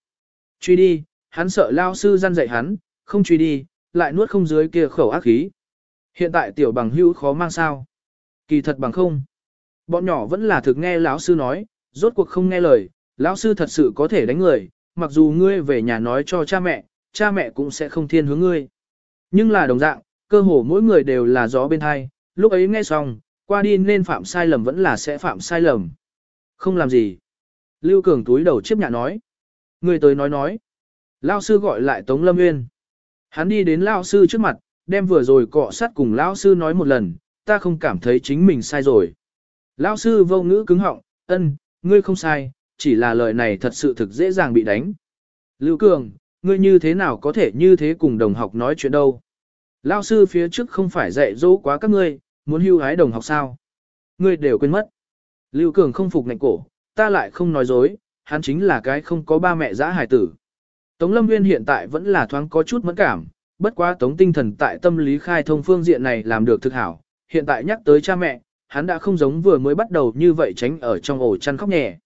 [SPEAKER 1] Truy đi, hắn sợ lão sư gian dạy hắn, không truy đi, lại nuốt không dưới kia khẩu ác khí. Hiện tại tiểu bằng hữu khó mang sao. Kỳ thật bằng không. Bọn nhỏ vẫn là thực nghe lão sư nói, rốt cuộc không nghe lời, lão sư thật sự có thể đánh người, mặc dù ngươi về nhà nói cho cha mẹ, cha mẹ cũng sẽ không thiên hướng ngươi. Nhưng là đồng dạng, cơ hồ mỗi người đều là gió bên hai, lúc ấy nghe xong, qua đi nên phạm sai lầm vẫn là sẽ phạm sai lầm. Không làm gì. Lưu Cường túi đầu chiếc nhạ nói. Người tới nói nói. Lao sư gọi lại Tống Lâm Nguyên. Hắn đi đến Lao sư trước mặt, đem vừa rồi cọ sát cùng Lao sư nói một lần, ta không cảm thấy chính mình sai rồi. Lao sư vô ngữ cứng họng, ân, ngươi không sai, chỉ là lời này thật sự thực dễ dàng bị đánh. Lưu Cường, ngươi như thế nào có thể như thế cùng đồng học nói chuyện đâu? Lao sư phía trước không phải dạy dỗ quá các ngươi, muốn hưu hái đồng học sao? Ngươi đều quên mất. Lưu Cường không phục ngạnh cổ, ta lại không nói dối, hắn chính là cái không có ba mẹ giã hải tử. Tống Lâm Nguyên hiện tại vẫn là thoáng có chút mẫn cảm, bất quá Tống tinh thần tại tâm lý khai thông phương diện này làm được thực hảo. Hiện tại nhắc tới cha mẹ, hắn đã không giống vừa mới bắt đầu như vậy tránh ở trong ổ chăn khóc nhẹ.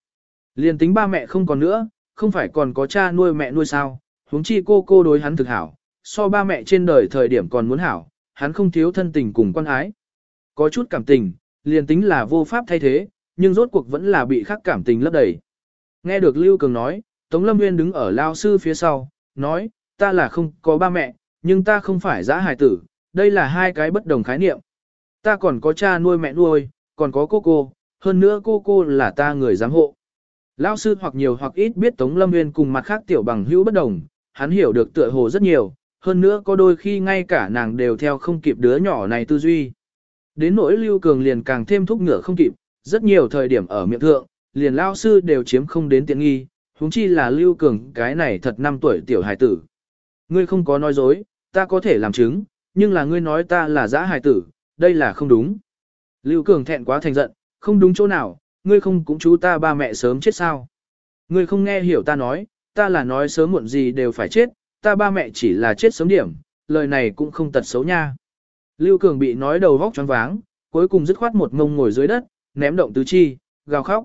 [SPEAKER 1] Liên tính ba mẹ không còn nữa, không phải còn có cha nuôi mẹ nuôi sao, huống chi cô cô đối hắn thực hảo, so ba mẹ trên đời thời điểm còn muốn hảo, hắn không thiếu thân tình cùng quan ái. Có chút cảm tình, liền tính là vô pháp thay thế, nhưng rốt cuộc vẫn là bị khắc cảm tình lấp đầy. Nghe được Lưu Cường nói, Tống Lâm Nguyên đứng ở lao sư phía sau, nói, ta là không có ba mẹ, nhưng ta không phải giã hài tử, đây là hai cái bất đồng khái niệm. Ta còn có cha nuôi mẹ nuôi, còn có cô cô, hơn nữa cô cô là ta người giám hộ. Lao sư hoặc nhiều hoặc ít biết Tống Lâm Nguyên cùng mặt khác tiểu bằng hữu bất đồng, hắn hiểu được tựa hồ rất nhiều, hơn nữa có đôi khi ngay cả nàng đều theo không kịp đứa nhỏ này tư duy. Đến nỗi Lưu Cường liền càng thêm thúc ngựa không kịp, rất nhiều thời điểm ở miệng thượng, liền lao sư đều chiếm không đến tiện nghi, huống chi là Lưu Cường cái này thật năm tuổi tiểu hài tử. Ngươi không có nói dối, ta có thể làm chứng, nhưng là ngươi nói ta là giã hài tử, đây là không đúng. Lưu Cường thẹn quá thành giận, không đúng chỗ nào, ngươi không cũng chú ta ba mẹ sớm chết sao. Ngươi không nghe hiểu ta nói, ta là nói sớm muộn gì đều phải chết, ta ba mẹ chỉ là chết sớm điểm, lời này cũng không tật xấu nha. Lưu Cường bị nói đầu vóc choáng váng, cuối cùng dứt khoát một ngông ngồi dưới đất, ném động tứ chi, gào khóc.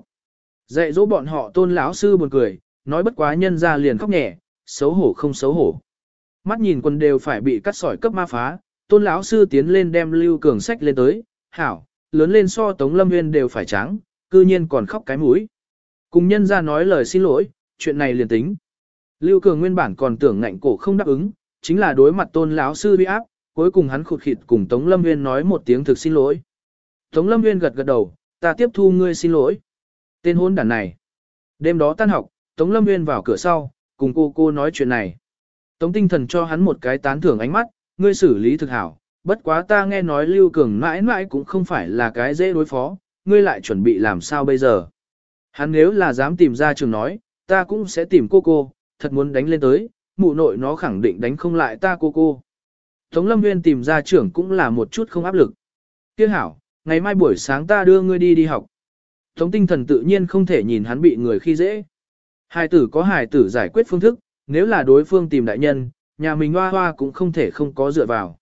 [SPEAKER 1] Dạy dỗ bọn họ tôn lão sư buồn cười, nói bất quá nhân ra liền khóc nhẹ, xấu hổ không xấu hổ. Mắt nhìn quần đều phải bị cắt sỏi cấp ma phá, tôn lão sư tiến lên đem Lưu Cường sách lên tới, hảo, lớn lên so Tống Lâm Nguyên đều phải trắng, cư nhiên còn khóc cái mũi. Cùng nhân ra nói lời xin lỗi, chuyện này liền tính. Lưu Cường nguyên bản còn tưởng ngạnh cổ không đáp ứng, chính là đối mặt tôn lão sư bị áp, cuối cùng hắn khụt khịt cùng Tống Lâm Nguyên nói một tiếng thực xin lỗi. Tống Lâm Nguyên gật gật đầu, ta tiếp thu ngươi xin lỗi. Tên hôn đàn này. Đêm đó tan học, Tống Lâm Nguyên vào cửa sau, cùng cô cô nói chuyện này. Tống tinh thần cho hắn một cái tán thưởng ánh mắt, ngươi xử lý thực hảo, bất quá ta nghe nói Lưu Cường mãi mãi cũng không phải là cái dễ đối phó, ngươi lại chuẩn bị làm sao bây giờ. Hắn nếu là dám tìm ra trường nói, ta cũng sẽ tìm cô cô, thật muốn đánh lên tới, mụ nội nó khẳng định đánh không lại ta cô cô. Tống Lâm Nguyên tìm ra trưởng cũng là một chút không áp lực. Tiếc hảo, ngày mai buổi sáng ta đưa ngươi đi đi học. Tống tinh thần tự nhiên không thể nhìn hắn bị người khi dễ. Hài tử có hài tử giải quyết phương thức, nếu là đối phương tìm đại nhân, nhà mình hoa hoa cũng không thể không có dựa vào.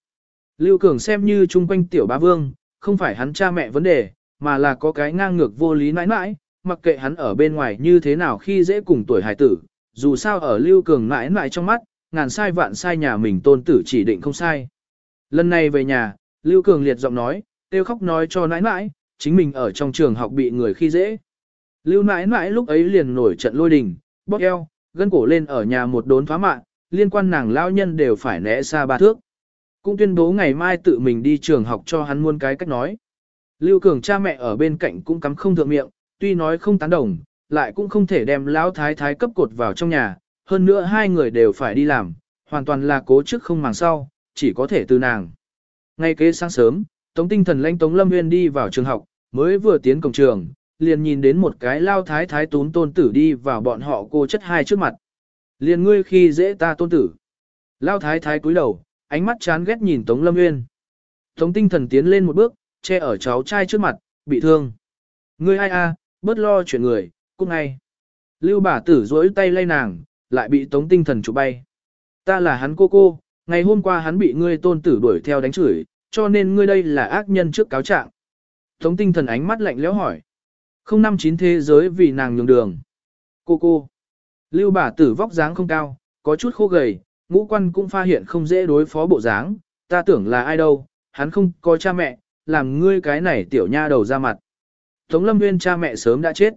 [SPEAKER 1] Lưu Cường xem như chung quanh tiểu bá vương, không phải hắn cha mẹ vấn đề, mà là có cái ngang ngược vô lý nãi nãi, mặc kệ hắn ở bên ngoài như thế nào khi dễ cùng tuổi hài tử, dù sao ở Lưu Cường mãi nãi trong mắt, ngàn sai vạn sai nhà mình tôn tử chỉ định không sai. Lần này về nhà, Lưu Cường liệt giọng nói, tiêu khóc nói cho nãi nãi, chính mình ở trong trường học bị người khi dễ. Lưu nãi nãi lúc ấy liền nổi trận lôi đình, bóp eo, gân cổ lên ở nhà một đốn phá mạng, liên quan nàng lao nhân đều phải né xa ba thước. Cũng tuyên bố ngày mai tự mình đi trường học cho hắn muôn cái cách nói. Lưu Cường cha mẹ ở bên cạnh cũng cắm không thượng miệng, tuy nói không tán đồng, lại cũng không thể đem lão thái thái cấp cột vào trong nhà, hơn nữa hai người đều phải đi làm, hoàn toàn là cố trước không màng sau, chỉ có thể từ nàng. Ngay kế sáng sớm, Tống tinh thần lãnh Tống Lâm Nguyên đi vào trường học, mới vừa tiến cổng trường, liền nhìn đến một cái lao thái thái tún tôn tử đi vào bọn họ cô chất hai trước mặt. Liền ngươi khi dễ ta tôn tử. Lao thái thái cúi đầu, ánh mắt chán ghét nhìn Tống Lâm Nguyên. Tống tinh thần tiến lên một bước, che ở cháu trai trước mặt, bị thương. Ngươi ai a, bớt lo chuyện người, cút ngay. Lưu bà tử duỗi tay lay nàng, lại bị tống tinh thần chụp bay. Ta là hắn cô cô, ngày hôm qua hắn bị ngươi tôn tử đuổi theo đánh chửi, cho nên ngươi đây là ác nhân trước cáo trạng. Tống tinh thần ánh mắt lạnh lẽo hỏi. Không năm chín thế giới vì nàng nhường đường. Cô cô. Lưu bà tử vóc dáng không cao, có chút khô gầy, ngũ quan cũng pha hiện không dễ đối phó bộ dáng, ta tưởng là ai đâu, hắn không có cha mẹ, làm ngươi cái này tiểu nha đầu ra mặt. Tống lâm nguyên cha mẹ sớm đã chết.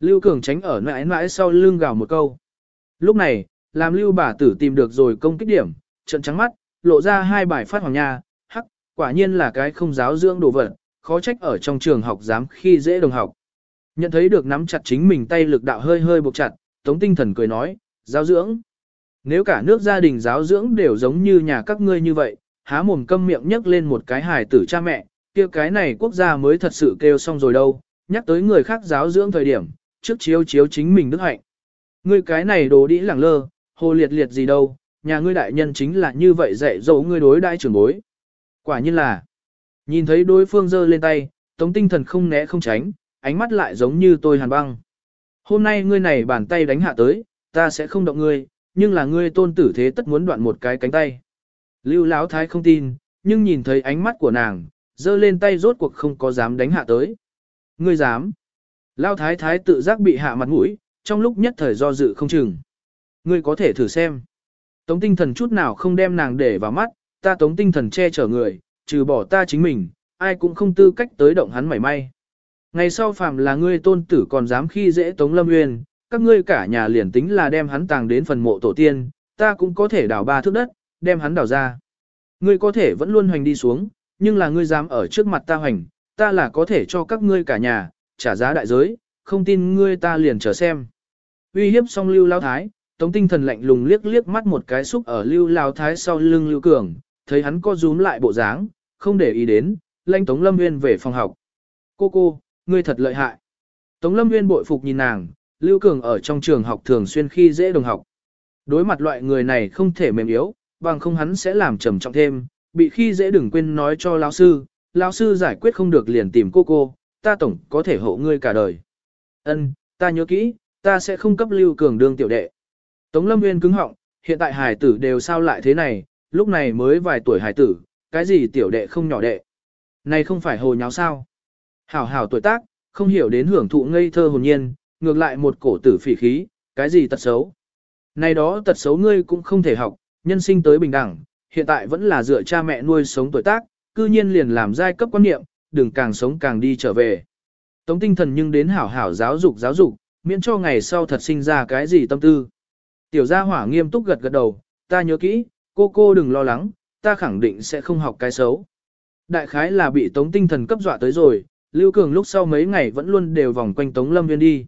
[SPEAKER 1] Lưu Cường tránh ở mãi mãi sau lưng gào một câu. Lúc này, làm lưu bà tử tìm được rồi công kích điểm, trận trắng mắt, lộ ra hai bài phát hoàng nha, hắc, quả nhiên là cái không giáo dưỡng đồ vật, khó trách ở trong trường học dám khi dễ đồng học. Nhận thấy được nắm chặt chính mình tay lực đạo hơi hơi buộc chặt, tống tinh thần cười nói, giáo dưỡng. Nếu cả nước gia đình giáo dưỡng đều giống như nhà các ngươi như vậy, há mồm câm miệng nhấc lên một cái hài tử cha mẹ, kia cái này quốc gia mới thật sự kêu xong rồi đâu, nhắc tới người khác giáo dưỡng thời điểm, trước chiếu chiếu chính mình đức hạnh. Ngươi cái này đồ đĩ lẳng lơ, hồ liệt liệt gì đâu, nhà ngươi đại nhân chính là như vậy dạy dỗ ngươi đối đại trưởng bối. Quả nhiên là, nhìn thấy đối phương giơ lên tay, tống tinh thần không né không tránh, ánh mắt lại giống như tôi hàn băng. Hôm nay ngươi này bàn tay đánh hạ tới, ta sẽ không động ngươi, nhưng là ngươi tôn tử thế tất muốn đoạn một cái cánh tay. Lưu Lão Thái không tin, nhưng nhìn thấy ánh mắt của nàng, giơ lên tay rốt cuộc không có dám đánh hạ tới. Ngươi dám? Lão Thái Thái tự giác bị hạ mặt mũi, trong lúc nhất thời do dự không chừng. Ngươi có thể thử xem. Tống tinh thần chút nào không đem nàng để vào mắt, ta tống tinh thần che chở người, trừ bỏ ta chính mình, ai cũng không tư cách tới động hắn mảy may. Ngày sau phàm là ngươi tôn tử còn dám khi dễ tống lâm nguyên, các ngươi cả nhà liền tính là đem hắn tàng đến phần mộ tổ tiên, ta cũng có thể đào ba thước đất, đem hắn đào ra. Ngươi có thể vẫn luôn hoành đi xuống, nhưng là ngươi dám ở trước mặt ta hoành, ta là có thể cho các ngươi cả nhà, trả giá đại giới, không tin ngươi ta liền chờ xem. Uy hiếp xong lưu lao thái, tống tinh thần lạnh lùng liếc liếc mắt một cái xúc ở lưu lao thái sau lưng lưu cường, thấy hắn co rúm lại bộ dáng, không để ý đến, lanh tống lâm nguyên về phòng học. Cô cô, ngươi thật lợi hại. Tống lâm nguyên bội phục nhìn nàng, lưu cường ở trong trường học thường xuyên khi dễ đồng học. Đối mặt loại người này không thể mềm yếu, bằng không hắn sẽ làm trầm trọng thêm, bị khi dễ đừng quên nói cho lão sư, lão sư giải quyết không được liền tìm cô cô, ta tổng có thể hộ ngươi cả đời. Ân, ta nhớ kỹ, ta sẽ không cấp lưu cường đương tiểu đệ. Tống Lâm Nguyên cứng họng, hiện tại Hải tử đều sao lại thế này, lúc này mới vài tuổi Hải tử, cái gì tiểu đệ không nhỏ đệ. Này không phải hồ nháo sao. Hảo hảo tuổi tác, không hiểu đến hưởng thụ ngây thơ hồn nhiên, ngược lại một cổ tử phỉ khí, cái gì tật xấu. Này đó tật xấu ngươi cũng không thể học, nhân sinh tới bình đẳng, hiện tại vẫn là dựa cha mẹ nuôi sống tuổi tác, cư nhiên liền làm giai cấp quan niệm, đừng càng sống càng đi trở về. Tống tinh thần nhưng đến hảo hảo giáo dục giáo dục, miễn cho ngày sau thật sinh ra cái gì tâm tư. Tiểu gia hỏa nghiêm túc gật gật đầu, ta nhớ kỹ, cô cô đừng lo lắng, ta khẳng định sẽ không học cái xấu. Đại khái là bị tống tinh thần cấp dọa tới rồi, Lưu Cường lúc sau mấy ngày vẫn luôn đều vòng quanh tống lâm viên đi.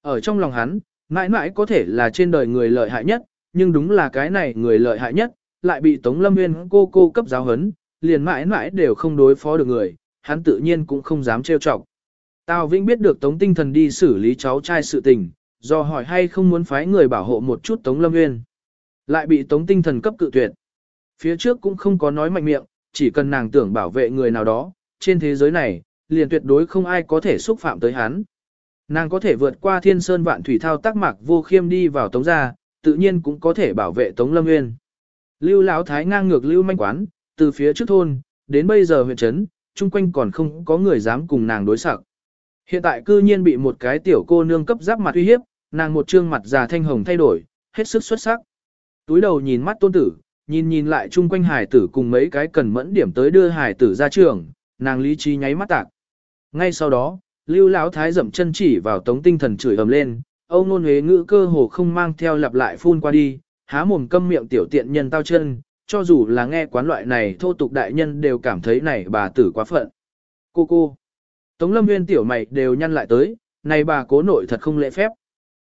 [SPEAKER 1] Ở trong lòng hắn, mãi mãi có thể là trên đời người lợi hại nhất, nhưng đúng là cái này người lợi hại nhất, lại bị tống lâm viên cô cô cấp giáo hấn, liền mãi mãi đều không đối phó được người, hắn tự nhiên cũng không dám trêu chọc. Tào Vĩnh biết được Tống Tinh Thần đi xử lý cháu trai sự tình, do hỏi hay không muốn phái người bảo hộ một chút Tống Lâm Nguyên. Lại bị Tống Tinh Thần cấp cự tuyệt. Phía trước cũng không có nói mạnh miệng, chỉ cần nàng tưởng bảo vệ người nào đó, trên thế giới này, liền tuyệt đối không ai có thể xúc phạm tới hắn. Nàng có thể vượt qua thiên sơn vạn thủy thao tác mạc vô khiêm đi vào Tống gia, tự nhiên cũng có thể bảo vệ Tống Lâm Nguyên. Lưu Lão Thái ngang ngược Lưu Manh Quán, từ phía trước thôn, đến bây giờ huyện trấn, chung quanh còn không có người dám cùng nàng đối sặc. Hiện tại cư nhiên bị một cái tiểu cô nương cấp giáp mặt uy hiếp, nàng một trương mặt già thanh hồng thay đổi, hết sức xuất sắc. Túi đầu nhìn mắt tôn tử, nhìn nhìn lại chung quanh hải tử cùng mấy cái cần mẫn điểm tới đưa hải tử ra trường, nàng lý trí nháy mắt tạc. Ngay sau đó, lưu lão thái dậm chân chỉ vào tống tinh thần chửi ầm lên, âu nôn huế ngữ cơ hồ không mang theo lặp lại phun qua đi, há mồm câm miệng tiểu tiện nhân tao chân, cho dù là nghe quán loại này thô tục đại nhân đều cảm thấy này bà tử quá phận. Cô cô. Tống lâm nguyên tiểu mày đều nhăn lại tới, này bà cố nội thật không lễ phép.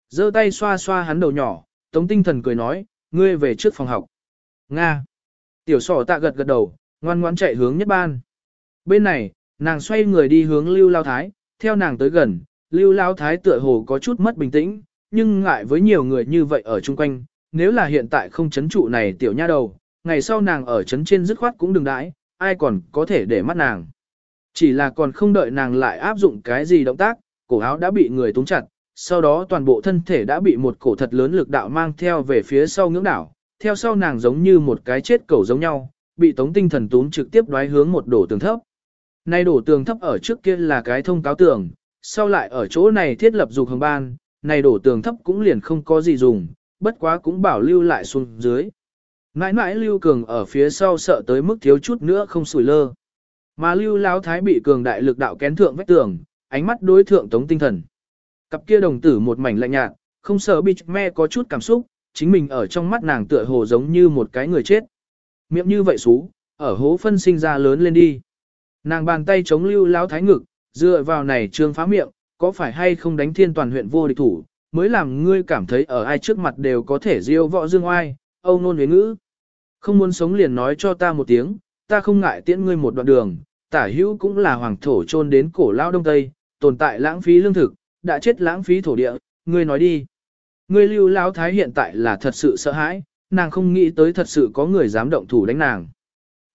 [SPEAKER 1] giơ tay xoa xoa hắn đầu nhỏ, tống tinh thần cười nói, ngươi về trước phòng học. Nga. Tiểu sỏ tạ gật gật đầu, ngoan ngoãn chạy hướng nhất ban. Bên này, nàng xoay người đi hướng lưu lao thái, theo nàng tới gần, lưu lao thái tựa hồ có chút mất bình tĩnh, nhưng ngại với nhiều người như vậy ở chung quanh, nếu là hiện tại không chấn trụ này tiểu nha đầu, ngày sau nàng ở chấn trên dứt khoát cũng đừng đãi, ai còn có thể để mắt nàng. Chỉ là còn không đợi nàng lại áp dụng cái gì động tác, cổ áo đã bị người túng chặt, sau đó toàn bộ thân thể đã bị một cổ thật lớn lực đạo mang theo về phía sau ngưỡng đảo, theo sau nàng giống như một cái chết cẩu giống nhau, bị tống tinh thần túm trực tiếp đoái hướng một đổ tường thấp. Nay đổ tường thấp ở trước kia là cái thông cáo tường, sau lại ở chỗ này thiết lập dục hồng ban, này đổ tường thấp cũng liền không có gì dùng, bất quá cũng bảo lưu lại xuống dưới. Mãi mãi Lưu Cường ở phía sau sợ tới mức thiếu chút nữa không sủi lơ. Mà Lưu Lão Thái bị cường đại lực đạo kén thượng vách tường, ánh mắt đối thượng tống tinh thần. Cặp kia đồng tử một mảnh lạnh nhạt, không sợ bị me có chút cảm xúc, chính mình ở trong mắt nàng tựa hồ giống như một cái người chết. Miệng như vậy xú, ở hố phân sinh ra lớn lên đi. Nàng bàn tay chống Lưu Lão Thái ngực, dựa vào này trương phá miệng, có phải hay không đánh thiên toàn huyện vô địch thủ, mới làm ngươi cảm thấy ở ai trước mặt đều có thể diêu võ dương oai, âu nôn huyến ngữ. Không muốn sống liền nói cho ta một tiếng, ta không ngại tiễn ngươi một đoạn đường, tả hữu cũng là hoàng thổ chôn đến cổ lao đông tây, tồn tại lãng phí lương thực, đã chết lãng phí thổ địa, ngươi nói đi. Ngươi lưu lão thái hiện tại là thật sự sợ hãi, nàng không nghĩ tới thật sự có người dám động thủ đánh nàng.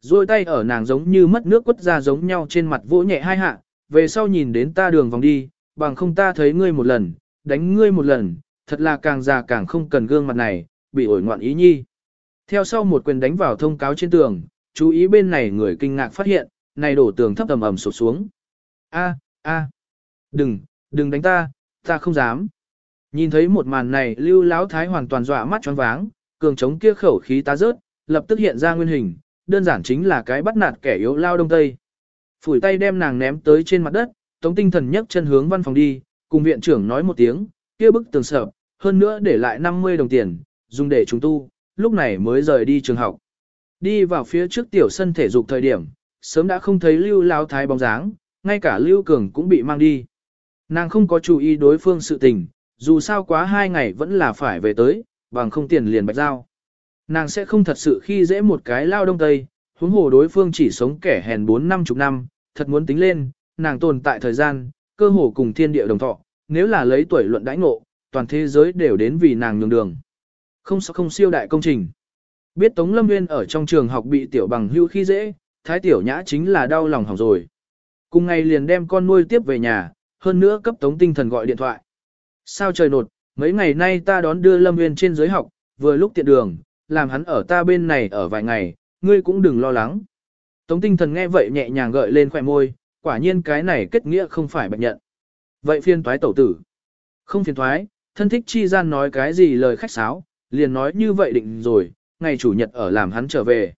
[SPEAKER 1] Rồi tay ở nàng giống như mất nước quất ra giống nhau trên mặt vỗ nhẹ hai hạ, về sau nhìn đến ta đường vòng đi, bằng không ta thấy ngươi một lần, đánh ngươi một lần, thật là càng già càng không cần gương mặt này, bị ổi ngoạn ý nhi. Theo sau một quyền đánh vào thông cáo trên tường, chú ý bên này người kinh ngạc phát hiện, này đổ tường thấp ầm ầm sụp xuống. A, a, đừng, đừng đánh ta, ta không dám. Nhìn thấy một màn này lưu lão thái hoàn toàn dọa mắt choáng váng, cường chống kia khẩu khí tá rớt, lập tức hiện ra nguyên hình, đơn giản chính là cái bắt nạt kẻ yếu lao đông tây. Phủi tay đem nàng ném tới trên mặt đất, tống tinh thần nhấc chân hướng văn phòng đi, cùng viện trưởng nói một tiếng, kia bức tường sập, hơn nữa để lại 50 đồng tiền, dùng để chúng tu, lúc này mới rời đi trường học. Đi vào phía trước tiểu sân thể dục thời điểm, sớm đã không thấy Lưu Lao Thái bóng dáng, ngay cả Lưu Cường cũng bị mang đi. Nàng không có chú ý đối phương sự tình, dù sao quá hai ngày vẫn là phải về tới, bằng không tiền liền bạch giao. Nàng sẽ không thật sự khi dễ một cái lao đông tây, huống hồ đối phương chỉ sống kẻ hèn 4 năm chục năm, thật muốn tính lên, nàng tồn tại thời gian, cơ hồ cùng thiên địa đồng thọ, nếu là lấy tuổi luận đãi ngộ, toàn thế giới đều đến vì nàng nhường đường. Không sao không siêu đại công trình. Biết Tống Lâm Nguyên ở trong trường học bị tiểu bằng hưu khi dễ, thái tiểu nhã chính là đau lòng hỏng rồi. Cùng ngày liền đem con nuôi tiếp về nhà, hơn nữa cấp Tống tinh thần gọi điện thoại. Sao trời nột, mấy ngày nay ta đón đưa Lâm Nguyên trên giới học, vừa lúc tiện đường, làm hắn ở ta bên này ở vài ngày, ngươi cũng đừng lo lắng. Tống tinh thần nghe vậy nhẹ nhàng gợi lên khỏe môi, quả nhiên cái này kết nghĩa không phải bệnh nhận. Vậy phiên toái tẩu tử. Không phiền thoái, thân thích chi gian nói cái gì lời khách sáo, liền nói như vậy định rồi, ngày chủ nhật ở làm hắn trở về.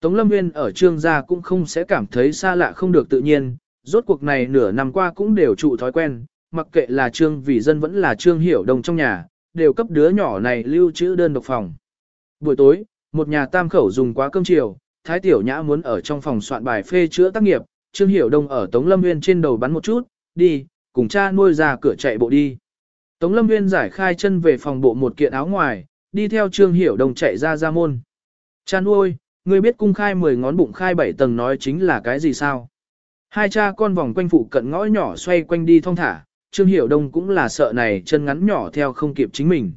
[SPEAKER 1] Tống Lâm Nguyên ở trương gia cũng không sẽ cảm thấy xa lạ không được tự nhiên, rốt cuộc này nửa năm qua cũng đều trụ thói quen, mặc kệ là trương vì dân vẫn là trương hiểu đồng trong nhà, đều cấp đứa nhỏ này lưu trữ đơn độc phòng. Buổi tối, một nhà tam khẩu dùng quá cơm chiều, Thái Tiểu Nhã muốn ở trong phòng soạn bài phê chữa tác nghiệp, Trương Hiểu đồng ở Tống Lâm Nguyên trên đầu bắn một chút, đi, cùng cha nuôi ra cửa chạy bộ đi. Tống Lâm Nguyên giải khai chân về phòng bộ một kiện áo ngoài, đi theo Trương Hiểu Đông chạy ra ra môn. Cha nuôi, ngươi biết cung khai 10 ngón bụng khai 7 tầng nói chính là cái gì sao? Hai cha con vòng quanh phụ cận ngõ nhỏ xoay quanh đi thong thả, Trương Hiểu Đông cũng là sợ này chân ngắn nhỏ theo không kịp chính mình.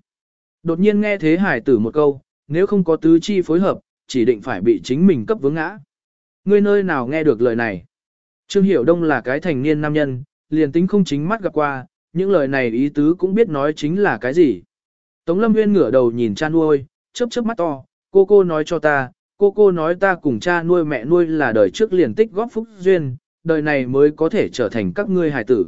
[SPEAKER 1] Đột nhiên nghe thế hải tử một câu, nếu không có tứ chi phối hợp, chỉ định phải bị chính mình cấp vướng ngã. Ngươi nơi nào nghe được lời này? Trương Hiểu Đông là cái thành niên nam nhân, liền tính không chính mắt gặp qua, những lời này ý tứ cũng biết nói chính là cái gì. Tống Lâm Nguyên ngửa đầu nhìn cha nuôi, chớp chớp mắt to, cô cô nói cho ta, cô cô nói ta cùng cha nuôi mẹ nuôi là đời trước liền tích góp phúc duyên, đời này mới có thể trở thành các ngươi hài tử.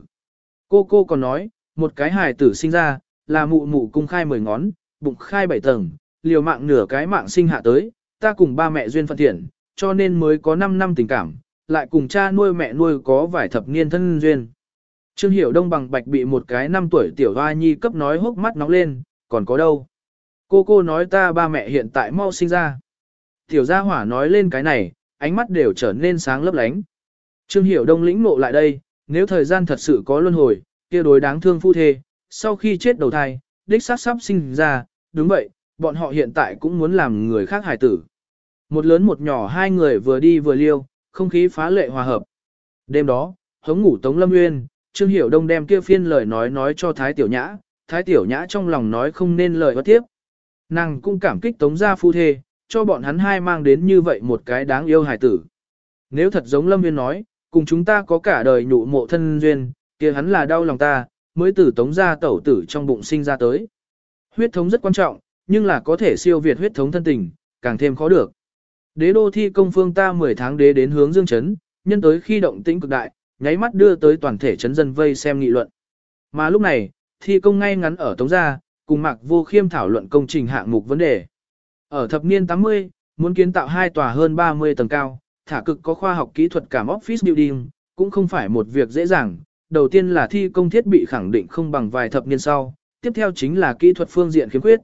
[SPEAKER 1] Cô cô còn nói, một cái hài tử sinh ra, là mụ mụ cung khai mười ngón, bụng khai bảy tầng, liều mạng nửa cái mạng sinh hạ tới, ta cùng ba mẹ duyên phận thiện, cho nên mới có 5 năm tình cảm, lại cùng cha nuôi mẹ nuôi có vài thập niên thân duyên. Trương Hiểu Đông bằng bạch bị một cái năm tuổi tiểu hoa nhi cấp nói hốc mắt nóng lên, còn có đâu. Cô cô nói ta ba mẹ hiện tại mau sinh ra. Tiểu gia hỏa nói lên cái này, ánh mắt đều trở nên sáng lấp lánh. Trương Hiểu Đông lĩnh ngộ lại đây, nếu thời gian thật sự có luân hồi, kia đối đáng thương phu thê, sau khi chết đầu thai, đích sát sắp sinh ra, đúng vậy, bọn họ hiện tại cũng muốn làm người khác hài tử. Một lớn một nhỏ hai người vừa đi vừa liêu, không khí phá lệ hòa hợp. Đêm đó, hống ngủ Tống Lâm Nguyên, Trương Hiểu Đông đem kia phiên lời nói nói cho Thái Tiểu Nhã, Thái Tiểu Nhã trong lòng nói không nên lời bất tiếp. Nàng cũng cảm kích Tống gia phu thê, cho bọn hắn hai mang đến như vậy một cái đáng yêu hài tử. Nếu thật giống Lâm viên nói, cùng chúng ta có cả đời nhụ mộ thân duyên, kia hắn là đau lòng ta, mới từ Tống gia tẩu tử trong bụng sinh ra tới. Huyết thống rất quan trọng, nhưng là có thể siêu việt huyết thống thân tình, càng thêm khó được. Đế đô thi công phương ta 10 tháng đế đến hướng dương chấn, nhân tới khi động tĩnh cực đại, nháy mắt đưa tới toàn thể chấn dân vây xem nghị luận. Mà lúc này, thi công ngay ngắn ở Tống Gia, cùng Mạc Vô Khiêm thảo luận công trình hạng mục vấn đề. Ở thập niên 80, muốn kiến tạo hai tòa hơn 30 tầng cao, thả cực có khoa học kỹ thuật cảm office building, cũng không phải một việc dễ dàng. Đầu tiên là thi công thiết bị khẳng định không bằng vài thập niên sau, tiếp theo chính là kỹ thuật phương diện khiếm khuyết.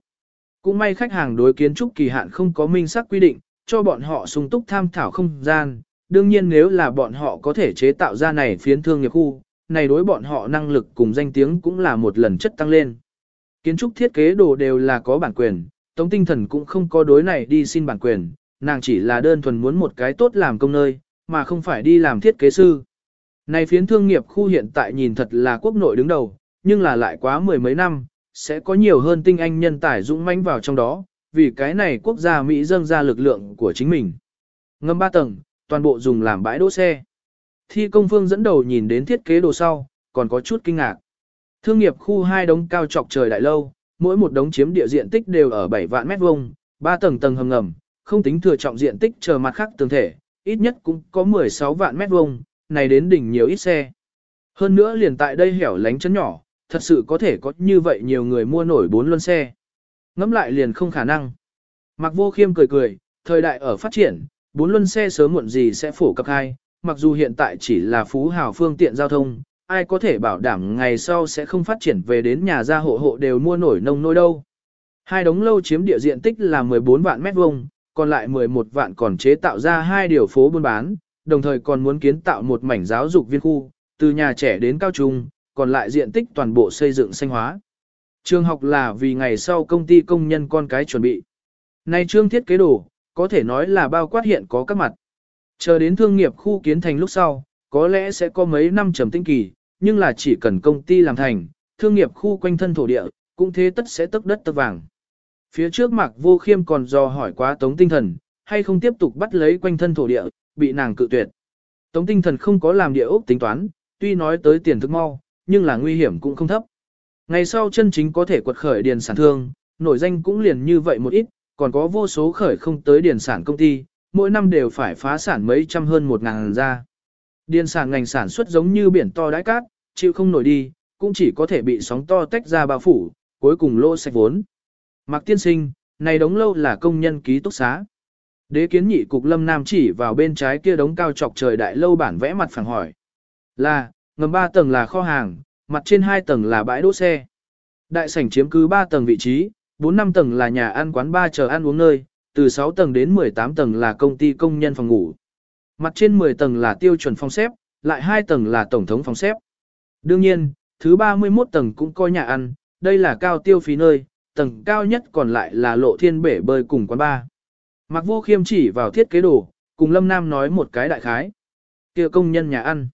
[SPEAKER 1] Cũng may khách hàng đối kiến trúc kỳ hạn không có minh xác quy định, cho bọn họ sung túc tham thảo không gian. Đương nhiên nếu là bọn họ có thể chế tạo ra này phiến thương nghiệp khu, này đối bọn họ năng lực cùng danh tiếng cũng là một lần chất tăng lên. Kiến trúc thiết kế đồ đều là có bản quyền, Tống Tinh Thần cũng không có đối này đi xin bản quyền, nàng chỉ là đơn thuần muốn một cái tốt làm công nơi, mà không phải đi làm thiết kế sư. Này phiến thương nghiệp khu hiện tại nhìn thật là quốc nội đứng đầu, nhưng là lại quá mười mấy năm, sẽ có nhiều hơn tinh anh nhân tài dũng mãnh vào trong đó, vì cái này quốc gia Mỹ dâng ra lực lượng của chính mình. Ngâm ba tầng, toàn bộ dùng làm bãi đỗ xe. Thi công phương dẫn đầu nhìn đến thiết kế đồ sau, còn có chút kinh ngạc. Thương nghiệp khu hai đống cao trọc trời đại lâu, mỗi một đống chiếm địa diện tích đều ở 7 vạn mét vuông, ba tầng tầng hầm ngầm, không tính thừa trọng diện tích chờ mặt khác tường thể, ít nhất cũng có 16 vạn mét vuông, này đến đỉnh nhiều ít xe. Hơn nữa liền tại đây hẻo lánh chấn nhỏ, thật sự có thể có như vậy nhiều người mua nổi bốn luân xe. Ngắm lại liền không khả năng. Mặc vô khiêm cười cười, thời đại ở phát triển, bốn luân xe sớm muộn gì sẽ phổ cập hai, mặc dù hiện tại chỉ là phú hào phương tiện giao thông, ai có thể bảo đảm ngày sau sẽ không phát triển về đến nhà gia hộ hộ đều mua nổi nông nôi đâu. Hai đống lâu chiếm địa diện tích là 14 vạn mét vuông, còn lại 11 vạn còn chế tạo ra hai điều phố buôn bán, đồng thời còn muốn kiến tạo một mảnh giáo dục viên khu, từ nhà trẻ đến cao trung, còn lại diện tích toàn bộ xây dựng xanh hóa. Trường học là vì ngày sau công ty công nhân con cái chuẩn bị. Nay trương thiết kế đồ, có thể nói là bao quát hiện có các mặt. Chờ đến thương nghiệp khu kiến thành lúc sau, có lẽ sẽ có mấy năm trầm tinh kỳ, nhưng là chỉ cần công ty làm thành, thương nghiệp khu quanh thân thổ địa, cũng thế tất sẽ tức đất tơ vàng. Phía trước Mạc Vô Khiêm còn do hỏi quá Tống Tinh Thần, hay không tiếp tục bắt lấy quanh thân thổ địa, bị nàng cự tuyệt. Tống Tinh Thần không có làm địa ốc tính toán, tuy nói tới tiền thức mau, nhưng là nguy hiểm cũng không thấp. Ngày sau chân chính có thể quật khởi điền sản thương, nổi danh cũng liền như vậy một ít, còn có vô số khởi không tới điền sản công ty, mỗi năm đều phải phá sản mấy trăm hơn một ngàn ra. Điền sản ngành sản xuất giống như biển to đáy cát, chịu không nổi đi, cũng chỉ có thể bị sóng to tách ra bao phủ, cuối cùng lô sạch vốn. Mạc tiên sinh, này đóng lâu là công nhân ký túc xá. Đế kiến nhị cục lâm nam chỉ vào bên trái kia đống cao chọc trời đại lâu bản vẽ mặt phẳng hỏi. Là, ngầm 3 tầng là kho hàng, mặt trên 2 tầng là bãi đỗ xe. Đại sảnh chiếm cứ 3 tầng vị trí, 4-5 tầng là nhà ăn quán ba chờ ăn uống nơi, từ 6 tầng đến 18 tầng là công ty công nhân phòng ngủ. Mặt trên 10 tầng là tiêu chuẩn phòng xếp, lại 2 tầng là tổng thống phòng xếp. Đương nhiên, thứ 31 tầng cũng coi nhà ăn, đây là cao tiêu phí nơi, tầng cao nhất còn lại là lộ thiên bể bơi cùng quán bar. Mặc vô khiêm chỉ vào thiết kế đồ, cùng Lâm Nam nói một cái đại khái. kia công nhân nhà ăn.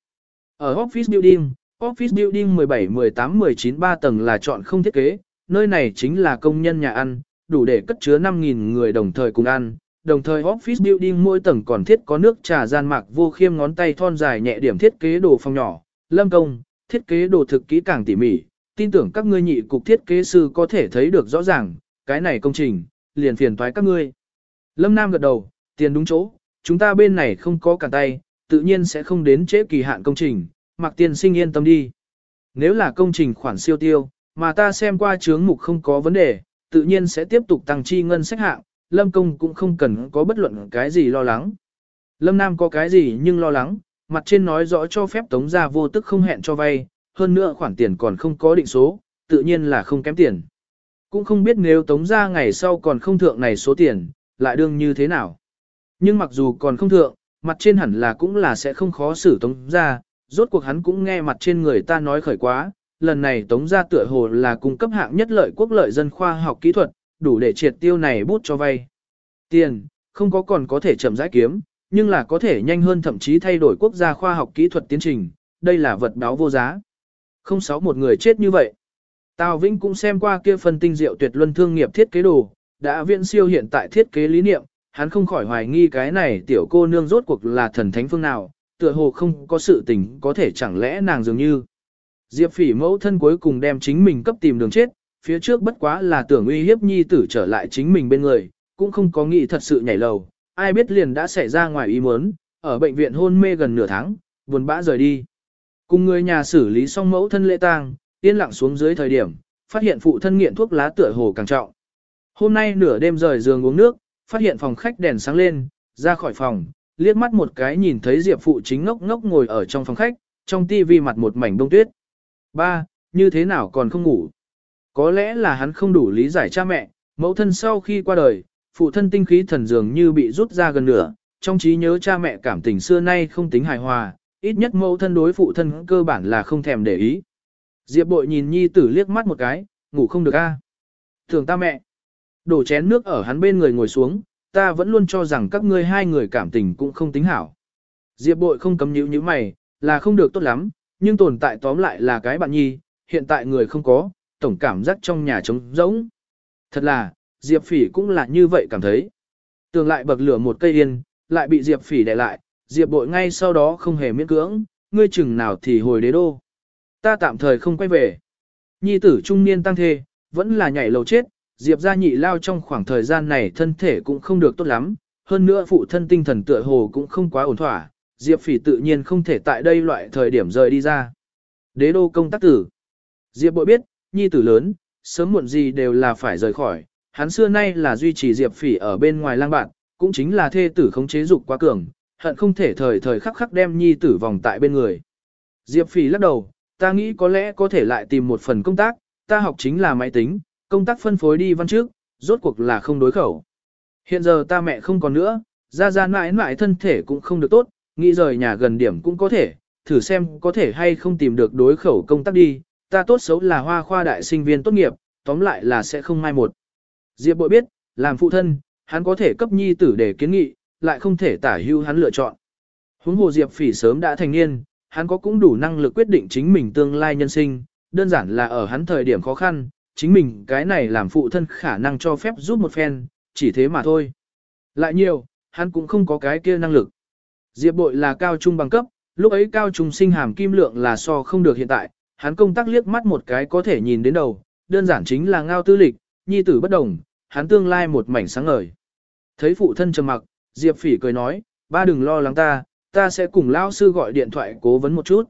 [SPEAKER 1] Ở office building, office building 17, 18, 19 3 tầng là chọn không thiết kế, nơi này chính là công nhân nhà ăn, đủ để cất chứa 5.000 người đồng thời cùng ăn. Đồng thời office building mỗi tầng còn thiết có nước trà gian mạc vô khiêm ngón tay thon dài nhẹ điểm thiết kế đồ phòng nhỏ, lâm công, thiết kế đồ thực kỹ càng tỉ mỉ, tin tưởng các ngươi nhị cục thiết kế sư có thể thấy được rõ ràng, cái này công trình, liền phiền toái các ngươi. Lâm Nam gật đầu, tiền đúng chỗ, chúng ta bên này không có cả tay, tự nhiên sẽ không đến trễ kỳ hạn công trình, mặc tiền sinh yên tâm đi. Nếu là công trình khoản siêu tiêu, mà ta xem qua chướng mục không có vấn đề, tự nhiên sẽ tiếp tục tăng chi ngân sách hạng, Lâm Công cũng không cần có bất luận cái gì lo lắng. Lâm Nam có cái gì nhưng lo lắng, mặt trên nói rõ cho phép tống gia vô tức không hẹn cho vay, hơn nữa khoản tiền còn không có định số, tự nhiên là không kém tiền. Cũng không biết nếu tống gia ngày sau còn không thượng này số tiền, lại đương như thế nào. Nhưng mặc dù còn không thượng, mặt trên hẳn là cũng là sẽ không khó xử tống gia. rốt cuộc hắn cũng nghe mặt trên người ta nói khởi quá, lần này tống ra tựa hồ là cung cấp hạng nhất lợi quốc lợi dân khoa học kỹ thuật, đủ để triệt tiêu này bút cho vay. Tiền, không có còn có thể chậm rãi kiếm, nhưng là có thể nhanh hơn thậm chí thay đổi quốc gia khoa học kỹ thuật tiến trình, đây là vật báo vô giá. Không sáu một người chết như vậy. Tào Vĩnh cũng xem qua kia phần tinh diệu tuyệt luân thương nghiệp thiết kế đồ, đã viện siêu hiện tại thiết kế lý niệm, hắn không khỏi hoài nghi cái này tiểu cô nương rốt cuộc là thần thánh phương nào, tựa hồ không có sự tình có thể chẳng lẽ nàng dường như. Diệp phỉ mẫu thân cuối cùng đem chính mình cấp tìm đường chết, phía trước bất quá là tưởng uy hiếp nhi tử trở lại chính mình bên người, cũng không có nghĩ thật sự nhảy lầu, ai biết liền đã xảy ra ngoài ý muốn, ở bệnh viện hôn mê gần nửa tháng, buồn bã rời đi. Cùng người nhà xử lý xong mẫu thân lễ tang, yên lặng xuống dưới thời điểm, phát hiện phụ thân nghiện thuốc lá tựa hồ càng trọng. Hôm nay nửa đêm rời giường uống nước, phát hiện phòng khách đèn sáng lên, ra khỏi phòng, liếc mắt một cái nhìn thấy Diệp phụ chính ngốc ngốc ngồi ở trong phòng khách, trong tivi mặt một mảnh đông tuyết. Ba, như thế nào còn không ngủ? Có lẽ là hắn không đủ lý giải cha mẹ, mẫu thân sau khi qua đời, phụ thân tinh khí thần dường như bị rút ra gần nửa, trong trí nhớ cha mẹ cảm tình xưa nay không tính hài hòa, ít nhất mẫu thân đối phụ thân cơ bản là không thèm để ý. Diệp bội nhìn nhi tử liếc mắt một cái, ngủ không được a. Thường ta mẹ. Đổ chén nước ở hắn bên người ngồi xuống, ta vẫn luôn cho rằng các ngươi hai người cảm tình cũng không tính hảo. Diệp bội không cấm nhíu như mày, là không được tốt lắm, nhưng tồn tại tóm lại là cái bạn nhi, hiện tại người không có, tổng cảm giác trong nhà trống rỗng. Thật là, Diệp phỉ cũng là như vậy cảm thấy. Tường lại bậc lửa một cây yên, lại bị Diệp phỉ đè lại, Diệp bội ngay sau đó không hề miễn cưỡng, ngươi chừng nào thì hồi đế đô. Ta tạm thời không quay về. Nhi tử trung niên tăng thê, vẫn là nhảy lầu chết, Diệp gia nhị lao trong khoảng thời gian này thân thể cũng không được tốt lắm, hơn nữa phụ thân tinh thần tựa hồ cũng không quá ổn thỏa, Diệp phỉ tự nhiên không thể tại đây loại thời điểm rời đi ra. Đế đô công tác tử. Diệp bội biết, nhi tử lớn, sớm muộn gì đều là phải rời khỏi, hắn xưa nay là duy trì Diệp phỉ ở bên ngoài lang bạn, cũng chính là thê tử khống chế dục quá cường, hận không thể thời thời khắc khắc đem nhi tử vòng tại bên người. Diệp phỉ lắc đầu, ta nghĩ có lẽ có thể lại tìm một phần công tác, ta học chính là máy tính, công tác phân phối đi văn trước, rốt cuộc là không đối khẩu. Hiện giờ ta mẹ không còn nữa, ra ra mãi mãi thân thể cũng không được tốt, nghĩ rời nhà gần điểm cũng có thể, thử xem có thể hay không tìm được đối khẩu công tác đi, ta tốt xấu là hoa khoa đại sinh viên tốt nghiệp, tóm lại là sẽ không mai một. Diệp bội biết, làm phụ thân, hắn có thể cấp nhi tử để kiến nghị, lại không thể tả hưu hắn lựa chọn. Huống hồ Diệp phỉ sớm đã thành niên, hắn có cũng đủ năng lực quyết định chính mình tương lai nhân sinh, đơn giản là ở hắn thời điểm khó khăn, chính mình cái này làm phụ thân khả năng cho phép giúp một phen, chỉ thế mà thôi. Lại nhiều, hắn cũng không có cái kia năng lực. Diệp bội là cao trung bằng cấp, lúc ấy cao trung sinh hàm kim lượng là so không được hiện tại, hắn công tác liếc mắt một cái có thể nhìn đến đầu, đơn giản chính là ngao tư lịch, nhi tử bất đồng, hắn tương lai một mảnh sáng ngời. Thấy phụ thân trầm mặc, Diệp phỉ cười nói, ba đừng lo lắng ta, ta sẽ cùng lao sư gọi điện thoại cố vấn một chút.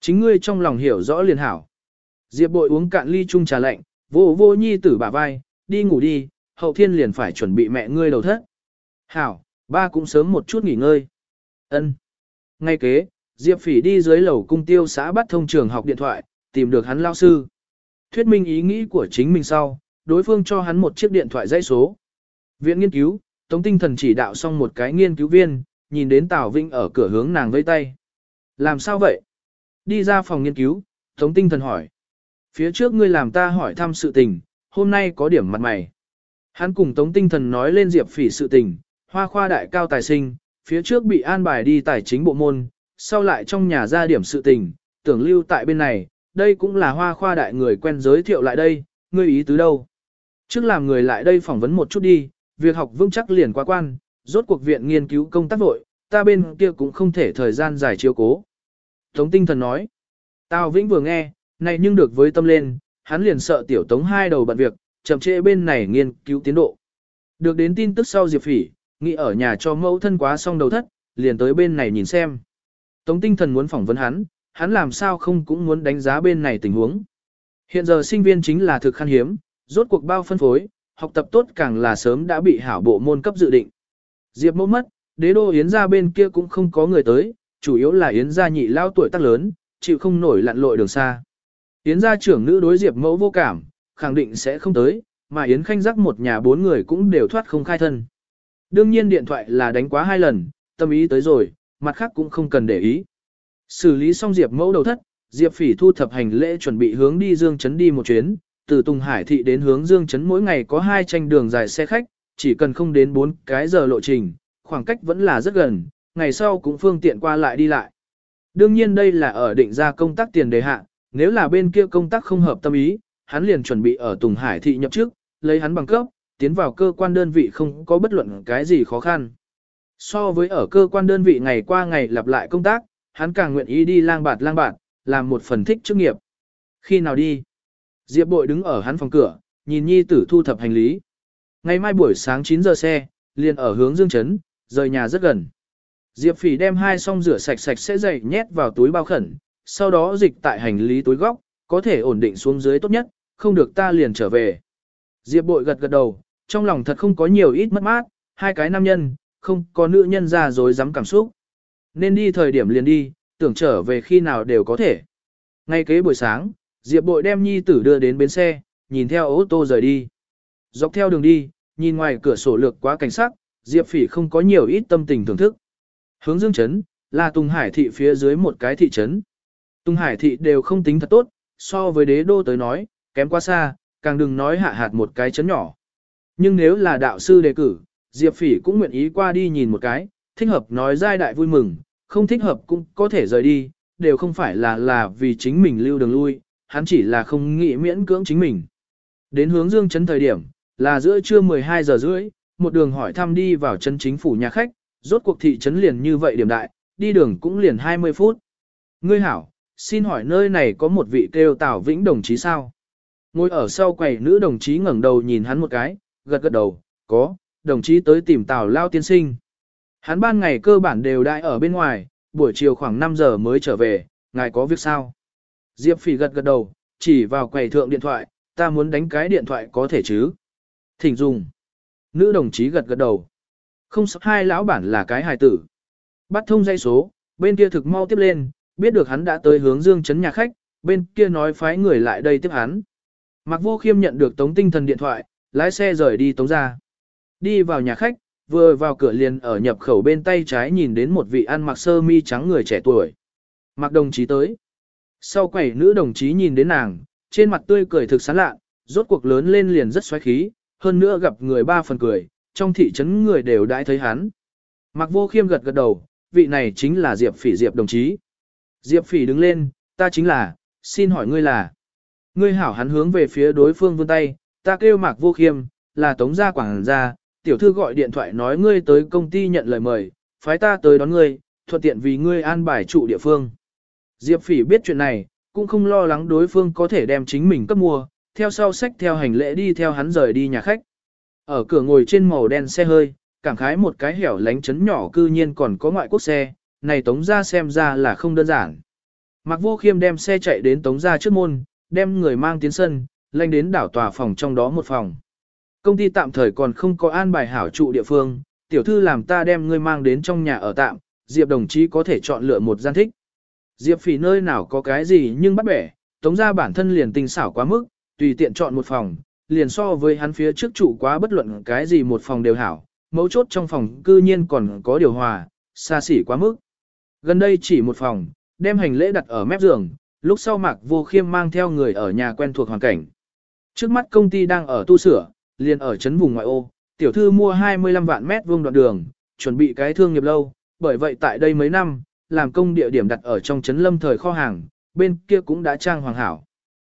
[SPEAKER 1] Chính ngươi trong lòng hiểu rõ liền hảo. Diệp bội uống cạn ly chung trà lạnh, vô vô nhi tử bả vai, đi ngủ đi, hậu thiên liền phải chuẩn bị mẹ ngươi đầu thất. Hảo, ba cũng sớm một chút nghỉ ngơi. Ân. Ngay kế, Diệp Phỉ đi dưới lầu cung tiêu xã bắt thông trường học điện thoại, tìm được hắn lao sư. Thuyết minh ý nghĩ của chính mình sau, đối phương cho hắn một chiếc điện thoại dãy số. Viện nghiên cứu, Tống Tinh Thần chỉ đạo xong một cái nghiên cứu viên, nhìn đến Tào Vinh ở cửa hướng nàng vây tay. Làm sao vậy? Đi ra phòng nghiên cứu, Tống Tinh Thần hỏi. Phía trước ngươi làm ta hỏi thăm sự tình, hôm nay có điểm mặt mày. Hắn cùng Tống Tinh Thần nói lên Diệp Phỉ sự tình, hoa khoa đại cao tài sinh, phía trước bị an bài đi tài chính bộ môn, sau lại trong nhà ra điểm sự tình, tưởng lưu tại bên này, đây cũng là hoa khoa đại người quen giới thiệu lại đây, ngươi ý tứ đâu. Trước làm người lại đây phỏng vấn một chút đi, việc học vững chắc liền quá quan, rốt cuộc viện nghiên cứu công tác vội, ta bên kia cũng không thể thời gian dài chiếu cố. Tống tinh thần nói, Tào Vĩnh vừa nghe, này nhưng được với tâm lên, hắn liền sợ tiểu tống hai đầu bận việc, chậm trễ bên này nghiên cứu tiến độ. Được đến tin tức sau Diệp Phỉ, nghĩ ở nhà cho mẫu thân quá xong đầu thất, liền tới bên này nhìn xem. Tống tinh thần muốn phỏng vấn hắn, hắn làm sao không cũng muốn đánh giá bên này tình huống. Hiện giờ sinh viên chính là thực khan hiếm, rốt cuộc bao phân phối, học tập tốt càng là sớm đã bị hảo bộ môn cấp dự định. Diệp mẫu mất, đế đô Yến gia bên kia cũng không có người tới, chủ yếu là Yến gia nhị lao tuổi tác lớn, chịu không nổi lặn lội đường xa. Yến gia trưởng nữ đối Diệp mẫu vô cảm, khẳng định sẽ không tới, mà Yến khanh giác một nhà bốn người cũng đều thoát không khai thân. Đương nhiên điện thoại là đánh quá hai lần, tâm ý tới rồi, mặt khác cũng không cần để ý. Xử lý xong Diệp mẫu đầu thất, Diệp phỉ thu thập hành lễ chuẩn bị hướng đi Dương Trấn đi một chuyến, từ Tùng Hải thị đến hướng Dương Trấn mỗi ngày có hai tranh đường dài xe khách, chỉ cần không đến 4 cái giờ lộ trình, khoảng cách vẫn là rất gần, ngày sau cũng phương tiện qua lại đi lại. Đương nhiên đây là ở định ra công tác tiền đề hạ, nếu là bên kia công tác không hợp tâm ý, hắn liền chuẩn bị ở Tùng Hải thị nhập trước, lấy hắn bằng cấp, tiến vào cơ quan đơn vị không có bất luận cái gì khó khăn. So với ở cơ quan đơn vị ngày qua ngày lặp lại công tác, hắn càng nguyện ý đi lang bạt lang bạt, làm một phần thích chức nghiệp. Khi nào đi? Diệp bội đứng ở hắn phòng cửa, nhìn nhi tử thu thập hành lý. Ngày mai buổi sáng 9 giờ xe, liền ở hướng Dương chấn rời nhà rất gần. Diệp phỉ đem hai song rửa sạch sạch sẽ dày nhét vào túi bao khẩn, sau đó dịch tại hành lý túi góc, có thể ổn định xuống dưới tốt nhất, không được ta liền trở về. Diệp bội gật gật đầu, trong lòng thật không có nhiều ít mất mát, hai cái nam nhân, không có nữ nhân ra dối dám cảm xúc. Nên đi thời điểm liền đi, tưởng trở về khi nào đều có thể. Ngay kế buổi sáng, Diệp bội đem nhi tử đưa đến bến xe, nhìn theo ô tô rời đi. Dọc theo đường đi, nhìn ngoài cửa sổ lược quá cảnh sắc, Diệp phỉ không có nhiều ít tâm tình thưởng thức. Hướng dương chấn, là Tùng Hải thị phía dưới một cái thị trấn. Tùng Hải thị đều không tính thật tốt, so với đế đô tới nói, kém quá xa, càng đừng nói hạ hạt một cái chấn nhỏ. Nhưng nếu là đạo sư đề cử, Diệp Phỉ cũng nguyện ý qua đi nhìn một cái, thích hợp nói giai đại vui mừng, không thích hợp cũng có thể rời đi, đều không phải là là vì chính mình lưu đường lui, hắn chỉ là không nghĩ miễn cưỡng chính mình. Đến hướng dương chấn thời điểm, là giữa trưa 12 giờ rưỡi, một đường hỏi thăm đi vào chân chính phủ nhà khách, rốt cuộc thị trấn liền như vậy điểm đại, đi đường cũng liền 20 phút. Ngươi hảo, xin hỏi nơi này có một vị kêu Tào Vĩnh đồng chí sao? Ngồi ở sau quầy nữ đồng chí ngẩng đầu nhìn hắn một cái, gật gật đầu, có, đồng chí tới tìm Tào Lao tiên sinh. Hắn ban ngày cơ bản đều đại ở bên ngoài, buổi chiều khoảng 5 giờ mới trở về, ngài có việc sao? Diệp Phỉ gật gật đầu, chỉ vào quầy thượng điện thoại, ta muốn đánh cái điện thoại có thể chứ? Thỉnh dùng. Nữ đồng chí gật gật đầu. Không sắp hai lão bản là cái hài tử. Bắt thông dây số, bên kia thực mau tiếp lên, biết được hắn đã tới hướng dương chấn nhà khách, bên kia nói phái người lại đây tiếp hắn. Mạc Vô Khiêm nhận được Tống Tinh Thần điện thoại, lái xe rời đi Tống ra. Đi vào nhà khách, vừa vào cửa liền ở nhập khẩu bên tay trái nhìn đến một vị ăn mặc sơ mi trắng người trẻ tuổi. Mặc đồng chí tới. Sau quẩy nữ đồng chí nhìn đến nàng, trên mặt tươi cười thực sán lạ, rốt cuộc lớn lên liền rất xoáy khí, hơn nữa gặp người ba phần cười, trong thị trấn người đều đãi thấy hắn. Mặc Vô Khiêm gật gật đầu, vị này chính là Diệp Phỉ Diệp đồng chí. Diệp Phỉ đứng lên, ta chính là, xin hỏi ngươi là. Ngươi hảo hắn hướng về phía đối phương vươn tay, ta kêu Mạc Vô Khiêm, là Tống gia quảng gia, tiểu thư gọi điện thoại nói ngươi tới công ty nhận lời mời, phái ta tới đón ngươi, thuận tiện vì ngươi an bài trụ địa phương. Diệp Phỉ biết chuyện này, cũng không lo lắng đối phương có thể đem chính mình cấp mua, theo sau sách theo hành lễ đi theo hắn rời đi nhà khách. Ở cửa ngồi trên màu đen xe hơi, cảm khái một cái hẻo lánh chấn nhỏ cư nhiên còn có ngoại quốc xe, này tống ra xem ra là không đơn giản. Mạc Vô Khiêm đem xe chạy đến tống ra trước môn, đem người mang tiến sân, lanh đến đảo tòa phòng trong đó một phòng. Công ty tạm thời còn không có an bài hảo trụ địa phương, tiểu thư làm ta đem ngươi mang đến trong nhà ở tạm, Diệp đồng chí có thể chọn lựa một gian thích. Diệp phỉ nơi nào có cái gì nhưng bắt bẻ, tống ra bản thân liền tinh xảo quá mức, tùy tiện chọn một phòng, liền so với hắn phía trước trụ quá bất luận cái gì một phòng đều hảo, mấu chốt trong phòng cư nhiên còn có điều hòa, xa xỉ quá mức. Gần đây chỉ một phòng, đem hành lễ đặt ở mép giường, lúc sau mạc vô khiêm mang theo người ở nhà quen thuộc hoàn cảnh. Trước mắt công ty đang ở tu sửa, liền ở trấn vùng ngoại ô, tiểu thư mua 25 vạn mét vuông đoạn đường, chuẩn bị cái thương nghiệp lâu, bởi vậy tại đây mấy năm, làm công địa điểm đặt ở trong trấn lâm thời kho hàng, bên kia cũng đã trang hoàng hảo.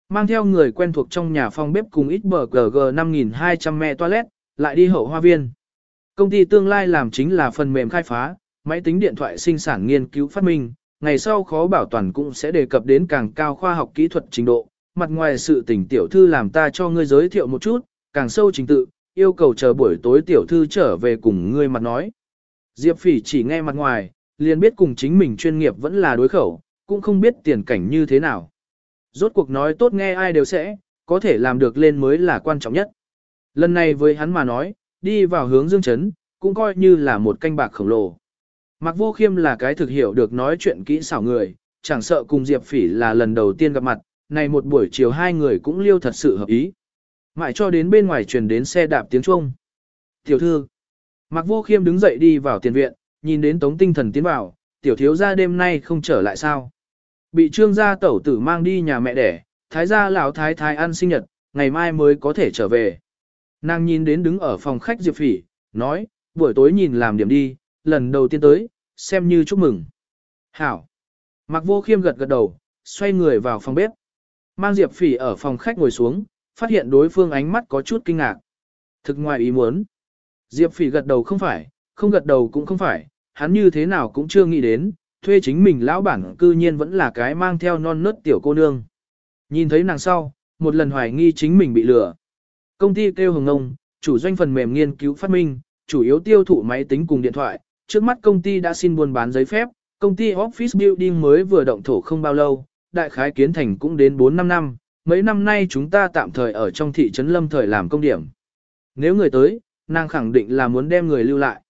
[SPEAKER 1] Mang theo người quen thuộc trong nhà phòng bếp cùng ít bờ GG 5200 mét toilet, lại đi hậu hoa viên. Công ty tương lai làm chính là phần mềm khai phá, máy tính điện thoại sinh sản nghiên cứu phát minh, ngày sau khó bảo toàn cũng sẽ đề cập đến càng cao khoa học kỹ thuật trình độ. Mặt ngoài sự tình tiểu thư làm ta cho ngươi giới thiệu một chút, càng sâu trình tự, yêu cầu chờ buổi tối tiểu thư trở về cùng ngươi mặt nói. Diệp phỉ chỉ nghe mặt ngoài, liền biết cùng chính mình chuyên nghiệp vẫn là đối khẩu, cũng không biết tiền cảnh như thế nào. Rốt cuộc nói tốt nghe ai đều sẽ, có thể làm được lên mới là quan trọng nhất. Lần này với hắn mà nói, đi vào hướng dương chấn, cũng coi như là một canh bạc khổng lồ. mặc Vô Khiêm là cái thực hiểu được nói chuyện kỹ xảo người, chẳng sợ cùng Diệp Phỉ là lần đầu tiên gặp mặt, này một buổi chiều hai người cũng liêu thật sự hợp ý. Mãi cho đến bên ngoài truyền đến xe đạp tiếng chuông. Tiểu thư, Mạc Vô Khiêm đứng dậy đi vào tiền viện, nhìn đến Tống Tinh Thần tiến vào, tiểu thiếu gia đêm nay không trở lại sao? Bị trương gia tẩu tử mang đi nhà mẹ đẻ, thái gia lão thái thái ăn sinh nhật, ngày mai mới có thể trở về. Nàng nhìn đến đứng ở phòng khách Diệp Phỉ, nói, buổi tối nhìn làm điểm đi, lần đầu tiên tới, xem như chúc mừng. Hảo. Mặc vô khiêm gật gật đầu, xoay người vào phòng bếp. Mang Diệp Phỉ ở phòng khách ngồi xuống, phát hiện đối phương ánh mắt có chút kinh ngạc. Thực ngoài ý muốn. Diệp Phỉ gật đầu không phải, không gật đầu cũng không phải, hắn như thế nào cũng chưa nghĩ đến, thuê chính mình lão bản cư nhiên vẫn là cái mang theo non nớt tiểu cô nương. Nhìn thấy nàng sau, một lần hoài nghi chính mình bị lừa. Công ty kêu hồng ngông, chủ doanh phần mềm nghiên cứu phát minh, chủ yếu tiêu thụ máy tính cùng điện thoại. Trước mắt công ty đã xin buôn bán giấy phép, công ty Office Building mới vừa động thổ không bao lâu, đại khái kiến thành cũng đến 4-5 năm. Mấy năm nay chúng ta tạm thời ở trong thị trấn lâm thời làm công điểm. Nếu người tới, nàng khẳng định là muốn đem người lưu lại.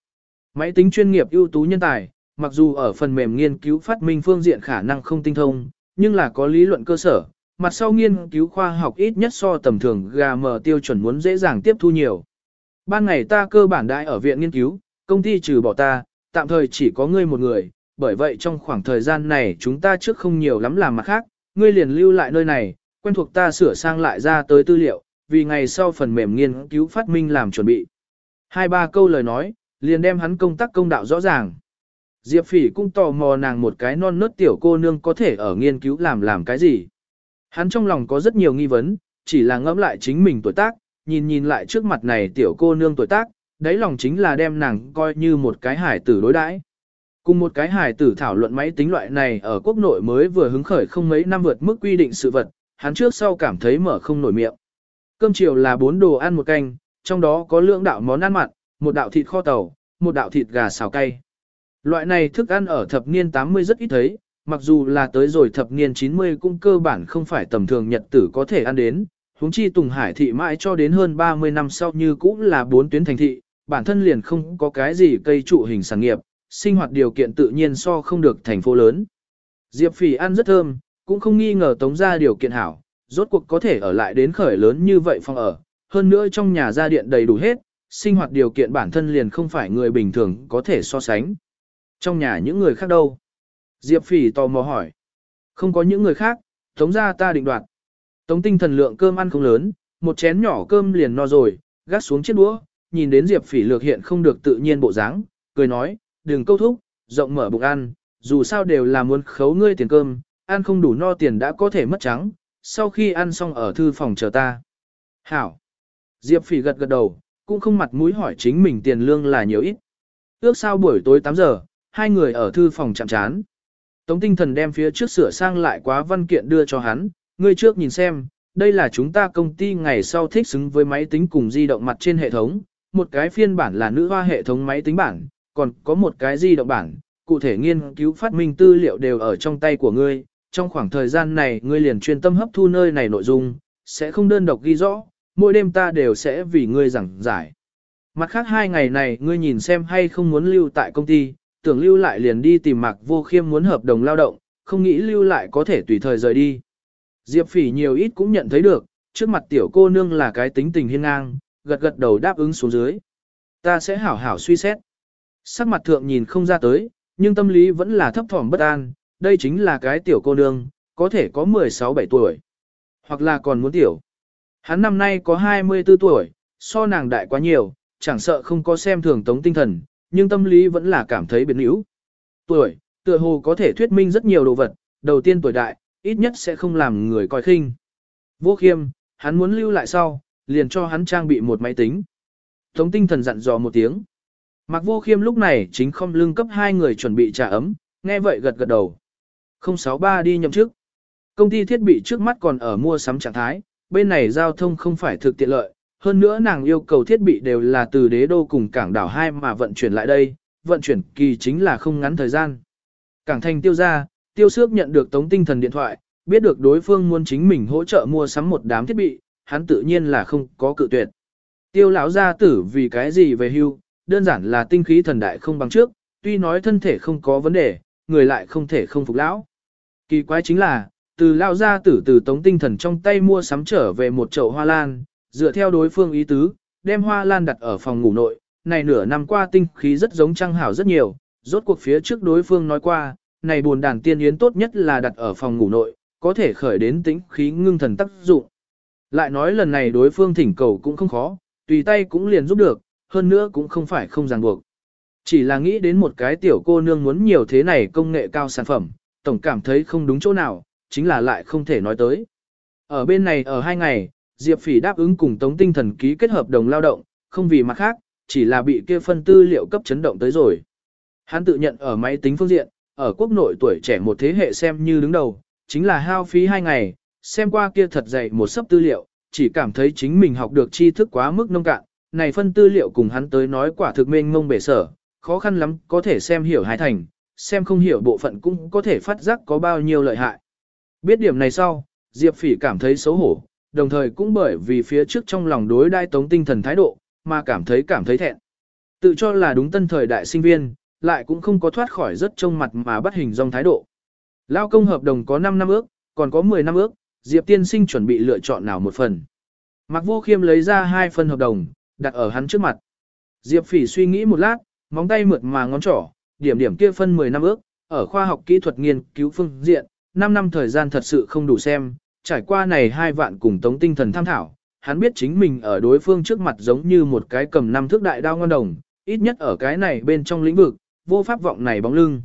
[SPEAKER 1] Máy tính chuyên nghiệp ưu tú nhân tài, mặc dù ở phần mềm nghiên cứu phát minh phương diện khả năng không tinh thông, nhưng là có lý luận cơ sở, mặt sau nghiên cứu khoa học ít nhất so tầm thường GM tiêu chuẩn muốn dễ dàng tiếp thu nhiều. Ban ngày ta cơ bản đại ở viện nghiên cứu, công ty trừ bỏ ta, tạm thời chỉ có ngươi một người, bởi vậy trong khoảng thời gian này chúng ta trước không nhiều lắm làm mặt khác, ngươi liền lưu lại nơi này, quen thuộc ta sửa sang lại ra tới tư liệu, vì ngày sau phần mềm nghiên cứu phát minh làm chuẩn bị. Hai ba câu lời nói, liền đem hắn công tác công đạo rõ ràng. Diệp Phỉ cũng tò mò nàng một cái non nớt tiểu cô nương có thể ở nghiên cứu làm làm cái gì. Hắn trong lòng có rất nhiều nghi vấn, chỉ là ngẫm lại chính mình tuổi tác, nhìn nhìn lại trước mặt này tiểu cô nương tuổi tác, đáy lòng chính là đem nàng coi như một cái hải tử đối đãi. Cùng một cái hài tử thảo luận máy tính loại này ở quốc nội mới vừa hứng khởi không mấy năm vượt mức quy định sự vật, hắn trước sau cảm thấy mở không nổi miệng. Cơm chiều là bốn đồ ăn một canh, trong đó có lượng đạo món ăn mặn, một đạo thịt kho tàu, một đạo thịt gà xào cay. Loại này thức ăn ở thập niên 80 rất ít thấy, mặc dù là tới rồi thập niên 90 cũng cơ bản không phải tầm thường nhật tử có thể ăn đến. huống chi Tùng Hải thị mãi cho đến hơn 30 năm sau như cũng là bốn tuyến thành thị, bản thân liền không có cái gì cây trụ hình sản nghiệp, sinh hoạt điều kiện tự nhiên so không được thành phố lớn. Diệp phỉ ăn rất thơm, cũng không nghi ngờ tống ra điều kiện hảo, rốt cuộc có thể ở lại đến khởi lớn như vậy phòng ở, hơn nữa trong nhà gia điện đầy đủ hết, sinh hoạt điều kiện bản thân liền không phải người bình thường có thể so sánh. Trong nhà những người khác đâu? Diệp Phỉ tò mò hỏi. Không có những người khác, tống ra ta định đoạt. Tống tinh thần lượng cơm ăn không lớn, một chén nhỏ cơm liền no rồi, gác xuống chiếc đũa, nhìn đến Diệp Phỉ lược hiện không được tự nhiên bộ dáng, cười nói, đừng câu thúc, rộng mở bụng ăn, dù sao đều là muốn khấu ngươi tiền cơm, ăn không đủ no tiền đã có thể mất trắng, sau khi ăn xong ở thư phòng chờ ta. Hảo. Diệp Phỉ gật gật đầu, cũng không mặt mũi hỏi chính mình tiền lương là nhiều ít. Ước sao buổi tối 8 giờ, hai người ở thư phòng chạm chán. Tống tinh thần đem phía trước sửa sang lại quá văn kiện đưa cho hắn, ngươi trước nhìn xem, đây là chúng ta công ty ngày sau thích xứng với máy tính cùng di động mặt trên hệ thống, một cái phiên bản là nữ hoa hệ thống máy tính bản, còn có một cái di động bản, cụ thể nghiên cứu phát minh tư liệu đều ở trong tay của ngươi, trong khoảng thời gian này ngươi liền chuyên tâm hấp thu nơi này nội dung, sẽ không đơn độc ghi rõ, mỗi đêm ta đều sẽ vì ngươi giảng giải. Mặt khác hai ngày này ngươi nhìn xem hay không muốn lưu tại công ty, tưởng lưu lại liền đi tìm Mạc Vô Khiêm muốn hợp đồng lao động, không nghĩ lưu lại có thể tùy thời rời đi. Diệp Phỉ nhiều ít cũng nhận thấy được, trước mặt tiểu cô nương là cái tính tình hiên ngang, gật gật đầu đáp ứng xuống dưới. Ta sẽ hảo hảo suy xét. Sắc mặt thượng nhìn không ra tới, nhưng tâm lý vẫn là thấp thỏm bất an, đây chính là cái tiểu cô nương, có thể có 16-17 tuổi. Hoặc là còn muốn tiểu. Hắn năm nay có 24 tuổi, so nàng đại quá nhiều, chẳng sợ không có xem thường tống tinh thần, nhưng tâm lý vẫn là cảm thấy biến yếu. Tuổi, tựa hồ có thể thuyết minh rất nhiều đồ vật, đầu tiên tuổi đại, ít nhất sẽ không làm người coi khinh. Vô khiêm, hắn muốn lưu lại sau, liền cho hắn trang bị một máy tính. Tống tinh thần dặn dò một tiếng. Mạc vô khiêm lúc này chính không lưng cấp hai người chuẩn bị trà ấm, nghe vậy gật gật đầu. 063 đi nhậm chức. Công ty thiết bị trước mắt còn ở mua sắm trạng thái, bên này giao thông không phải thực tiện lợi, hơn nữa nàng yêu cầu thiết bị đều là từ đế đô cùng cảng đảo 2 mà vận chuyển lại đây, vận chuyển kỳ chính là không ngắn thời gian. Cảng thành tiêu ra, tiêu sước nhận được tống tinh thần điện thoại, biết được đối phương muốn chính mình hỗ trợ mua sắm một đám thiết bị, hắn tự nhiên là không có cự tuyệt. Tiêu lão gia tử vì cái gì về hưu, đơn giản là tinh khí thần đại không bằng trước, tuy nói thân thể không có vấn đề, người lại không thể không phục lão. Kỳ quái chính là, từ lão ra tử từ tống tinh thần trong tay mua sắm trở về một chậu hoa lan, dựa theo đối phương ý tứ, đem hoa lan đặt ở phòng ngủ nội, này nửa năm qua tinh khí rất giống trăng hảo rất nhiều, rốt cuộc phía trước đối phương nói qua, này buồn đàn tiên yến tốt nhất là đặt ở phòng ngủ nội, có thể khởi đến tính khí ngưng thần tác dụng. Lại nói lần này đối phương thỉnh cầu cũng không khó, tùy tay cũng liền giúp được, hơn nữa cũng không phải không ràng buộc. Chỉ là nghĩ đến một cái tiểu cô nương muốn nhiều thế này công nghệ cao sản phẩm, tổng cảm thấy không đúng chỗ nào, chính là lại không thể nói tới. Ở bên này ở hai ngày, Diệp Phỉ đáp ứng cùng Tống Tinh Thần ký kết hợp đồng lao động, không vì mặt khác, chỉ là bị kia phân tư liệu cấp chấn động tới rồi. Hắn tự nhận ở máy tính phương diện, ở quốc nội tuổi trẻ một thế hệ xem như đứng đầu, chính là hao phí hai ngày, xem qua kia thật dày một sấp tư liệu, chỉ cảm thấy chính mình học được tri thức quá mức nông cạn, này phân tư liệu cùng hắn tới nói quả thực mênh mông bể sở, khó khăn lắm có thể xem hiểu hai thành, xem không hiểu bộ phận cũng có thể phát giác có bao nhiêu lợi hại. Biết điểm này sau, Diệp Phỉ cảm thấy xấu hổ, đồng thời cũng bởi vì phía trước trong lòng đối đai tống tinh thần thái độ, mà cảm thấy cảm thấy thẹn. Tự cho là đúng tân thời đại sinh viên, lại cũng không có thoát khỏi rất trông mặt mà bắt hình dong thái độ. Lao công hợp đồng có 5 năm ước, còn có 10 năm ước, Diệp tiên sinh chuẩn bị lựa chọn nào một phần. Mạc Vô Khiêm lấy ra hai phần hợp đồng, đặt ở hắn trước mặt. Diệp Phỉ suy nghĩ một lát, móng tay mượt mà ngón trỏ, điểm điểm kia phân 10 năm ước, ở khoa học kỹ thuật nghiên cứu phương diện, 5 năm thời gian thật sự không đủ xem, trải qua này hai vạn cùng tống tinh thần tham thảo, hắn biết chính mình ở đối phương trước mặt giống như một cái cầm năm thước đại đao ngon đồng, ít nhất ở cái này bên trong lĩnh vực, vô pháp vọng này bóng lưng.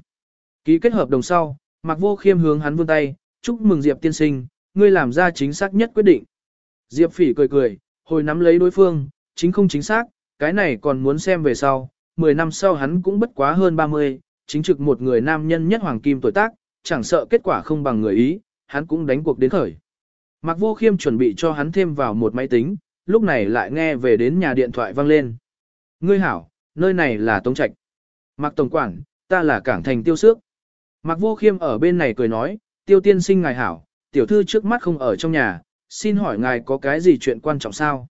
[SPEAKER 1] Ký kết hợp đồng sau, Mạc Vô Khiêm hướng hắn vươn tay, chúc mừng Diệp tiên sinh, ngươi làm ra chính xác nhất quyết định. Diệp Phỉ cười cười, hồi nắm lấy đối phương, chính không chính xác, cái này còn muốn xem về sau, 10 năm sau hắn cũng bất quá hơn 30, chính trực một người nam nhân nhất hoàng kim tuổi tác, chẳng sợ kết quả không bằng người ý, hắn cũng đánh cuộc đến khởi. Mạc Vô Khiêm chuẩn bị cho hắn thêm vào một máy tính, lúc này lại nghe về đến nhà điện thoại vang lên. Ngươi hảo, nơi này là Tống Trạch. Mạc Tổng Quản, ta là Cảng Thành Tiêu Sước. Mạc Vô Khiêm ở bên này cười nói, Tiêu Tiên sinh ngài hảo, tiểu thư trước mắt không ở trong nhà, xin hỏi ngài có cái gì chuyện quan trọng sao?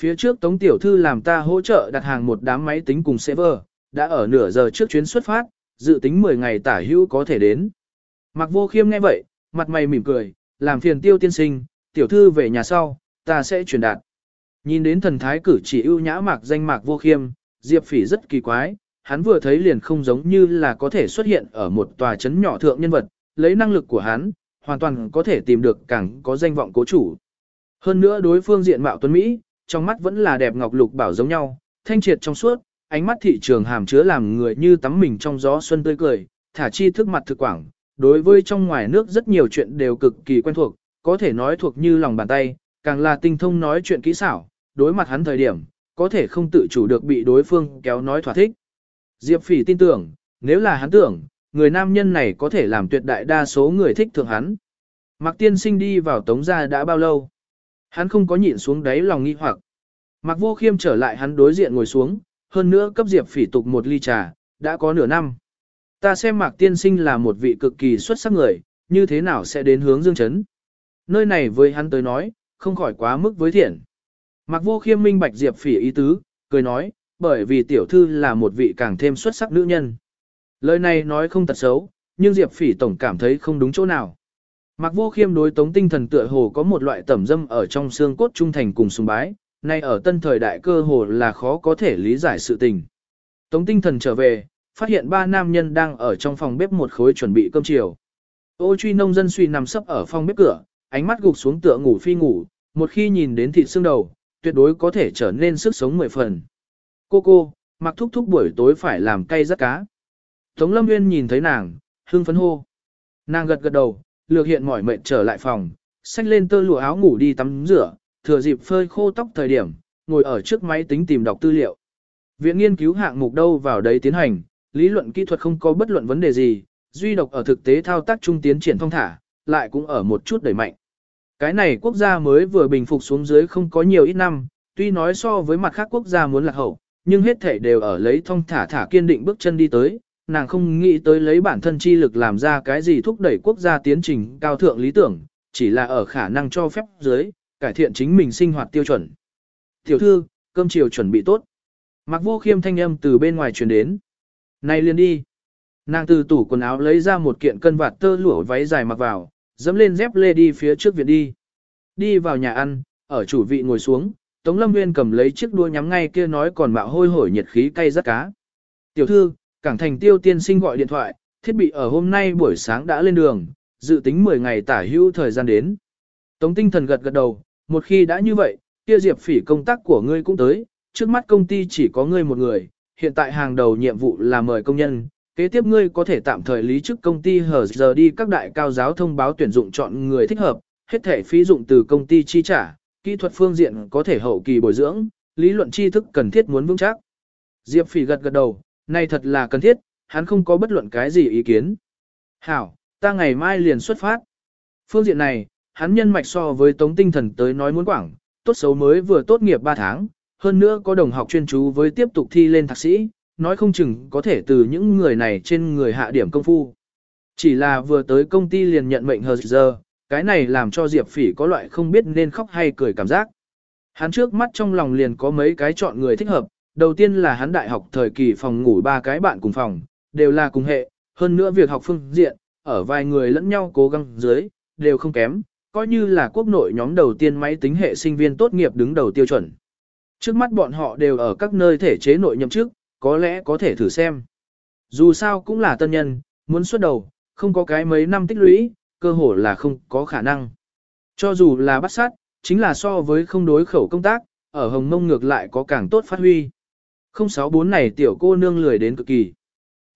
[SPEAKER 1] Phía trước Tống Tiểu Thư làm ta hỗ trợ đặt hàng một đám máy tính cùng server, đã ở nửa giờ trước chuyến xuất phát, dự tính 10 ngày tả hữu có thể đến. Mạc Vô Khiêm nghe vậy, mặt mày mỉm cười, làm phiền tiêu tiên sinh, tiểu thư về nhà sau, ta sẽ truyền đạt. Nhìn đến thần thái cử chỉ ưu nhã mạc danh mạc vô khiêm, Diệp Phỉ rất kỳ quái, hắn vừa thấy liền không giống như là có thể xuất hiện ở một tòa trấn nhỏ thượng nhân vật, lấy năng lực của hắn, hoàn toàn có thể tìm được càng có danh vọng cố chủ. Hơn nữa đối phương diện mạo tuấn Mỹ, trong mắt vẫn là đẹp ngọc lục bảo giống nhau, thanh triệt trong suốt, ánh mắt thị trường hàm chứa làm người như tắm mình trong gió xuân tươi cười, thả chi thức mặt thực quảng, đối với trong ngoài nước rất nhiều chuyện đều cực kỳ quen thuộc, có thể nói thuộc như lòng bàn tay, càng là tinh thông nói chuyện kỹ xảo, đối mặt hắn thời điểm, có thể không tự chủ được bị đối phương kéo nói thỏa thích. Diệp Phỉ tin tưởng, nếu là hắn tưởng, người nam nhân này có thể làm tuyệt đại đa số người thích thượng hắn. Mạc Tiên Sinh đi vào tống gia đã bao lâu? Hắn không có nhịn xuống đáy lòng nghi hoặc. Mạc Vô Khiêm trở lại hắn đối diện ngồi xuống, hơn nữa cấp Diệp Phỉ tục một ly trà, đã có nửa năm. Ta xem Mạc Tiên Sinh là một vị cực kỳ xuất sắc người, như thế nào sẽ đến hướng Dương Trấn. Nơi này với hắn tới nói, không khỏi quá mức với thiện. Mạc Vô Khiêm minh bạch Diệp Phỉ ý tứ, cười nói, bởi vì tiểu thư là một vị càng thêm xuất sắc nữ nhân. Lời này nói không tật xấu, nhưng Diệp Phỉ tổng cảm thấy không đúng chỗ nào. Mạc Vô Khiêm đối Tống Tinh Thần tựa hồ có một loại tẩm dâm ở trong xương cốt trung thành cùng sùng bái, nay ở tân thời đại cơ hồ là khó có thể lý giải sự tình. Tống Tinh Thần trở về, phát hiện ba nam nhân đang ở trong phòng bếp một khối chuẩn bị cơm chiều. Ô truy nông dân suy nằm sấp ở phòng bếp cửa, ánh mắt gục xuống tựa ngủ phi ngủ, một khi nhìn đến thịt xương đầu, tuyệt đối có thể trở nên sức sống mười phần. Cô cô, mặc thúc thúc buổi tối phải làm cay rất cá. Tống Lâm Nguyên nhìn thấy nàng, hương phấn hô. Nàng gật gật đầu, lược hiện mỏi mệt trở lại phòng, xách lên tơ lụa áo ngủ đi tắm rửa, thừa dịp phơi khô tóc thời điểm, ngồi ở trước máy tính tìm đọc tư liệu. Viện nghiên cứu hạng mục đâu vào đấy tiến hành, lý luận kỹ thuật không có bất luận vấn đề gì, duy độc ở thực tế thao tác trung tiến triển thông thả, lại cũng ở một chút đẩy mạnh. Cái này quốc gia mới vừa bình phục xuống dưới không có nhiều ít năm, tuy nói so với mặt khác quốc gia muốn lạc hậu, nhưng hết thể đều ở lấy thông thả thả kiên định bước chân đi tới, nàng không nghĩ tới lấy bản thân chi lực làm ra cái gì thúc đẩy quốc gia tiến trình cao thượng lý tưởng, chỉ là ở khả năng cho phép dưới, cải thiện chính mình sinh hoạt tiêu chuẩn. Tiểu thư, cơm chiều chuẩn bị tốt. Mặc vô khiêm thanh âm từ bên ngoài truyền đến. Này liền đi. Nàng từ tủ quần áo lấy ra một kiện cân vạt tơ lụa váy dài mặc vào, dẫm lên dép lê đi phía trước viện đi. Đi vào nhà ăn, ở chủ vị ngồi xuống, Tống Lâm Nguyên cầm lấy chiếc đua nhắm ngay kia nói còn mạo hôi hổi nhiệt khí cay rất cá. Tiểu thư, Cảng Thành Tiêu tiên sinh gọi điện thoại, thiết bị ở hôm nay buổi sáng đã lên đường, dự tính 10 ngày tả hữu thời gian đến. Tống tinh thần gật gật đầu, một khi đã như vậy, kia diệp phỉ công tác của ngươi cũng tới, trước mắt công ty chỉ có ngươi một người, hiện tại hàng đầu nhiệm vụ là mời công nhân, kế tiếp ngươi có thể tạm thời lý chức công ty hở giờ đi các đại cao giáo thông báo tuyển dụng chọn người thích hợp, hết thể phí dụng từ công ty chi trả, kỹ thuật phương diện có thể hậu kỳ bồi dưỡng, lý luận tri thức cần thiết muốn vững chắc. Diệp Phỉ gật gật đầu, này thật là cần thiết, hắn không có bất luận cái gì ý kiến. Hảo, ta ngày mai liền xuất phát. Phương diện này, hắn nhân mạch so với tống tinh thần tới nói muốn quảng, tốt xấu mới vừa tốt nghiệp 3 tháng, hơn nữa có đồng học chuyên chú với tiếp tục thi lên thạc sĩ, nói không chừng có thể từ những người này trên người hạ điểm công phu. Chỉ là vừa tới công ty liền nhận mệnh hờ giờ, cái này làm cho Diệp Phỉ có loại không biết nên khóc hay cười cảm giác. Hắn trước mắt trong lòng liền có mấy cái chọn người thích hợp, đầu tiên là hắn đại học thời kỳ phòng ngủ ba cái bạn cùng phòng, đều là cùng hệ, hơn nữa việc học phương diện, ở vài người lẫn nhau cố gắng dưới, đều không kém, coi như là quốc nội nhóm đầu tiên máy tính hệ sinh viên tốt nghiệp đứng đầu tiêu chuẩn. Trước mắt bọn họ đều ở các nơi thể chế nội nhậm chức, có lẽ có thể thử xem. Dù sao cũng là tân nhân, muốn xuất đầu, không có cái mấy năm tích lũy, cơ hội là không có khả năng. Cho dù là bắt sát, chính là so với không đối khẩu công tác, ở Hồng Mông ngược lại có càng tốt phát huy. 064 này tiểu cô nương lười đến cực kỳ.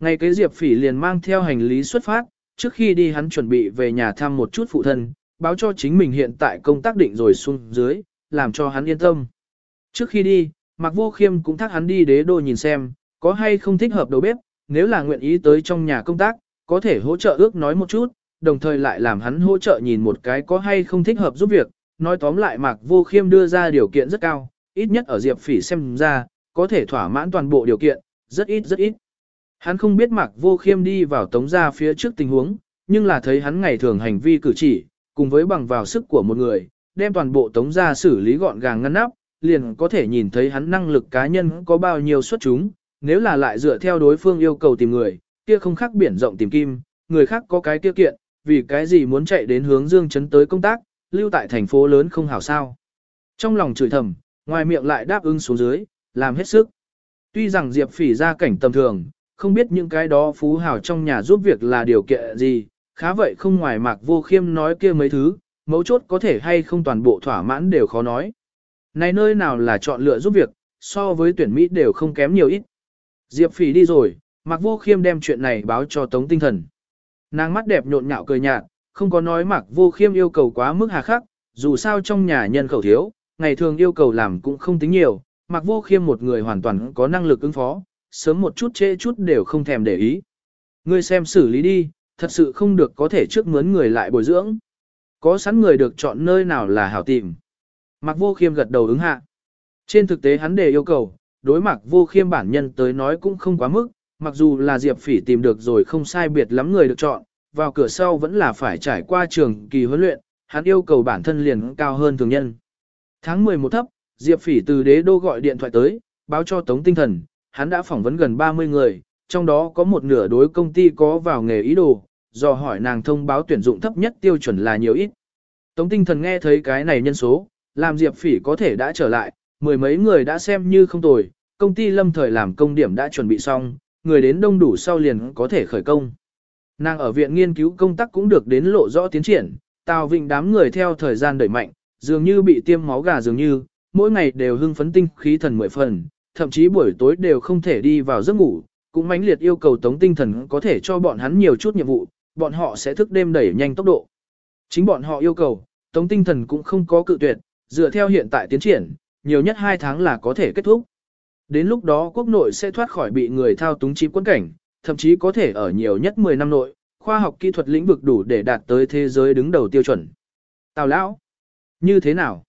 [SPEAKER 1] Ngày kế Diệp Phỉ liền mang theo hành lý xuất phát, trước khi đi hắn chuẩn bị về nhà thăm một chút phụ thân, báo cho chính mình hiện tại công tác định rồi xuống dưới, làm cho hắn yên tâm. Trước khi đi, Mạc Vô Khiêm cũng thắc hắn đi đế đô nhìn xem, có hay không thích hợp đầu bếp, nếu là nguyện ý tới trong nhà công tác, có thể hỗ trợ ước nói một chút, đồng thời lại làm hắn hỗ trợ nhìn một cái có hay không thích hợp giúp việc. Nói tóm lại Mạc Vô Khiêm đưa ra điều kiện rất cao, ít nhất ở Diệp Phỉ xem ra, có thể thỏa mãn toàn bộ điều kiện, rất ít rất ít. Hắn không biết Mạc Vô Khiêm đi vào tống gia phía trước tình huống, nhưng là thấy hắn ngày thường hành vi cử chỉ, cùng với bằng vào sức của một người, đem toàn bộ tống gia xử lý gọn gàng ngăn nắp, liền có thể nhìn thấy hắn năng lực cá nhân có bao nhiêu xuất chúng, nếu là lại dựa theo đối phương yêu cầu tìm người, kia không khác biển rộng tìm kim, người khác có cái kia kiện, vì cái gì muốn chạy đến hướng dương chấn tới công tác, lưu tại thành phố lớn không hảo sao. Trong lòng chửi thầm, ngoài miệng lại đáp ứng xuống dưới, làm hết sức. Tuy rằng Diệp Phỉ ra cảnh tầm thường, không biết những cái đó phú hào trong nhà giúp việc là điều kiện gì, khá vậy không ngoài mạc vô khiêm nói kia mấy thứ, mấu chốt có thể hay không toàn bộ thỏa mãn đều khó nói. Này nơi nào là chọn lựa giúp việc, so với tuyển Mỹ đều không kém nhiều ít. Diệp Phỉ đi rồi, Mạc Vô Khiêm đem chuyện này báo cho Tống Tinh Thần. Nàng mắt đẹp nhộn nhạo cười nhạt, không có nói Mạc Vô Khiêm yêu cầu quá mức hà khắc, dù sao trong nhà nhân khẩu thiếu, ngày thường yêu cầu làm cũng không tính nhiều, Mạc Vô Khiêm một người hoàn toàn có năng lực ứng phó, sớm một chút trễ chút đều không thèm để ý. Ngươi xem xử lý đi, thật sự không được có thể trước mướn người lại bồi dưỡng. Có sẵn người được chọn nơi nào là hảo tìm. Mạc Vô Khiêm gật đầu ứng hạ. Trên thực tế hắn đề yêu cầu, đối Mạc Vô Khiêm bản nhân tới nói cũng không quá mức, mặc dù là Diệp Phỉ tìm được rồi không sai biệt lắm người được chọn, vào cửa sau vẫn là phải trải qua trường kỳ huấn luyện, hắn yêu cầu bản thân liền cao hơn thường nhân. Tháng 11 thấp, Diệp Phỉ từ đế đô gọi điện thoại tới, báo cho Tống Tinh Thần, hắn đã phỏng vấn gần 30 người, trong đó có một nửa đối công ty có vào nghề ý đồ, do hỏi nàng thông báo tuyển dụng thấp nhất tiêu chuẩn là nhiều ít. Tống Tinh Thần nghe thấy cái này nhân số, làm Diệp Phỉ có thể đã trở lại, mười mấy người đã xem như không tồi, công ty lâm thời làm công điểm đã chuẩn bị xong, người đến đông đủ sau liền có thể khởi công. Nàng ở viện nghiên cứu công tác cũng được đến lộ rõ tiến triển, Tào Vịnh đám người theo thời gian đẩy mạnh, dường như bị tiêm máu gà dường như, mỗi ngày đều hưng phấn tinh khí thần mười phần, thậm chí buổi tối đều không thể đi vào giấc ngủ, cũng mãnh liệt yêu cầu tống tinh thần có thể cho bọn hắn nhiều chút nhiệm vụ, bọn họ sẽ thức đêm đẩy nhanh tốc độ. Chính bọn họ yêu cầu, tống tinh thần cũng không có cự tuyệt, dựa theo hiện tại tiến triển, nhiều nhất 2 tháng là có thể kết thúc. Đến lúc đó quốc nội sẽ thoát khỏi bị người thao túng chim quân cảnh, thậm chí có thể ở nhiều nhất 10 năm nội, khoa học kỹ thuật lĩnh vực đủ để đạt tới thế giới đứng đầu tiêu chuẩn. Tào lão, như thế nào?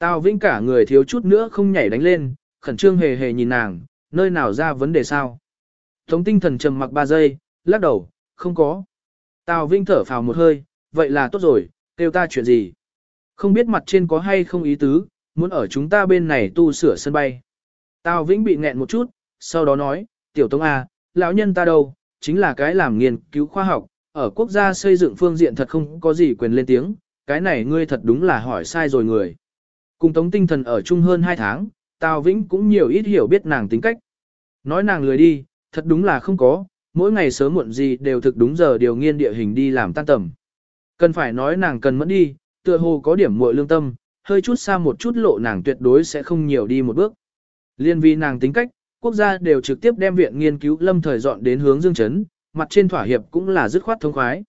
[SPEAKER 1] Tào Vĩnh cả người thiếu chút nữa không nhảy đánh lên, khẩn trương hề hề nhìn nàng, nơi nào ra vấn đề sao? Tống tinh thần trầm mặc 3 giây, lắc đầu, không có. Tào Vĩnh thở phào một hơi, vậy là tốt rồi, kêu ta chuyện gì? Không biết mặt trên có hay không ý tứ, muốn ở chúng ta bên này tu sửa sân bay. Tào Vĩnh bị nghẹn một chút, sau đó nói, tiểu tống A, lão nhân ta đâu, chính là cái làm nghiên cứu khoa học, ở quốc gia xây dựng phương diện thật không có gì quyền lên tiếng, cái này ngươi thật đúng là hỏi sai rồi người. Cùng tống tinh thần ở chung hơn 2 tháng, Tào Vĩnh cũng nhiều ít hiểu biết nàng tính cách. Nói nàng lười đi, thật đúng là không có, mỗi ngày sớm muộn gì đều thực đúng giờ điều nghiên địa hình đi làm tan tầm. Cần phải nói nàng cần mẫn đi, tựa hồ có điểm muội lương tâm, hơi chút xa một chút lộ nàng tuyệt đối sẽ không nhiều đi một bước. Liên vì nàng tính cách, quốc gia đều trực tiếp đem viện nghiên cứu lâm thời dọn đến hướng dương chấn, mặt trên thỏa hiệp cũng là dứt khoát thông khoái.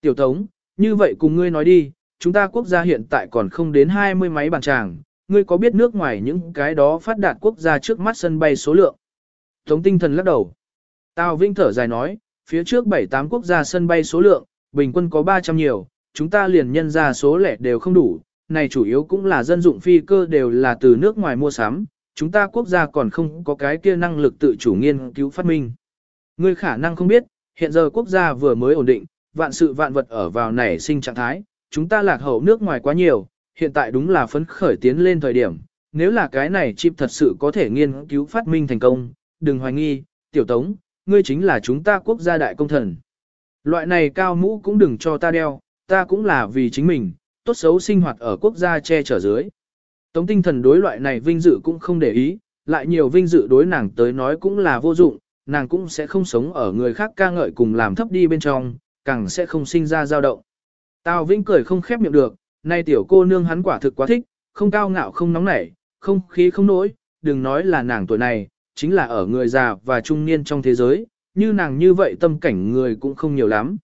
[SPEAKER 1] Tiểu Tống, như vậy cùng ngươi nói đi, chúng ta quốc gia hiện tại còn không đến 20 máy bàn tràng, ngươi có biết nước ngoài những cái đó phát đạt quốc gia trước mắt sân bay số lượng. Tống tinh thần lắc đầu. Tào Vinh thở dài nói, phía trước 7-8 quốc gia sân bay số lượng, bình quân có 300 nhiều, chúng ta liền nhân ra số lẻ đều không đủ, này chủ yếu cũng là dân dụng phi cơ đều là từ nước ngoài mua sắm, chúng ta quốc gia còn không có cái kia năng lực tự chủ nghiên cứu phát minh. Ngươi khả năng không biết, hiện giờ quốc gia vừa mới ổn định, vạn sự vạn vật ở vào nảy sinh trạng thái, chúng ta lạc hậu nước ngoài quá nhiều, hiện tại đúng là phấn khởi tiến lên thời điểm, nếu là cái này chip thật sự có thể nghiên cứu phát minh thành công, đừng hoài nghi, tiểu tống, ngươi chính là chúng ta quốc gia đại công thần. Loại này cao mũ cũng đừng cho ta đeo, ta cũng là vì chính mình, tốt xấu sinh hoạt ở quốc gia che chở dưới. Tống tinh thần đối loại này vinh dự cũng không để ý, lại nhiều vinh dự đối nàng tới nói cũng là vô dụng, nàng cũng sẽ không sống ở người khác ca ngợi cùng làm thấp đi bên trong, càng sẽ không sinh ra dao động. Tào Vinh cười không khép miệng được, nay tiểu cô nương hắn quả thực quá thích, không cao ngạo không nóng nảy, không khí không nỗi, đừng nói là nàng tuổi này, chính là ở người già và trung niên trong thế giới, như nàng như vậy tâm cảnh người cũng không nhiều lắm.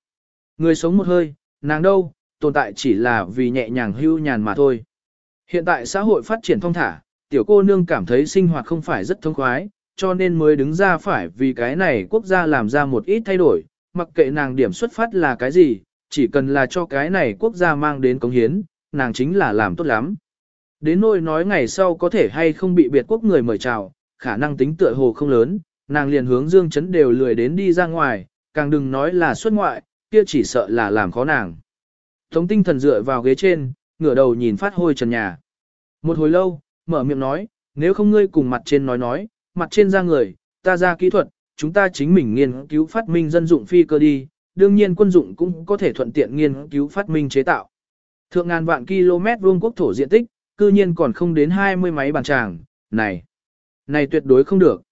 [SPEAKER 1] Người sống một hơi, nàng đâu, tồn tại chỉ là vì nhẹ nhàng hưu nhàn mà thôi. Hiện tại xã hội phát triển thông thả, tiểu cô nương cảm thấy sinh hoạt không phải rất thông khoái, cho nên mới đứng ra phải vì cái này quốc gia làm ra một ít thay đổi, mặc kệ nàng điểm xuất phát là cái gì, chỉ cần là cho cái này quốc gia mang đến cống hiến, nàng chính là làm tốt lắm. Đến nỗi nói ngày sau có thể hay không bị biệt quốc người mời chào, khả năng tính tựa hồ không lớn, nàng liền hướng dương chấn đều lười đến đi ra ngoài, càng đừng nói là xuất ngoại, kia chỉ sợ là làm khó nàng. Tống tinh thần dựa vào ghế trên, ngửa đầu nhìn phát hôi trần nhà. Một hồi lâu, mở miệng nói, nếu không ngươi cùng mặt trên nói nói, mặt trên ra người, ta ra kỹ thuật, chúng ta chính mình nghiên cứu phát minh dân dụng phi cơ đi, đương nhiên quân dụng cũng có thể thuận tiện nghiên cứu phát minh chế tạo. Thượng ngàn vạn km vuông quốc thổ diện tích, cư nhiên còn không đến 20 máy bàn tràng, này, này tuyệt đối không được.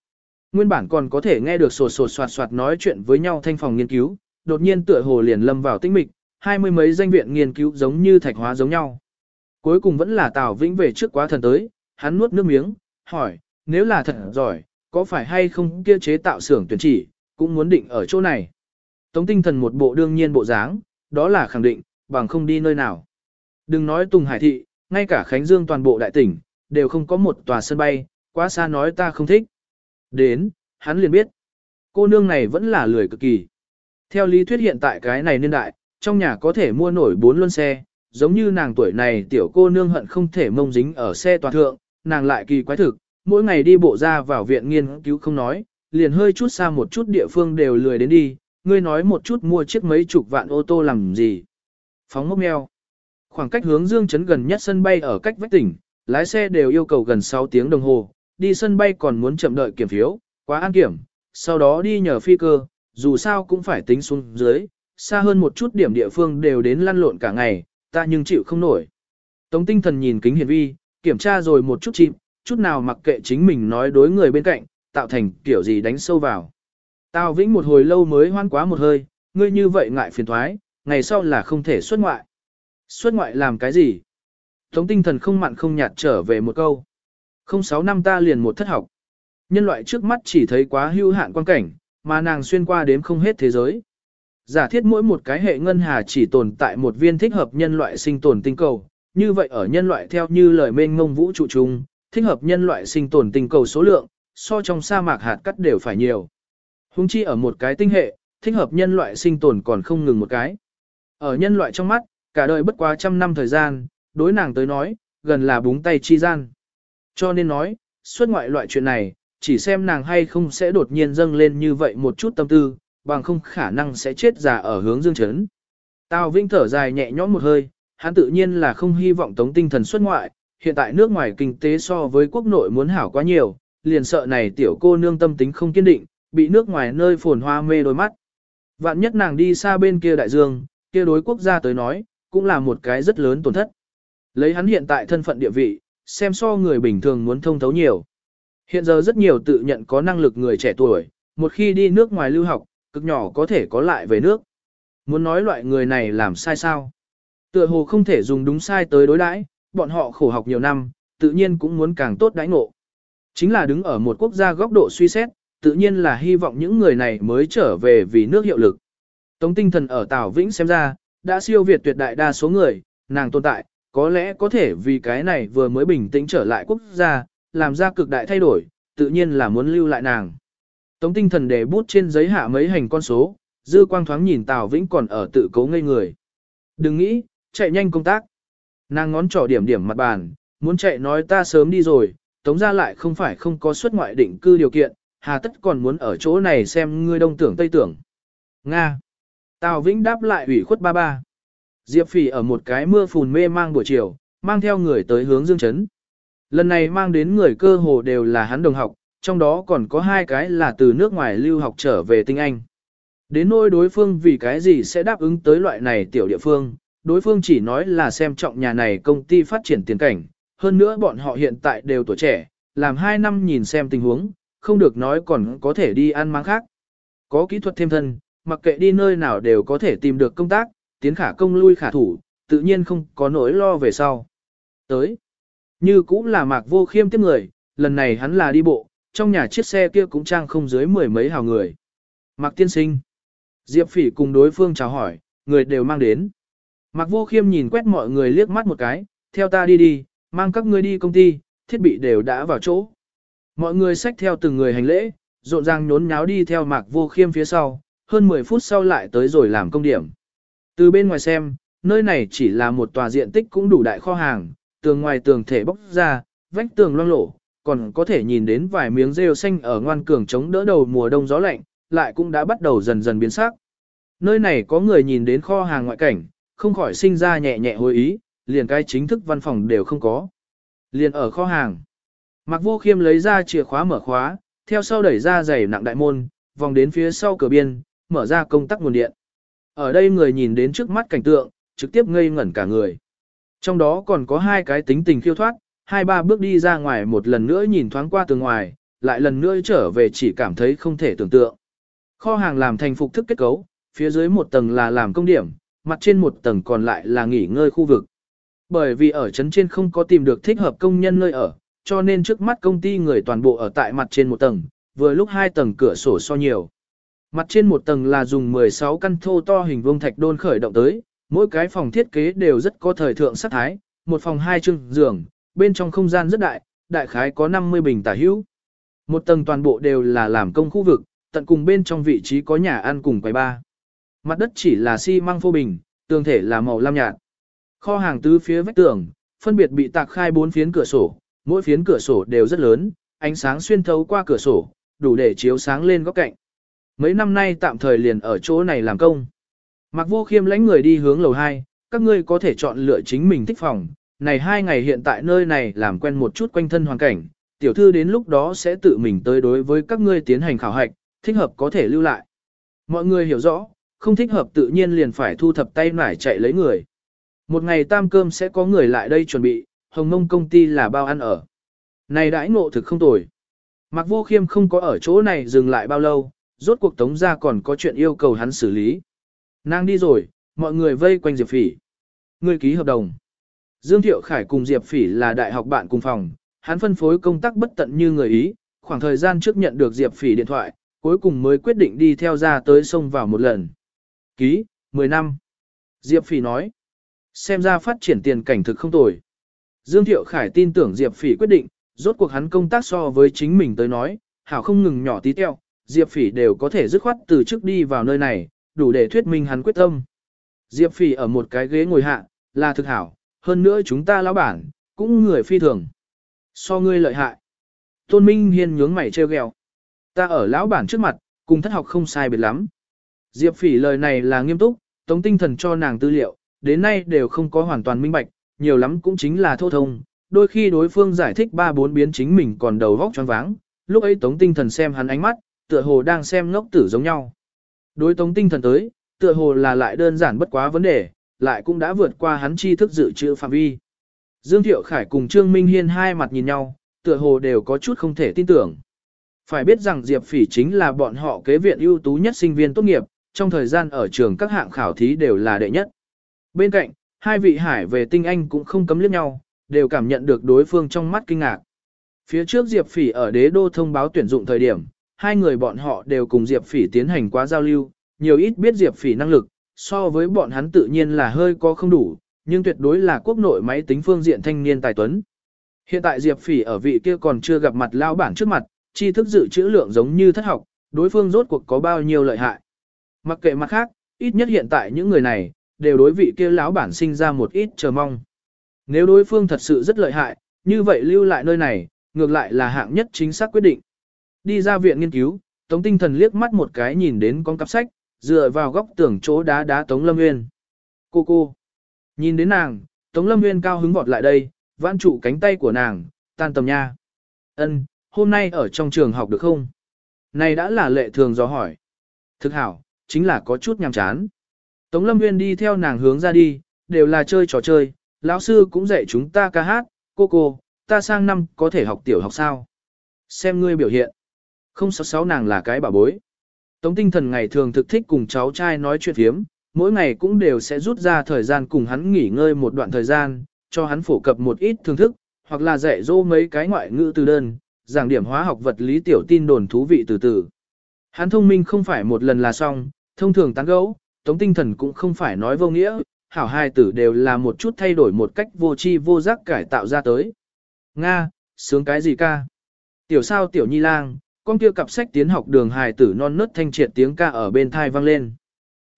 [SPEAKER 1] Nguyên bản còn có thể nghe được sột sột soạt soạt nói chuyện với nhau thanh phòng nghiên cứu, đột nhiên tựa hồ liền lâm vào tinh mịch, hai mươi mấy danh viện nghiên cứu giống như thạch hóa giống nhau. Cuối cùng vẫn là Tào Vĩnh về trước quá thần tới, hắn nuốt nước miếng, hỏi, nếu là thật giỏi, có phải hay không kia chế tạo xưởng tuyển chỉ, cũng muốn định ở chỗ này. Tống tinh thần một bộ đương nhiên bộ dáng, đó là khẳng định, bằng không đi nơi nào. Đừng nói Tùng Hải Thị, ngay cả Khánh Dương toàn bộ đại tỉnh, đều không có một tòa sân bay, quá xa nói ta không thích. Đến, hắn liền biết. Cô nương này vẫn là lười cực kỳ. Theo lý thuyết hiện tại cái này niên đại, trong nhà có thể mua nổi bốn luân xe, giống như nàng tuổi này tiểu cô nương hận không thể mông dính ở xe toàn thượng, nàng lại kỳ quái thực, mỗi ngày đi bộ ra vào viện nghiên cứu không nói, liền hơi chút xa một chút địa phương đều lười đến đi, ngươi nói một chút mua chiếc mấy chục vạn ô tô làm gì. Phóng mốc meo. Khoảng cách hướng dương chấn gần nhất sân bay ở cách vách tỉnh, lái xe đều yêu cầu gần 6 tiếng đồng hồ, đi sân bay còn muốn chậm đợi kiểm phiếu, quá an kiểm, sau đó đi nhờ phi cơ, dù sao cũng phải tính xuống dưới, xa hơn một chút điểm địa phương đều đến lăn lộn cả ngày, ta nhưng chịu không nổi. Tống tinh thần nhìn kính hiển vi, kiểm tra rồi một chút chim, chút nào mặc kệ chính mình nói đối người bên cạnh, tạo thành kiểu gì đánh sâu vào. Tào Vĩnh một hồi lâu mới hoan quá một hơi, ngươi như vậy ngại phiền thoái, ngày sau là không thể xuất ngoại. Xuất ngoại làm cái gì? Tống tinh thần không mặn không nhạt trở về một câu. Không sáu năm ta liền một thất học. Nhân loại trước mắt chỉ thấy quá hưu hạn quan cảnh, mà nàng xuyên qua đến không hết thế giới. Giả thiết mỗi một cái hệ ngân hà chỉ tồn tại một viên thích hợp nhân loại sinh tồn tinh cầu, như vậy ở nhân loại theo như lời mênh ngông vũ trụ chung, thích hợp nhân loại sinh tồn tinh cầu số lượng, so trong sa mạc hạt cắt đều phải nhiều. Hùng chi ở một cái tinh hệ, thích hợp nhân loại sinh tồn còn không ngừng một cái. Ở nhân loại trong mắt, cả đời bất quá trăm năm thời gian, đối nàng tới nói, gần là búng tay chi gian. Cho nên nói, xuất ngoại loại chuyện này, chỉ xem nàng hay không sẽ đột nhiên dâng lên như vậy một chút tâm tư, bằng không khả năng sẽ chết già ở hướng dương chấn. Tào Vinh thở dài nhẹ nhõm một hơi, hắn tự nhiên là không hy vọng tống tinh thần xuất ngoại, hiện tại nước ngoài kinh tế so với quốc nội muốn hảo quá nhiều, liền sợ này tiểu cô nương tâm tính không kiên định, bị nước ngoài nơi phồn hoa mê đôi mắt. Vạn nhất nàng đi xa bên kia đại dương, kia đối quốc gia tới nói, cũng là một cái rất lớn tổn thất. Lấy hắn hiện tại thân phận địa vị, xem so người bình thường muốn thông thấu nhiều. Hiện giờ rất nhiều tự nhận có năng lực người trẻ tuổi, một khi đi nước ngoài lưu học, cực nhỏ có thể có lại về nước. Muốn nói loại người này làm sai sao? Tựa hồ không thể dùng đúng sai tới đối đãi, bọn họ khổ học nhiều năm, tự nhiên cũng muốn càng tốt đãi ngộ. Chính là đứng ở một quốc gia góc độ suy xét, tự nhiên là hy vọng những người này mới trở về vì nước hiệu lực. Tống tinh thần ở Tào Vĩnh xem ra, đã siêu việt tuyệt đại đa số người, nàng tồn tại, có lẽ có thể vì cái này vừa mới bình tĩnh trở lại quốc gia, làm ra cực đại thay đổi, tự nhiên là muốn lưu lại nàng. Tống tinh thần để bút trên giấy hạ mấy hành con số, dư quang thoáng nhìn Tào Vĩnh còn ở tự cố ngây người. Đừng nghĩ, chạy nhanh công tác. Nàng ngón trỏ điểm điểm mặt bàn, muốn chạy nói ta sớm đi rồi, tống ra lại không phải không có xuất ngoại định cư điều kiện, hà tất còn muốn ở chỗ này xem ngươi đông tưởng tây tưởng. Nga. Tào Vĩnh đáp lại ủy khuất ba ba. Diệp Phỉ ở một cái mưa phùn mê mang buổi chiều, mang theo người tới hướng Dương Trấn. Lần này mang đến người cơ hồ đều là hắn đồng học, trong đó còn có hai cái là từ nước ngoài lưu học trở về tinh Anh. Đến nỗi đối phương vì cái gì sẽ đáp ứng tới loại này tiểu địa phương, đối phương chỉ nói là xem trọng nhà này công ty phát triển tiền cảnh, hơn nữa bọn họ hiện tại đều tuổi trẻ, làm hai năm nhìn xem tình huống, không được nói còn có thể đi ăn máng khác. Có kỹ thuật thêm thân, mặc kệ đi nơi nào đều có thể tìm được công tác, tiến khả công lui khả thủ, tự nhiên không có nỗi lo về sau. Tới, như cũng là mạc vô khiêm tiếp người, lần này hắn là đi bộ, trong nhà chiếc xe kia cũng trang không dưới mười mấy hào người. Mạc tiên sinh, Diệp phỉ cùng đối phương chào hỏi, người đều mang đến. Mạc vô khiêm nhìn quét mọi người liếc mắt một cái, theo ta đi đi, mang các ngươi đi công ty, thiết bị đều đã vào chỗ. Mọi người xách theo từng người hành lễ, rộn ràng nhốn nháo đi theo mạc vô khiêm phía sau, hơn 10 phút sau lại tới rồi làm công điểm. Từ bên ngoài xem, nơi này chỉ là một tòa diện tích cũng đủ đại kho hàng, tường ngoài tường thể bóc ra, vách tường loang lổ, còn có thể nhìn đến vài miếng rêu xanh ở ngoan cường chống đỡ đầu mùa đông gió lạnh, lại cũng đã bắt đầu dần dần biến sắc. Nơi này có người nhìn đến kho hàng ngoại cảnh, không khỏi sinh ra nhẹ nhẹ hồi ý, liền cái chính thức văn phòng đều không có. Liền ở kho hàng. Mạc Vô Khiêm lấy ra chìa khóa mở khóa, theo sau đẩy ra giày nặng đại môn, vòng đến phía sau cửa biên, mở ra công tắc nguồn điện. Ở đây người nhìn đến trước mắt cảnh tượng, trực tiếp ngây ngẩn cả người. Trong đó còn có hai cái tính tình khiêu thoát, hai ba bước đi ra ngoài một lần nữa nhìn thoáng qua từ ngoài, lại lần nữa trở về chỉ cảm thấy không thể tưởng tượng. Kho hàng làm thành phục thức kết cấu, phía dưới một tầng là làm công điểm, mặt trên một tầng còn lại là nghỉ ngơi khu vực. Bởi vì ở trấn trên không có tìm được thích hợp công nhân nơi ở, cho nên trước mắt công ty người toàn bộ ở tại mặt trên một tầng, vừa lúc hai tầng cửa sổ so nhiều. Mặt trên một tầng là dùng 16 căn thô to hình vuông thạch đôn khởi động tới, mỗi cái phòng thiết kế đều rất có thời thượng sắc thái, một phòng hai chương giường, bên trong không gian rất đại, đại khái có 50 bình tả hữu. Một tầng toàn bộ đều là làm công khu vực, tận cùng bên trong vị trí có nhà ăn cùng quầy ba. Mặt đất chỉ là xi măng phô bình, tường thể là màu lam nhạt. Kho hàng tứ phía vách tường, phân biệt bị tạc khai bốn phiến cửa sổ, mỗi phiến cửa sổ đều rất lớn, ánh sáng xuyên thấu qua cửa sổ, đủ để chiếu sáng lên góc cạnh. Mấy năm nay tạm thời liền ở chỗ này làm công. Mặc vô khiêm lãnh người đi hướng lầu 2, các ngươi có thể chọn lựa chính mình thích phòng. Này hai ngày hiện tại nơi này làm quen một chút quanh thân hoàn cảnh, tiểu thư đến lúc đó sẽ tự mình tới đối với các ngươi tiến hành khảo hạch, thích hợp có thể lưu lại. Mọi người hiểu rõ, không thích hợp tự nhiên liền phải thu thập tay nải chạy lấy người. Một ngày tam cơm sẽ có người lại đây chuẩn bị, hồng mông công ty là bao ăn ở. Này đãi ngộ thực không tồi. Mặc vô khiêm không có ở chỗ này dừng lại bao lâu, rốt cuộc tống ra còn có chuyện yêu cầu hắn xử lý. Nàng đi rồi, mọi người vây quanh Diệp Phỉ. Người ký hợp đồng. Dương Thiệu Khải cùng Diệp Phỉ là đại học bạn cùng phòng, hắn phân phối công tác bất tận như người ý, khoảng thời gian trước nhận được Diệp Phỉ điện thoại, cuối cùng mới quyết định đi theo ra tới sông vào một lần. Ký, 10 năm. Diệp Phỉ nói. Xem ra phát triển tiền cảnh thực không tồi. Dương Thiệu Khải tin tưởng Diệp Phỉ quyết định, rốt cuộc hắn công tác so với chính mình tới nói, hảo không ngừng nhỏ tí teo, Diệp Phỉ đều có thể dứt khoát từ trước đi vào nơi này, đủ để thuyết minh hắn quyết tâm. Diệp Phỉ ở một cái ghế ngồi hạ, là thực hảo, hơn nữa chúng ta lão bản, cũng người phi thường. So ngươi lợi hại. Tôn Minh Hiên nhướng mày trêu ghẹo. Ta ở lão bản trước mặt, cùng thất học không sai biệt lắm. Diệp Phỉ lời này là nghiêm túc, tống tinh thần cho nàng tư liệu, đến nay đều không có hoàn toàn minh bạch, nhiều lắm cũng chính là thô thông. Đôi khi đối phương giải thích ba bốn biến chính mình còn đầu vóc choáng váng, lúc ấy tống tinh thần xem hắn ánh mắt, tựa hồ đang xem ngốc tử giống nhau. Đối tống tinh thần tới, tựa hồ là lại đơn giản bất quá vấn đề, lại cũng đã vượt qua hắn tri thức dự trữ phạm vi. Dương Thiệu Khải cùng Trương Minh Hiên hai mặt nhìn nhau, tựa hồ đều có chút không thể tin tưởng. Phải biết rằng Diệp Phỉ chính là bọn họ kế viện ưu tú nhất sinh viên tốt nghiệp, trong thời gian ở trường các hạng khảo thí đều là đệ nhất. Bên cạnh, hai vị hải về tinh anh cũng không cấm liếc nhau, đều cảm nhận được đối phương trong mắt kinh ngạc. Phía trước Diệp Phỉ ở đế đô thông báo tuyển dụng thời điểm, hai người bọn họ đều cùng Diệp Phỉ tiến hành quá giao lưu, nhiều ít biết Diệp Phỉ năng lực, so với bọn hắn tự nhiên là hơi có không đủ, nhưng tuyệt đối là quốc nội máy tính phương diện thanh niên tài tuấn. Hiện tại Diệp Phỉ ở vị kia còn chưa gặp mặt lao bản trước mặt, tri thức dự trữ lượng giống như thất học, đối phương rốt cuộc có bao nhiêu lợi hại. Mặc kệ mặt khác, ít nhất hiện tại những người này, đều đối vị kia lão bản sinh ra một ít chờ mong. Nếu đối phương thật sự rất lợi hại, như vậy lưu lại nơi này, ngược lại là hạng nhất chính xác quyết định. Đi ra viện nghiên cứu, Tống Tinh Thần liếc mắt một cái nhìn đến con cặp sách, dựa vào góc tường chỗ đá đá Tống Lâm Nguyên. Cô cô. Nhìn đến nàng, Tống Lâm Nguyên cao hứng vọt lại đây, vãn trụ cánh tay của nàng, tan tầm nha. Ân, hôm nay ở trong trường học được không? Này đã là lệ thường do hỏi. Thực hảo, chính là có chút nhàm chán. Tống Lâm Nguyên đi theo nàng hướng ra đi, đều là chơi trò chơi, lão sư cũng dạy chúng ta ca hát, cô cô, ta sang năm có thể học tiểu học sao? Xem ngươi biểu hiện. Không sáu sáu nàng là cái bà bối. Tống tinh thần ngày thường thực thích cùng cháu trai nói chuyện hiếm, mỗi ngày cũng đều sẽ rút ra thời gian cùng hắn nghỉ ngơi một đoạn thời gian, cho hắn phổ cập một ít thưởng thức, hoặc là dạy dỗ mấy cái ngoại ngữ từ đơn, giảng điểm hóa học vật lý tiểu tin đồn thú vị từ từ. Hắn thông minh không phải một lần là xong, thông thường tán gẫu, tống tinh thần cũng không phải nói vô nghĩa, hảo hai tử đều là một chút thay đổi một cách vô tri vô giác cải tạo ra tới. Nga, sướng cái gì ca? Tiểu sao tiểu nhi lang, con kia cặp sách tiến học đường hài tử non nớt thanh triệt tiếng ca ở bên thai vang lên.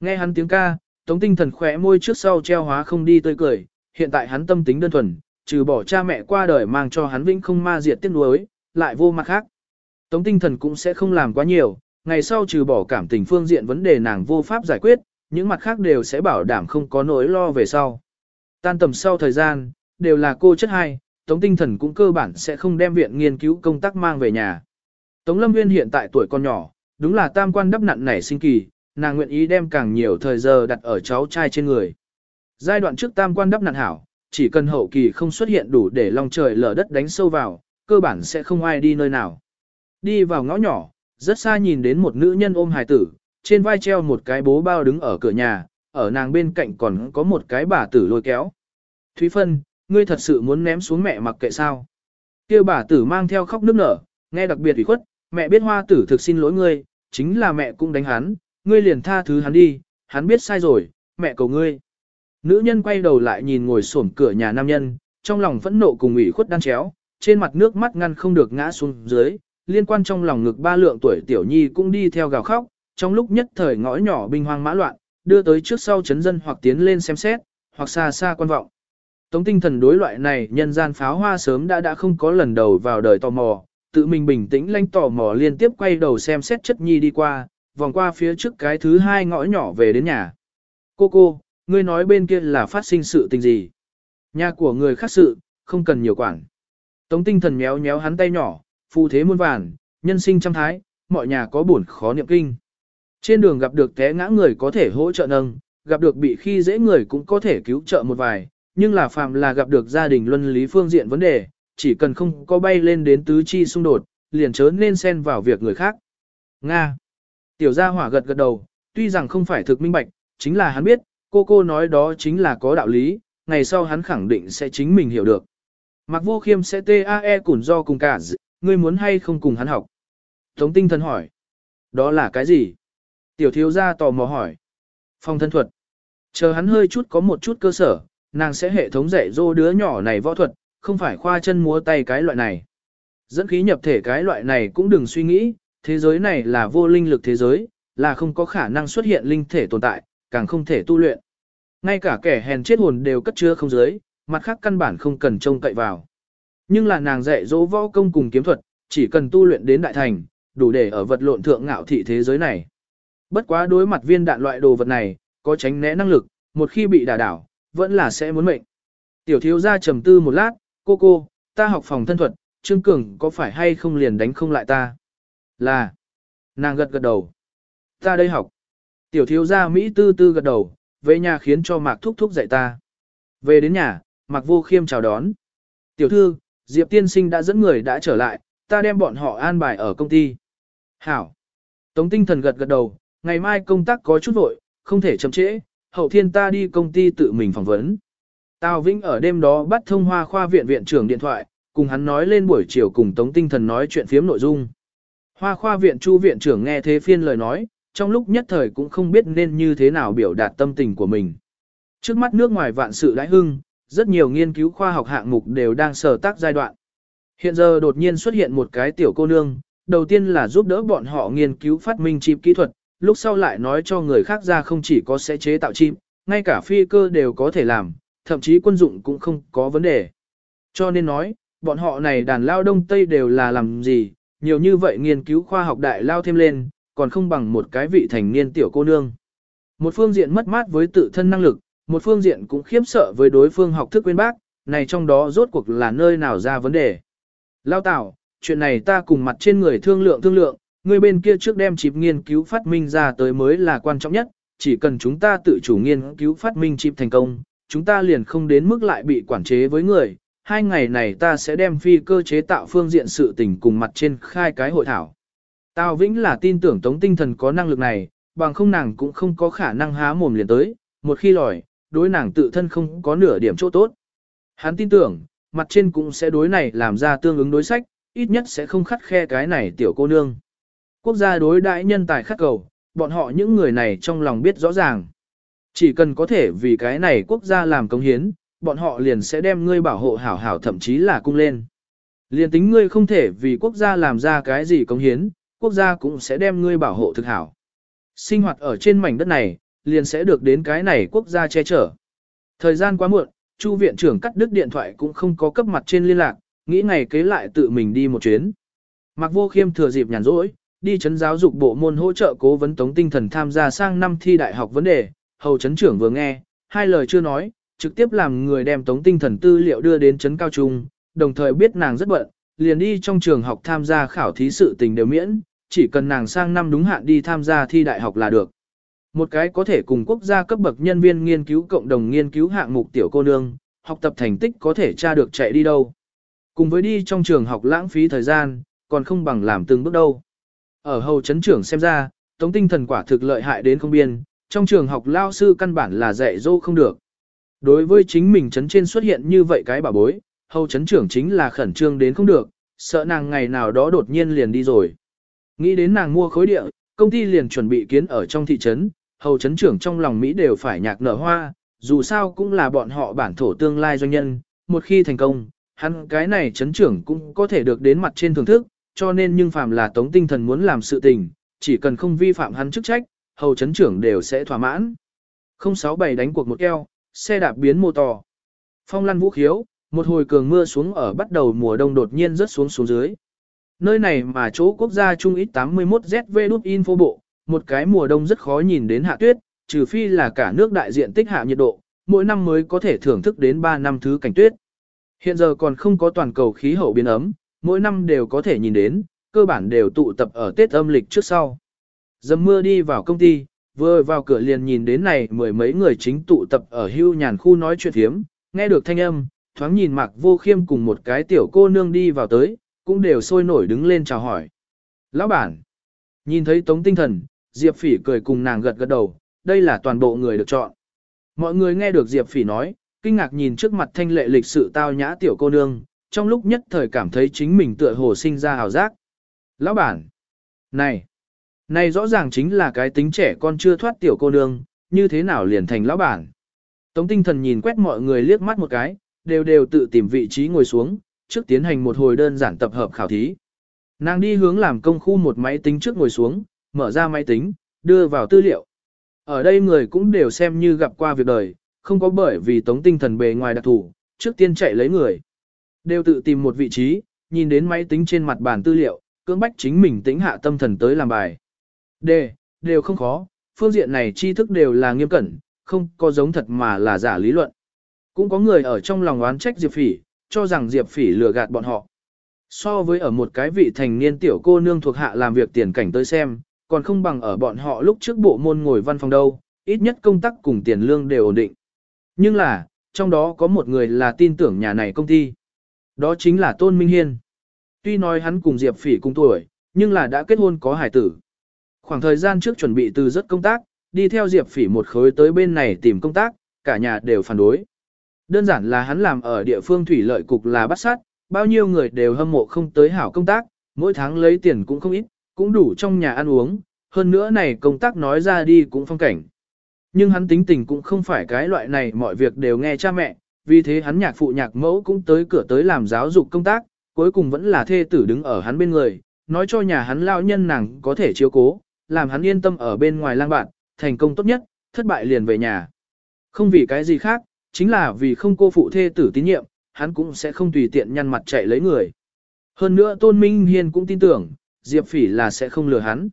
[SPEAKER 1] Nghe hắn tiếng ca, tống tinh thần khỏe môi trước sau treo hóa không đi tươi cười, hiện tại hắn tâm tính đơn thuần, trừ bỏ cha mẹ qua đời mang cho hắn vĩnh không ma diệt tiếc nuối, lại vô mặt khác. Tống tinh thần cũng sẽ không làm quá nhiều, ngày sau trừ bỏ cảm tình phương diện vấn đề nàng vô pháp giải quyết, những mặt khác đều sẽ bảo đảm không có nỗi lo về sau. Tan tầm sau thời gian, đều là cô chất hai, Tống tinh thần cũng cơ bản sẽ không đem viện nghiên cứu công tác mang về nhà. Tống Lâm Nguyên hiện tại tuổi còn nhỏ, đúng là tam quan đắp nặn nảy sinh kỳ, nàng nguyện ý đem càng nhiều thời giờ đặt ở cháu trai trên người. Giai đoạn trước tam quan đắp nặn hảo, chỉ cần hậu kỳ không xuất hiện đủ để lòng trời lở đất đánh sâu vào, cơ bản sẽ không ai đi nơi nào. Đi vào ngõ nhỏ, rất xa nhìn đến một nữ nhân ôm hài tử, trên vai treo một cái bố bao đứng ở cửa nhà, ở nàng bên cạnh còn có một cái bà tử lôi kéo. Thúy Phân, ngươi thật sự muốn ném xuống mẹ mặc kệ sao? Kêu bà tử mang theo khóc nức nở, nghe đặc biệt ủy khuất, mẹ biết hoa tử thực xin lỗi ngươi, chính là mẹ cũng đánh hắn, ngươi liền tha thứ hắn đi, hắn biết sai rồi, mẹ cầu ngươi. Nữ nhân quay đầu lại nhìn ngồi xổm cửa nhà nam nhân, trong lòng phẫn nộ cùng ủy khuất đan chéo, trên mặt nước mắt ngăn không được ngã xuống dưới, liên quan trong lòng ngực ba lượng tuổi tiểu nhi cũng đi theo gào khóc, trong lúc nhất thời ngõ nhỏ binh hoang mã loạn, đưa tới trước sau chấn dân hoặc tiến lên xem xét, hoặc xa xa quan vọng. Tống tinh thần đối loại này nhân gian pháo hoa sớm đã đã không có lần đầu vào đời tò mò, tự mình bình tĩnh lanh tò mò liên tiếp quay đầu xem xét chất nhi đi qua, vòng qua phía trước cái thứ hai ngõ nhỏ về đến nhà. Cô cô, ngươi nói bên kia là phát sinh sự tình gì? Nhà của người khác sự, không cần nhiều quản. Tống tinh thần méo méo hắn tay nhỏ, phù thế muôn vàn, nhân sinh trăm thái, mọi nhà có buồn khó niệm kinh. Trên đường gặp được té ngã người có thể hỗ trợ nâng, gặp được bị khi dễ người cũng có thể cứu trợ một vài, nhưng là phạm là gặp được gia đình luân lý phương diện vấn đề, chỉ cần không có bay lên đến tứ chi xung đột, liền chớ nên xen vào việc người khác. Nga. Tiểu gia hỏa gật gật đầu, tuy rằng không phải thực minh bạch, chính là hắn biết, cô cô nói đó chính là có đạo lý, ngày sau hắn khẳng định sẽ chính mình hiểu được. Mặc vô khiêm sẽ TAE củn do cùng cả ngươi muốn hay không cùng hắn học? Tống tinh thần hỏi. Đó là cái gì? Tiểu thiếu gia tò mò hỏi. Phong thân thuật. Chờ hắn hơi chút có một chút cơ sở, nàng sẽ hệ thống dạy dỗ đứa nhỏ này võ thuật, không phải khoa chân múa tay cái loại này. Dẫn khí nhập thể cái loại này cũng đừng suy nghĩ, thế giới này là vô linh lực thế giới, là không có khả năng xuất hiện linh thể tồn tại, càng không thể tu luyện. Ngay cả kẻ hèn chết hồn đều cất chứa không giới, mặt khác căn bản không cần trông cậy vào. Nhưng là nàng dạy dỗ võ công cùng kiếm thuật, chỉ cần tu luyện đến đại thành, đủ để ở vật lộn thượng ngạo thị thế giới này. Bất quá đối mặt viên đạn loại đồ vật này, có tránh né năng lực, một khi bị đả đảo, vẫn là sẽ muốn mệnh. Tiểu thiếu gia trầm tư một lát, cô cô, ta học phòng thân thuật, Trương Cường có phải hay không liền đánh không lại ta? Là. Nàng gật gật đầu. Ta đây học. Tiểu thiếu gia Mỹ tư tư gật đầu, về nhà khiến cho Mạc Thúc Thúc dạy ta. Về đến nhà, Mạc Vô Khiêm chào đón. Tiểu thư, Diệp tiên sinh đã dẫn người đã trở lại, ta đem bọn họ an bài ở công ty. Hảo. Tống tinh thần gật gật đầu, ngày mai công tác có chút vội, không thể chậm trễ, hậu thiên ta đi công ty tự mình phỏng vấn. Tào Vĩnh ở đêm đó bắt thông hoa khoa viện viện trưởng điện thoại, cùng hắn nói lên buổi chiều cùng Tống Tinh Thần nói chuyện phiếm nội dung. Hoa khoa viện chu viện trưởng nghe thế phiên lời nói, trong lúc nhất thời cũng không biết nên như thế nào biểu đạt tâm tình của mình. Trước mắt nước ngoài vạn sự đãi hưng, rất nhiều nghiên cứu khoa học hạng mục đều đang sở tác giai đoạn. Hiện giờ đột nhiên xuất hiện một cái tiểu cô nương, đầu tiên là giúp đỡ bọn họ nghiên cứu phát minh chip kỹ thuật, lúc sau lại nói cho người khác ra không chỉ có sẽ chế tạo chim, ngay cả phi cơ đều có thể làm, thậm chí quân dụng cũng không có vấn đề. Cho nên nói, bọn họ này đàn lao đông tây đều là làm gì, nhiều như vậy nghiên cứu khoa học đại lao thêm lên, còn không bằng một cái vị thành niên tiểu cô nương. Một phương diện mất mát với tự thân năng lực, một phương diện cũng khiếp sợ với đối phương học thức quên bác, này trong đó rốt cuộc là nơi nào ra vấn đề. Lao tạo, chuyện này ta cùng mặt trên người thương lượng thương lượng, người bên kia trước đem chip nghiên cứu phát minh ra tới mới là quan trọng nhất, chỉ cần chúng ta tự chủ nghiên cứu phát minh chip thành công, chúng ta liền không đến mức lại bị quản chế với người. Hai ngày này ta sẽ đem phi cơ chế tạo phương diện sự tình cùng mặt trên khai cái hội thảo. Tào Vĩnh là tin tưởng Tống Tinh Thần có năng lực này, bằng không nàng cũng không có khả năng há mồm liền tới, một khi lòi, đối nàng tự thân không có nửa điểm chỗ tốt. Hắn tin tưởng, mặt trên cũng sẽ đối này làm ra tương ứng đối sách, ít nhất sẽ không khắt khe cái này tiểu cô nương. Quốc gia đối đại nhân tài khắc cầu, bọn họ những người này trong lòng biết rõ ràng. Chỉ cần có thể vì cái này quốc gia làm công hiến, bọn họ liền sẽ đem ngươi bảo hộ hảo hảo thậm chí là cung lên. Liền tính ngươi không thể vì quốc gia làm ra cái gì công hiến, quốc gia cũng sẽ đem ngươi bảo hộ thực hảo. Sinh hoạt ở trên mảnh đất này, liền sẽ được đến cái này quốc gia che chở. Thời gian quá muộn, Chu viện trưởng cắt đứt điện thoại cũng không có cấp mặt trên liên lạc, nghĩ ngày kế lại tự mình đi một chuyến. Mạc Vô Khiêm thừa dịp nhàn rỗi, đi chấn giáo dục bộ môn hỗ trợ cố vấn tống tinh thần tham gia sang năm thi đại học vấn đề, hầu chấn trưởng vừa nghe, hai lời chưa nói, trực tiếp làm người đem tống tinh thần tư liệu đưa đến chấn cao trung, đồng thời biết nàng rất bận, liền đi trong trường học tham gia khảo thí sự tình đều miễn, chỉ cần nàng sang năm đúng hạn đi tham gia thi đại học là được. một cái có thể cùng quốc gia cấp bậc nhân viên nghiên cứu cộng đồng nghiên cứu hạng mục tiểu cô nương, học tập thành tích có thể tra được chạy đi đâu. Cùng với đi trong trường học lãng phí thời gian, còn không bằng làm từng bước đâu. Ở hầu chấn trưởng xem ra, tống tinh thần quả thực lợi hại đến không biên, trong trường học lao sư căn bản là dạy dỗ không được. Đối với chính mình chấn trên xuất hiện như vậy cái bà bối, hầu chấn trưởng chính là khẩn trương đến không được, sợ nàng ngày nào đó đột nhiên liền đi rồi. Nghĩ đến nàng mua khối địa, công ty liền chuẩn bị kiến ở trong thị trấn, hầu chấn trưởng trong lòng Mỹ đều phải nhạc nở hoa, dù sao cũng là bọn họ bản thổ tương lai doanh nhân, một khi thành công, hắn cái này chấn trưởng cũng có thể được đến mặt trên thưởng thức, cho nên nhưng phàm là tống tinh thần muốn làm sự tình, chỉ cần không vi phạm hắn chức trách, hầu chấn trưởng đều sẽ thỏa mãn. 067 đánh cuộc một eo, xe đạp biến mô tò. Phong lăn vũ khiếu, một hồi cường mưa xuống ở bắt đầu mùa đông đột nhiên rớt xuống xuống dưới. Nơi này mà chỗ quốc gia trung ít 81 ZV đút info bộ, một cái mùa đông rất khó nhìn đến hạ tuyết, trừ phi là cả nước đại diện tích hạ nhiệt độ, mỗi năm mới có thể thưởng thức đến 3 năm thứ cảnh tuyết. Hiện giờ còn không có toàn cầu khí hậu biến ấm, mỗi năm đều có thể nhìn đến, cơ bản đều tụ tập ở Tết âm lịch trước sau. Dầm mưa đi vào công ty, vừa vào cửa liền nhìn đến này mười mấy người chính tụ tập ở hưu nhàn khu nói chuyện thiếm, nghe được thanh âm, thoáng nhìn mặc vô khiêm cùng một cái tiểu cô nương đi vào tới, cũng đều sôi nổi đứng lên chào hỏi. Lão bản, nhìn thấy tống tinh thần, Diệp Phỉ cười cùng nàng gật gật đầu, đây là toàn bộ người được chọn. Mọi người nghe được Diệp Phỉ nói, kinh ngạc nhìn trước mặt thanh lệ lịch sự tao nhã tiểu cô nương, trong lúc nhất thời cảm thấy chính mình tựa hồ sinh ra hào giác. Lão bản, này, này rõ ràng chính là cái tính trẻ con chưa thoát tiểu cô nương, như thế nào liền thành lão bản. Tống tinh thần nhìn quét mọi người liếc mắt một cái, đều đều tự tìm vị trí ngồi xuống, trước tiến hành một hồi đơn giản tập hợp khảo thí. Nàng đi hướng làm công khu một máy tính trước ngồi xuống, mở ra máy tính, đưa vào tư liệu. Ở đây người cũng đều xem như gặp qua việc đời, không có bởi vì tống tinh thần bề ngoài đặc thủ, trước tiên chạy lấy người. Đều tự tìm một vị trí, nhìn đến máy tính trên mặt bàn tư liệu, cưỡng bách chính mình tĩnh hạ tâm thần tới làm bài. Đề, đều không khó, phương diện này tri thức đều là nghiêm cẩn, không có giống thật mà là giả lý luận. Cũng có người ở trong lòng oán trách Diệp Phỉ, cho rằng Diệp Phỉ lừa gạt bọn họ. So với ở một cái vị thành niên tiểu cô nương thuộc hạ làm việc tiền cảnh tới xem, còn không bằng ở bọn họ lúc trước bộ môn ngồi văn phòng đâu, ít nhất công tác cùng tiền lương đều ổn định. Nhưng là, trong đó có một người là tin tưởng nhà này công ty. Đó chính là Tôn Minh Hiên. Tuy nói hắn cùng Diệp Phỉ cùng tuổi, nhưng là đã kết hôn có hải tử. Khoảng thời gian trước chuẩn bị từ rất công tác, đi theo Diệp Phỉ một khối tới bên này tìm công tác, cả nhà đều phản đối. Đơn giản là hắn làm ở địa phương thủy lợi cục là bắt sát, bao nhiêu người đều hâm mộ không tới hảo công tác, mỗi tháng lấy tiền cũng không ít, cũng đủ trong nhà ăn uống, hơn nữa này công tác nói ra đi cũng phong cảnh. Nhưng hắn tính tình cũng không phải cái loại này mọi việc đều nghe cha mẹ, vì thế hắn nhạc phụ nhạc mẫu cũng tới cửa tới làm giáo dục công tác, cuối cùng vẫn là thê tử đứng ở hắn bên người, nói cho nhà hắn lao nhân nàng có thể chiếu cố, làm hắn yên tâm ở bên ngoài lang bạn, thành công tốt nhất, thất bại liền về nhà. Không vì cái gì khác, chính là vì không cô phụ thê tử tín nhiệm, hắn cũng sẽ không tùy tiện nhăn mặt chạy lấy người. Hơn nữa Tôn Minh Hiên cũng tin tưởng, Diệp Phỉ là sẽ không lừa hắn.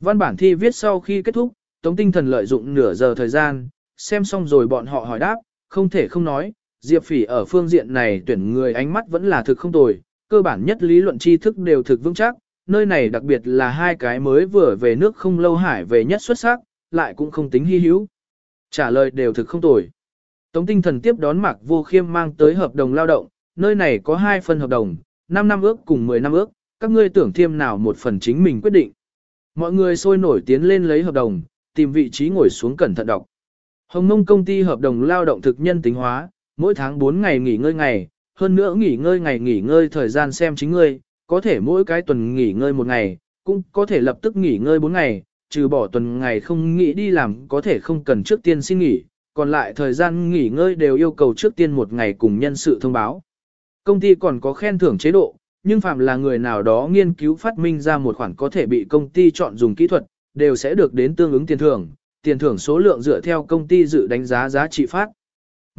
[SPEAKER 1] Văn bản thi viết sau khi kết thúc, Tống Tinh Thần lợi dụng nửa giờ thời gian, xem xong rồi bọn họ hỏi đáp, không thể không nói, Diệp Phỉ ở phương diện này tuyển người ánh mắt vẫn là thực không tồi, cơ bản nhất lý luận tri thức đều thực vững chắc, nơi này đặc biệt là hai cái mới vừa về nước không lâu hải về nhất xuất sắc, lại cũng không tính hy hữu. Trả lời đều thực không tồi. Tống tinh thần tiếp đón Mạc Vô Khiêm mang tới hợp đồng lao động, nơi này có hai phần hợp đồng, 5 năm ước cùng 10 năm ước, các ngươi tưởng thêm nào một phần chính mình quyết định. Mọi người sôi nổi tiến lên lấy hợp đồng, tìm vị trí ngồi xuống cẩn thận đọc. Hồng Nông công ty hợp đồng lao động thực nhân tính hóa, mỗi tháng 4 ngày nghỉ ngơi ngày, hơn nữa nghỉ ngơi ngày nghỉ ngơi thời gian xem chính ngươi, có thể mỗi cái tuần nghỉ ngơi một ngày, cũng có thể lập tức nghỉ ngơi 4 ngày, trừ bỏ tuần ngày không nghĩ đi làm có thể không cần trước tiên xin nghỉ, còn lại thời gian nghỉ ngơi đều yêu cầu trước tiên một ngày cùng nhân sự thông báo. Công ty còn có khen thưởng chế độ, nhưng phạm là người nào đó nghiên cứu phát minh ra một khoản có thể bị công ty chọn dùng kỹ thuật, đều sẽ được đến tương ứng tiền thưởng, tiền thưởng số lượng dựa theo công ty dự đánh giá giá trị phát.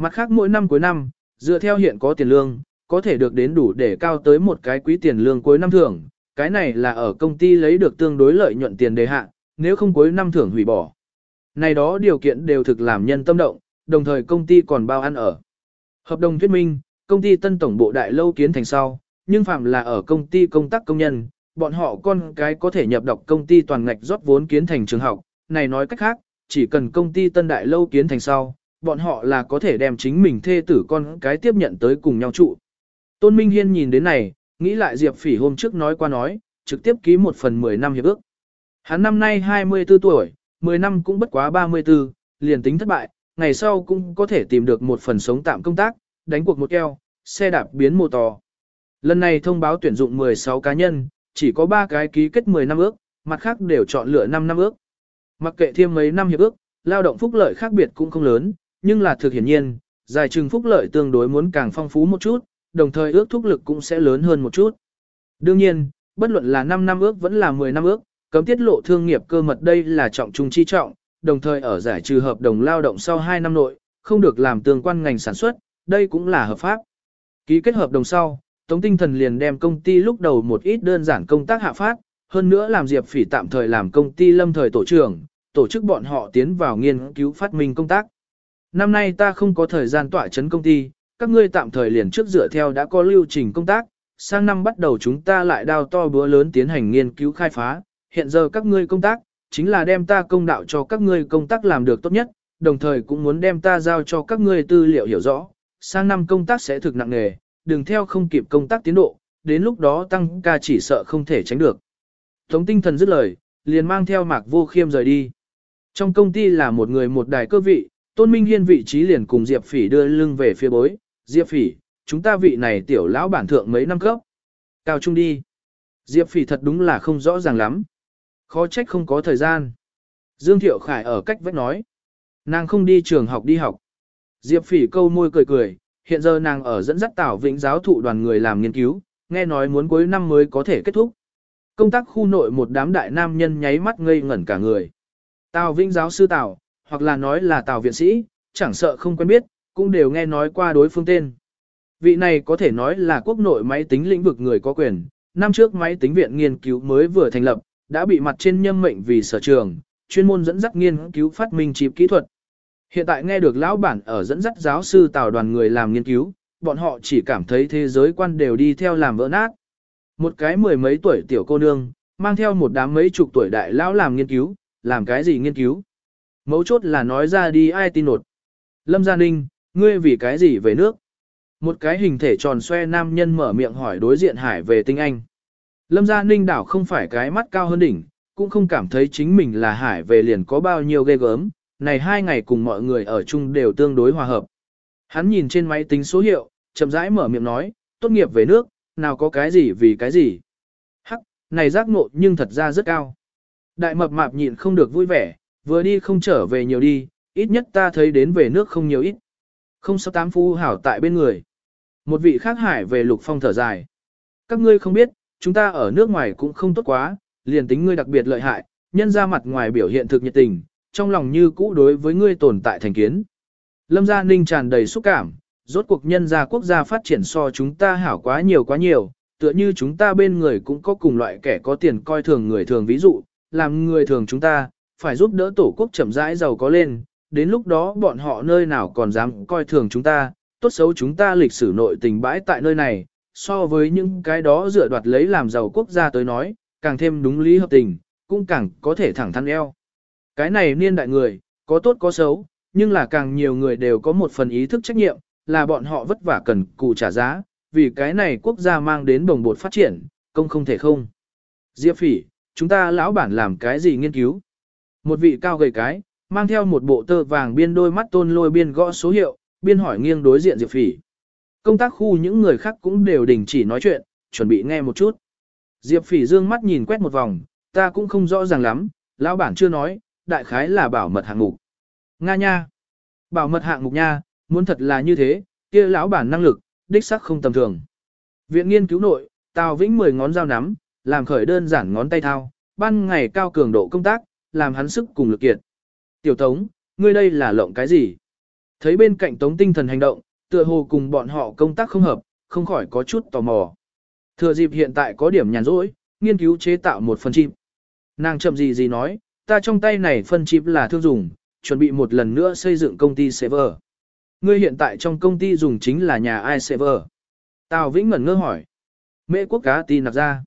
[SPEAKER 1] Mặt khác mỗi năm cuối năm, dựa theo hiện có tiền lương, có thể được đến đủ để cao tới một cái quý tiền lương cuối năm thưởng, cái này là ở công ty lấy được tương đối lợi nhuận tiền đề hạ, nếu không cuối năm thưởng hủy bỏ. Này đó điều kiện đều thực làm nhân tâm động, đồng thời công ty còn bao ăn ở. Hợp đồng thuyết minh, công ty tân tổng bộ đại lâu kiến thành sau, nhưng phạm là ở công ty công tác công nhân, bọn họ con cái có thể nhập đọc công ty toàn ngạch rót vốn kiến thành trường học, này nói cách khác, chỉ cần công ty tân đại lâu kiến thành sau, bọn họ là có thể đem chính mình thê tử con cái tiếp nhận tới cùng nhau trụ. Tôn Minh Hiên nhìn đến này, nghĩ lại Diệp Phỉ hôm trước nói qua nói, trực tiếp ký một phần 10 năm hiệp ước. Hắn năm nay 24 tuổi, 10 năm cũng bất quá 34, liền tính thất bại, ngày sau cũng có thể tìm được một phần sống tạm công tác, đánh cuộc một keo, xe đạp biến mô tò. Lần này thông báo tuyển dụng 16 cá nhân, chỉ có 3 cái ký kết 10 năm ước, mặt khác đều chọn lựa 5 năm ước. Mặc kệ thêm mấy năm hiệp ước, lao động phúc lợi khác biệt cũng không lớn, nhưng là thực hiển nhiên, giải trừng phúc lợi tương đối muốn càng phong phú một chút, đồng thời ước thúc lực cũng sẽ lớn hơn một chút. Đương nhiên, bất luận là 5 năm ước vẫn là 10 năm ước, cấm tiết lộ thương nghiệp cơ mật đây là trọng trung chi trọng, đồng thời ở giải trừ hợp đồng lao động sau 2 năm nội, không được làm tương quan ngành sản xuất, đây cũng là hợp pháp. Ký kết hợp đồng sau, Tống Tinh Thần liền đem công ty lúc đầu một ít đơn giản công tác hạ phát, hơn nữa làm Diệp Phỉ tạm thời làm công ty lâm thời tổ trưởng, tổ chức bọn họ tiến vào nghiên cứu phát minh công tác. Năm nay ta không có thời gian tỏa chấn công ty, các ngươi tạm thời liền trước dựa theo đã có lưu trình công tác, sang năm bắt đầu chúng ta lại đao to búa lớn tiến hành nghiên cứu khai phá, hiện giờ các ngươi công tác, chính là đem ta công đạo cho các ngươi công tác làm được tốt nhất, đồng thời cũng muốn đem ta giao cho các ngươi tư liệu hiểu rõ, sang năm công tác sẽ thực nặng nghề, đừng theo không kịp công tác tiến độ, đến lúc đó tăng ca chỉ sợ không thể tránh được. Tống tinh thần dứt lời, liền mang theo mạc vô khiêm rời đi. Trong công ty là một người một đài cơ vị, Tôn Minh Hiên vị trí liền cùng Diệp Phỉ đưa lưng về phía bối. Diệp Phỉ, chúng ta vị này tiểu lão bản thượng mấy năm cấp. Cao trung đi. Diệp Phỉ thật đúng là không rõ ràng lắm. Khó trách không có thời gian. Dương Thiệu Khải ở cách vách nói. Nàng không đi trường học đi học. Diệp Phỉ câu môi cười cười, hiện giờ nàng ở dẫn dắt Tảo Vĩnh giáo thụ đoàn người làm nghiên cứu, nghe nói muốn cuối năm mới có thể kết thúc. Công tác khu nội một đám đại nam nhân nháy mắt ngây ngẩn cả người. Tào Vĩnh giáo sư Tào, hoặc là nói là Tào viện sĩ, chẳng sợ không quen biết, cũng đều nghe nói qua đối phương tên. Vị này có thể nói là quốc nội máy tính lĩnh vực người có quyền, năm trước máy tính viện nghiên cứu mới vừa thành lập, đã bị mặt trên nhâm mệnh vì sở trường, chuyên môn dẫn dắt nghiên cứu phát minh chip kỹ thuật. Hiện tại nghe được lão bản ở dẫn dắt giáo sư Tào đoàn người làm nghiên cứu, bọn họ chỉ cảm thấy thế giới quan đều đi theo làm vỡ nát. Một cái mười mấy tuổi tiểu cô nương, mang theo một đám mấy chục tuổi đại lão làm nghiên cứu, làm cái gì nghiên cứu? Mấu chốt là nói ra đi ai tin nột. Lâm Gia Ninh, ngươi vì cái gì về nước? Một cái hình thể tròn xoe nam nhân mở miệng hỏi đối diện hải về tinh anh. Lâm Gia Ninh đảo không phải cái mắt cao hơn đỉnh, cũng không cảm thấy chính mình là hải về liền có bao nhiêu ghê gớm, này hai ngày cùng mọi người ở chung đều tương đối hòa hợp. Hắn nhìn trên máy tính số hiệu, chậm rãi mở miệng nói, tốt nghiệp về nước, nào có cái gì vì cái gì. Hắc, này giác ngộ nhưng thật ra rất cao. Đại mập mạp nhịn không được vui vẻ, vừa đi không trở về nhiều đi, ít nhất ta thấy đến về nước không nhiều ít. Không sáu tám phu hảo tại bên người. Một vị khác hải về lục phong thở dài. Các ngươi không biết, chúng ta ở nước ngoài cũng không tốt quá, liền tính ngươi đặc biệt lợi hại, nhân ra mặt ngoài biểu hiện thực nhiệt tình, trong lòng như cũ đối với ngươi tồn tại thành kiến. Lâm Gia Ninh tràn đầy xúc cảm, rốt cuộc nhân gia quốc gia phát triển so chúng ta hảo quá nhiều quá nhiều, tựa như chúng ta bên người cũng có cùng loại kẻ có tiền coi thường người thường ví dụ, làm người thường chúng ta, phải giúp đỡ tổ quốc chậm rãi giàu có lên, đến lúc đó bọn họ nơi nào còn dám coi thường chúng ta, tốt xấu chúng ta lịch sử nội tình bãi tại nơi này, so với những cái đó dựa đoạt lấy làm giàu quốc gia tới nói, càng thêm đúng lý hợp tình, cũng càng có thể thẳng thắn eo. Cái này niên đại người, có tốt có xấu, nhưng là càng nhiều người đều có một phần ý thức trách nhiệm, là bọn họ vất vả cần cụ trả giá, vì cái này quốc gia mang đến đồng bột phát triển, công không thể không. Diệp phỉ, chúng ta lão bản làm cái gì nghiên cứu? Một vị cao gầy cái, mang theo một bộ tơ vàng biên đôi mắt tôn lôi biên gõ số hiệu, biên hỏi nghiêng đối diện Diệp phỉ. Công tác khu những người khác cũng đều đình chỉ nói chuyện, chuẩn bị nghe một chút. Diệp phỉ dương mắt nhìn quét một vòng, ta cũng không rõ ràng lắm, lão bản chưa nói, đại khái là bảo mật hạng mục. Nga nha. Bảo mật hạng mục nha, muốn thật là như thế, kia lão bản năng lực, đích sắc không tầm thường. Viện nghiên cứu nội, Tào Vĩnh 10 ngón dao nắm, làm khởi đơn giản ngón tay thao, ban ngày cao cường độ công tác, làm hắn sức cùng lực kiệt. Tiểu Tống, ngươi đây là lộng cái gì? Thấy bên cạnh Tống tinh thần hành động, tựa hồ cùng bọn họ công tác không hợp, không khỏi có chút tò mò. Thừa dịp hiện tại có điểm nhàn rỗi, nghiên cứu chế tạo một phần chip. Nàng chậm gì gì nói, ta trong tay này phân chip là thương dùng, chuẩn bị một lần nữa xây dựng công ty server. Ngươi hiện tại trong công ty dùng chính là nhà ai server? Tào Vĩnh ngẩn ngơ hỏi. Mễ quốc cá tin nạp ra.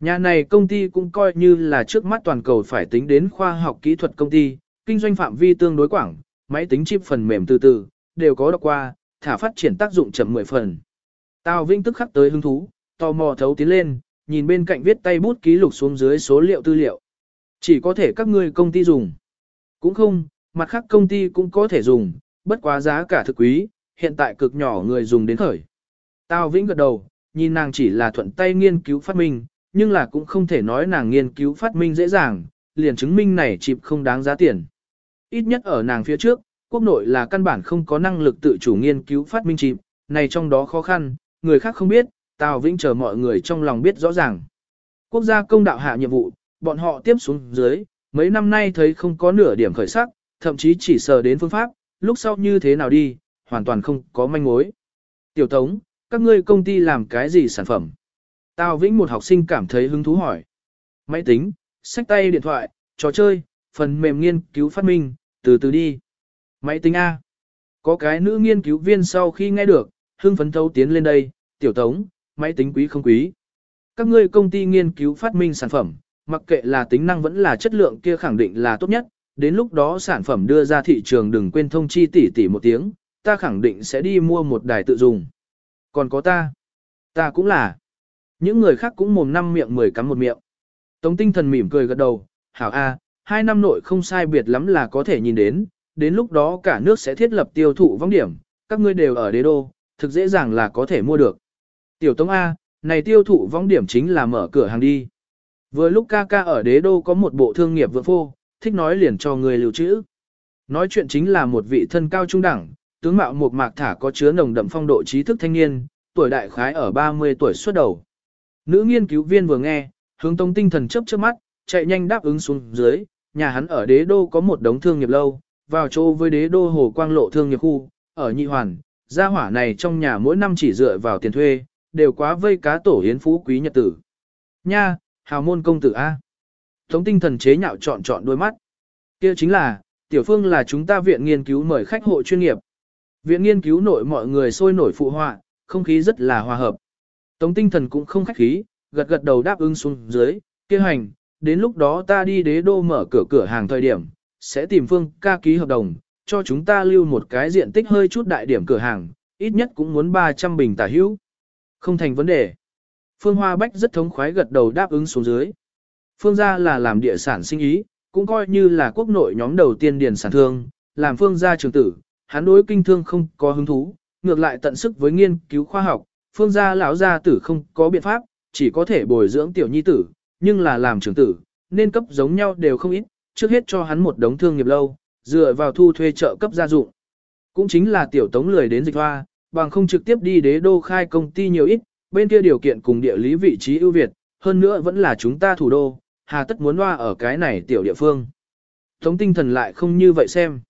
[SPEAKER 1] Nhà này công ty cũng coi như là trước mắt toàn cầu phải tính đến khoa học kỹ thuật công ty, kinh doanh phạm vi tương đối quảng, máy tính chip phần mềm từ từ, đều có đọc qua, thả phát triển tác dụng chậm 10 phần. Tào Vinh tức khắc tới hứng thú, tò mò thấu tiến lên, nhìn bên cạnh viết tay bút ký lục xuống dưới số liệu tư liệu. Chỉ có thể các ngươi công ty dùng. Cũng không, mặt khác công ty cũng có thể dùng, bất quá giá cả thực quý, hiện tại cực nhỏ người dùng đến khởi. Tào Vĩnh gật đầu, nhìn nàng chỉ là thuận tay nghiên cứu phát minh, nhưng là cũng không thể nói nàng nghiên cứu phát minh dễ dàng, liền chứng minh này chịp không đáng giá tiền. Ít nhất ở nàng phía trước, quốc nội là căn bản không có năng lực tự chủ nghiên cứu phát minh chịp, này trong đó khó khăn, người khác không biết, Tào Vĩnh chờ mọi người trong lòng biết rõ ràng. Quốc gia công đạo hạ nhiệm vụ, bọn họ tiếp xuống dưới, mấy năm nay thấy không có nửa điểm khởi sắc, thậm chí chỉ sờ đến phương pháp, lúc sau như thế nào đi, hoàn toàn không có manh mối. Tiểu Tống, các ngươi công ty làm cái gì sản phẩm? Tào Vĩnh một học sinh cảm thấy hứng thú hỏi. Máy tính, sách tay điện thoại, trò chơi, phần mềm nghiên cứu phát minh, từ từ đi. Máy tính A. Có cái nữ nghiên cứu viên sau khi nghe được, hưng phấn thâu tiến lên đây, tiểu tống, máy tính quý không quý. Các ngươi công ty nghiên cứu phát minh sản phẩm, mặc kệ là tính năng vẫn là chất lượng kia khẳng định là tốt nhất, đến lúc đó sản phẩm đưa ra thị trường đừng quên thông chi tỷ tỷ một tiếng, ta khẳng định sẽ đi mua một đài tự dùng. Còn có ta, ta cũng là. Những người khác cũng mồm năm miệng mười cắm một miệng. Tống tinh thần mỉm cười gật đầu, hảo a, hai năm nội không sai biệt lắm là có thể nhìn đến, đến lúc đó cả nước sẽ thiết lập tiêu thụ vong điểm, các ngươi đều ở đế đô, thực dễ dàng là có thể mua được. Tiểu Tống A, này tiêu thụ vong điểm chính là mở cửa hàng đi. Vừa lúc ca ca ở đế đô có một bộ thương nghiệp vượng phô, thích nói liền cho người lưu trữ. Nói chuyện chính là một vị thân cao trung đẳng, tướng mạo một mạc thả có chứa nồng đậm phong độ trí thức thanh niên, tuổi đại khái ở 30 tuổi xuất đầu. Nữ nghiên cứu viên vừa nghe, hướng tông tinh thần chớp chớp mắt, chạy nhanh đáp ứng xuống dưới, nhà hắn ở đế đô có một đống thương nghiệp lâu, vào chỗ với đế đô hồ quang lộ thương nghiệp khu, ở nhị hoàn, gia hỏa này trong nhà mỗi năm chỉ dựa vào tiền thuê, đều quá vây cá tổ hiến phú quý nhật tử. Nha, hào môn công tử A. Tống tinh thần chế nhạo chọn chọn đôi mắt. kia chính là, tiểu phương là chúng ta viện nghiên cứu mời khách hộ chuyên nghiệp. Viện nghiên cứu nội mọi người sôi nổi phụ họa, không khí rất là hòa hợp. Tống tinh thần cũng không khách khí, gật gật đầu đáp ứng xuống dưới, kia hành, đến lúc đó ta đi đế đô mở cửa cửa hàng thời điểm, sẽ tìm phương ca ký hợp đồng, cho chúng ta lưu một cái diện tích hơi chút đại điểm cửa hàng, ít nhất cũng muốn 300 bình tả hữu. Không thành vấn đề. Phương Hoa Bách rất thống khoái gật đầu đáp ứng xuống dưới. Phương gia là làm địa sản sinh ý, cũng coi như là quốc nội nhóm đầu tiên điền sản thương, làm phương gia trường tử, hắn đối kinh thương không có hứng thú, ngược lại tận sức với nghiên cứu khoa học, phương gia lão gia tử không có biện pháp, chỉ có thể bồi dưỡng tiểu nhi tử, nhưng là làm trưởng tử, nên cấp giống nhau đều không ít, trước hết cho hắn một đống thương nghiệp lâu, dựa vào thu thuê trợ cấp gia dụng. Cũng chính là tiểu tống lười đến dịch hoa, bằng không trực tiếp đi đế đô khai công ty nhiều ít, bên kia điều kiện cùng địa lý vị trí ưu việt, hơn nữa vẫn là chúng ta thủ đô, hà tất muốn loa ở cái này tiểu địa phương. Tống tinh thần lại không như vậy xem.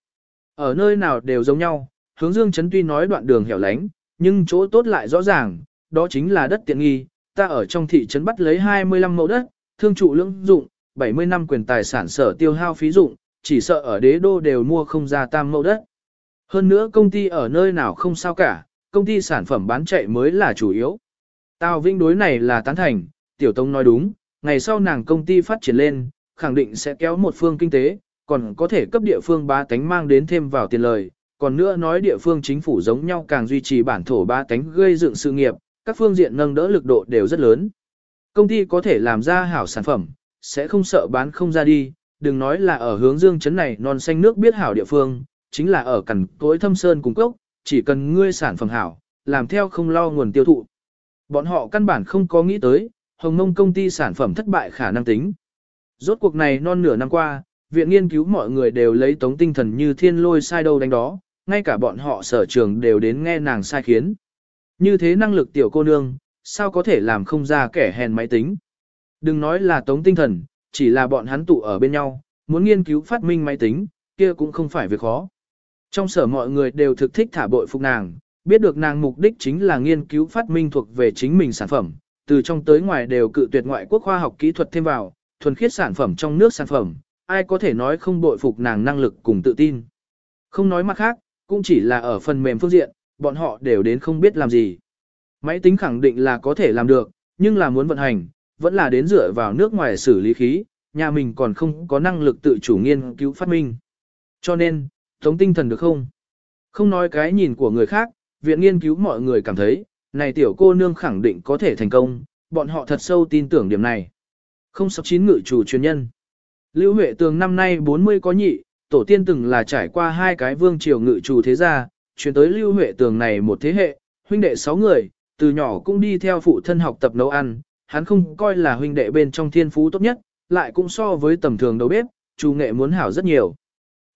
[SPEAKER 1] Ở nơi nào đều giống nhau, hướng dương chấn tuy nói đoạn đường hẻo lánh, nhưng chỗ tốt lại rõ ràng, đó chính là đất tiện nghi, ta ở trong thị trấn bắt lấy 25 mẫu đất, thương trụ lưỡng dụng, 70 năm quyền tài sản sở tiêu hao phí dụng, chỉ sợ ở đế đô đều mua không ra tam mẫu đất. Hơn nữa công ty ở nơi nào không sao cả, công ty sản phẩm bán chạy mới là chủ yếu. Tào Vinh đối này là tán thành, Tiểu Tông nói đúng, ngày sau nàng công ty phát triển lên, khẳng định sẽ kéo một phương kinh tế, còn có thể cấp địa phương ba tánh mang đến thêm vào tiền lời. Còn nữa nói địa phương chính phủ giống nhau càng duy trì bản thổ ba cánh gây dựng sự nghiệp, các phương diện nâng đỡ lực độ đều rất lớn. Công ty có thể làm ra hảo sản phẩm, sẽ không sợ bán không ra đi, đừng nói là ở hướng dương chấn này non xanh nước biết hảo địa phương, chính là ở cẩn cối thâm sơn cùng cốc, chỉ cần ngươi sản phẩm hảo, làm theo không lo nguồn tiêu thụ. Bọn họ căn bản không có nghĩ tới, hồng mông công ty sản phẩm thất bại khả năng tính. Rốt cuộc này non nửa năm qua, viện nghiên cứu mọi người đều lấy tống tinh thần như thiên lôi sai đâu đánh đó, ngay cả bọn họ sở trường đều đến nghe nàng sai khiến. Như thế năng lực tiểu cô nương, sao có thể làm không ra kẻ hèn máy tính. Đừng nói là tống tinh thần, chỉ là bọn hắn tụ ở bên nhau, muốn nghiên cứu phát minh máy tính, kia cũng không phải việc khó. Trong sở mọi người đều thực thích thả bội phục nàng, biết được nàng mục đích chính là nghiên cứu phát minh thuộc về chính mình sản phẩm, từ trong tới ngoài đều cự tuyệt ngoại quốc khoa học kỹ thuật thêm vào, thuần khiết sản phẩm trong nước sản phẩm, ai có thể nói không bội phục nàng năng lực cùng tự tin. Không nói mặt khác, cũng chỉ là ở phần mềm phương diện, bọn họ đều đến không biết làm gì. Máy tính khẳng định là có thể làm được, nhưng là muốn vận hành, vẫn là đến dựa vào nước ngoài xử lý khí, nhà mình còn không có năng lực tự chủ nghiên cứu phát minh. Cho nên, tống tinh thần được không? Không nói cái nhìn của người khác, viện nghiên cứu mọi người cảm thấy, này tiểu cô nương khẳng định có thể thành công, bọn họ thật sâu tin tưởng điểm này. Không sắp chín ngự chủ chuyên nhân. Lưu Huệ Tường năm nay 40 có nhị, tổ tiên từng là trải qua hai cái vương triều ngự chủ thế gia, chuyển tới Lưu Huệ Tường này một thế hệ, huynh đệ sáu người, từ nhỏ cũng đi theo phụ thân học tập nấu ăn, hắn không coi là huynh đệ bên trong thiên phú tốt nhất, lại cũng so với tầm thường đầu bếp, chủ nghệ muốn hảo rất nhiều.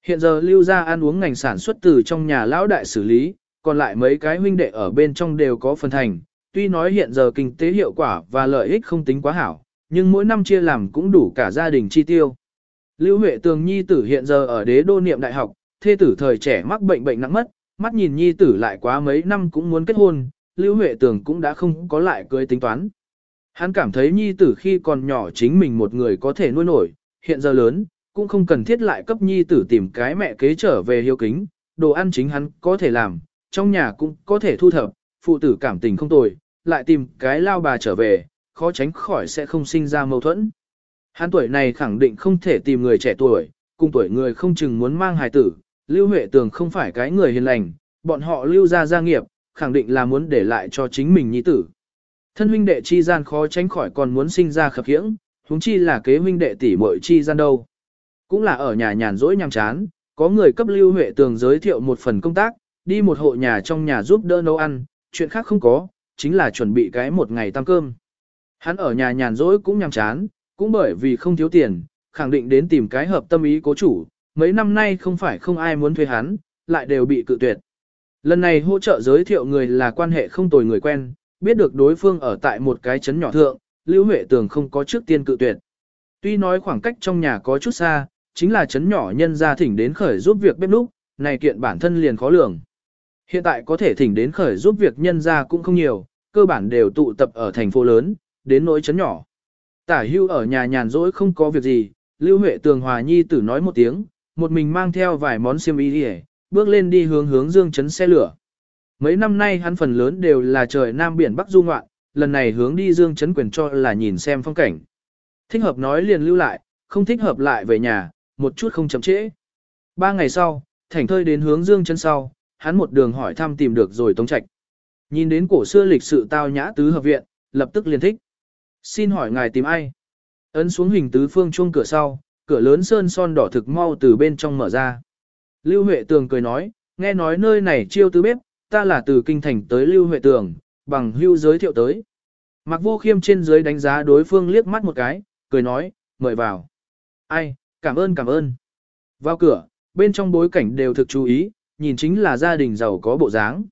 [SPEAKER 1] Hiện giờ lưu gia ăn uống ngành sản xuất từ trong nhà lão đại xử lý, còn lại mấy cái huynh đệ ở bên trong đều có phần thành, tuy nói hiện giờ kinh tế hiệu quả và lợi ích không tính quá hảo, nhưng mỗi năm chia làm cũng đủ cả gia đình chi tiêu. Lưu Huệ Tường Nhi tử hiện giờ ở đế đô niệm đại học, thê tử thời trẻ mắc bệnh bệnh nặng mất, mắt nhìn Nhi tử lại quá mấy năm cũng muốn kết hôn, Lưu Huệ Tường cũng đã không có lại cưới tính toán. Hắn cảm thấy Nhi tử khi còn nhỏ chính mình một người có thể nuôi nổi, hiện giờ lớn, cũng không cần thiết lại cấp Nhi tử tìm cái mẹ kế trở về hiếu kính, đồ ăn chính hắn có thể làm, trong nhà cũng có thể thu thập, phụ tử cảm tình không tồi, lại tìm cái lao bà trở về, khó tránh khỏi sẽ không sinh ra mâu thuẫn. Hắn tuổi này khẳng định không thể tìm người trẻ tuổi, cùng tuổi người không chừng muốn mang hài tử, Lưu Huệ Tường không phải cái người hiền lành, bọn họ lưu ra gia nghiệp, khẳng định là muốn để lại cho chính mình nhi tử. Thân huynh đệ chi gian khó tránh khỏi còn muốn sinh ra khập khiễng, huống chi là kế huynh đệ tỷ muội chi gian đâu. Cũng là ở nhà nhàn rỗi nhàm chán, có người cấp Lưu Huệ Tường giới thiệu một phần công tác, đi một hộ nhà trong nhà giúp đỡ nấu ăn, chuyện khác không có, chính là chuẩn bị cái một ngày tăng cơm. Hắn ở nhà nhàn rỗi cũng nhàm chán, cũng bởi vì không thiếu tiền, khẳng định đến tìm cái hợp tâm ý cố chủ, mấy năm nay không phải không ai muốn thuê hắn, lại đều bị cự tuyệt. Lần này hỗ trợ giới thiệu người là quan hệ không tồi người quen, biết được đối phương ở tại một cái trấn nhỏ thượng, Lưu Huệ Tường không có trước tiên cự tuyệt. Tuy nói khoảng cách trong nhà có chút xa, chính là trấn nhỏ nhân gia thỉnh đến khởi giúp việc bếp núc, này kiện bản thân liền khó lường. Hiện tại có thể thỉnh đến khởi giúp việc nhân gia cũng không nhiều, cơ bản đều tụ tập ở thành phố lớn, đến nỗi trấn nhỏ. Tả hưu ở nhà nhàn rỗi không có việc gì, Lưu Huệ Tường Hòa Nhi tử nói một tiếng, một mình mang theo vài món xiêm y đi bước lên đi hướng hướng dương chấn xe lửa. Mấy năm nay hắn phần lớn đều là trời Nam Biển Bắc du ngoạn, lần này hướng đi dương chấn quyền cho là nhìn xem phong cảnh. Thích hợp nói liền lưu lại, không thích hợp lại về nhà, một chút không chậm trễ. Ba ngày sau, thành thơi đến hướng dương chấn sau, hắn một đường hỏi thăm tìm được rồi tống trạch. Nhìn đến cổ xưa lịch sự tao nhã tứ hợp viện, lập tức liền thích. Xin hỏi ngài tìm ai? Ấn xuống hình tứ phương chuông cửa sau, cửa lớn sơn son đỏ thực mau từ bên trong mở ra. Lưu Huệ Tường cười nói, nghe nói nơi này chiêu tứ bếp, ta là từ kinh thành tới Lưu Huệ Tường, bằng hưu giới thiệu tới. Mặc vô khiêm trên dưới đánh giá đối phương liếc mắt một cái, cười nói, mời vào. Ai, cảm ơn cảm ơn. Vào cửa, bên trong bối cảnh đều thực chú ý, nhìn chính là gia đình giàu có bộ dáng.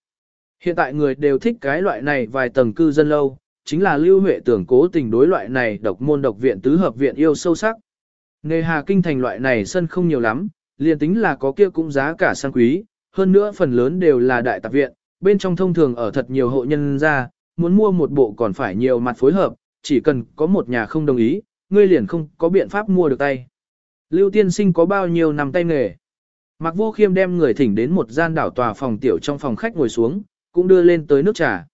[SPEAKER 1] Hiện tại người đều thích cái loại này vài tầng cư dân lâu, chính là Lưu Huệ tưởng cố tình đối loại này độc môn độc viện tứ hợp viện yêu sâu sắc. Nghề hà kinh thành loại này sân không nhiều lắm, liền tính là có kia cũng giá cả sang quý, hơn nữa phần lớn đều là đại tạp viện, bên trong thông thường ở thật nhiều hộ nhân ra, muốn mua một bộ còn phải nhiều mặt phối hợp, chỉ cần có một nhà không đồng ý, ngươi liền không có biện pháp mua được tay. Lưu tiên sinh có bao nhiêu năm tay nghề. Mặc vô khiêm đem người thỉnh đến một gian đảo tòa phòng tiểu trong phòng khách ngồi xuống, cũng đưa lên tới nước trà.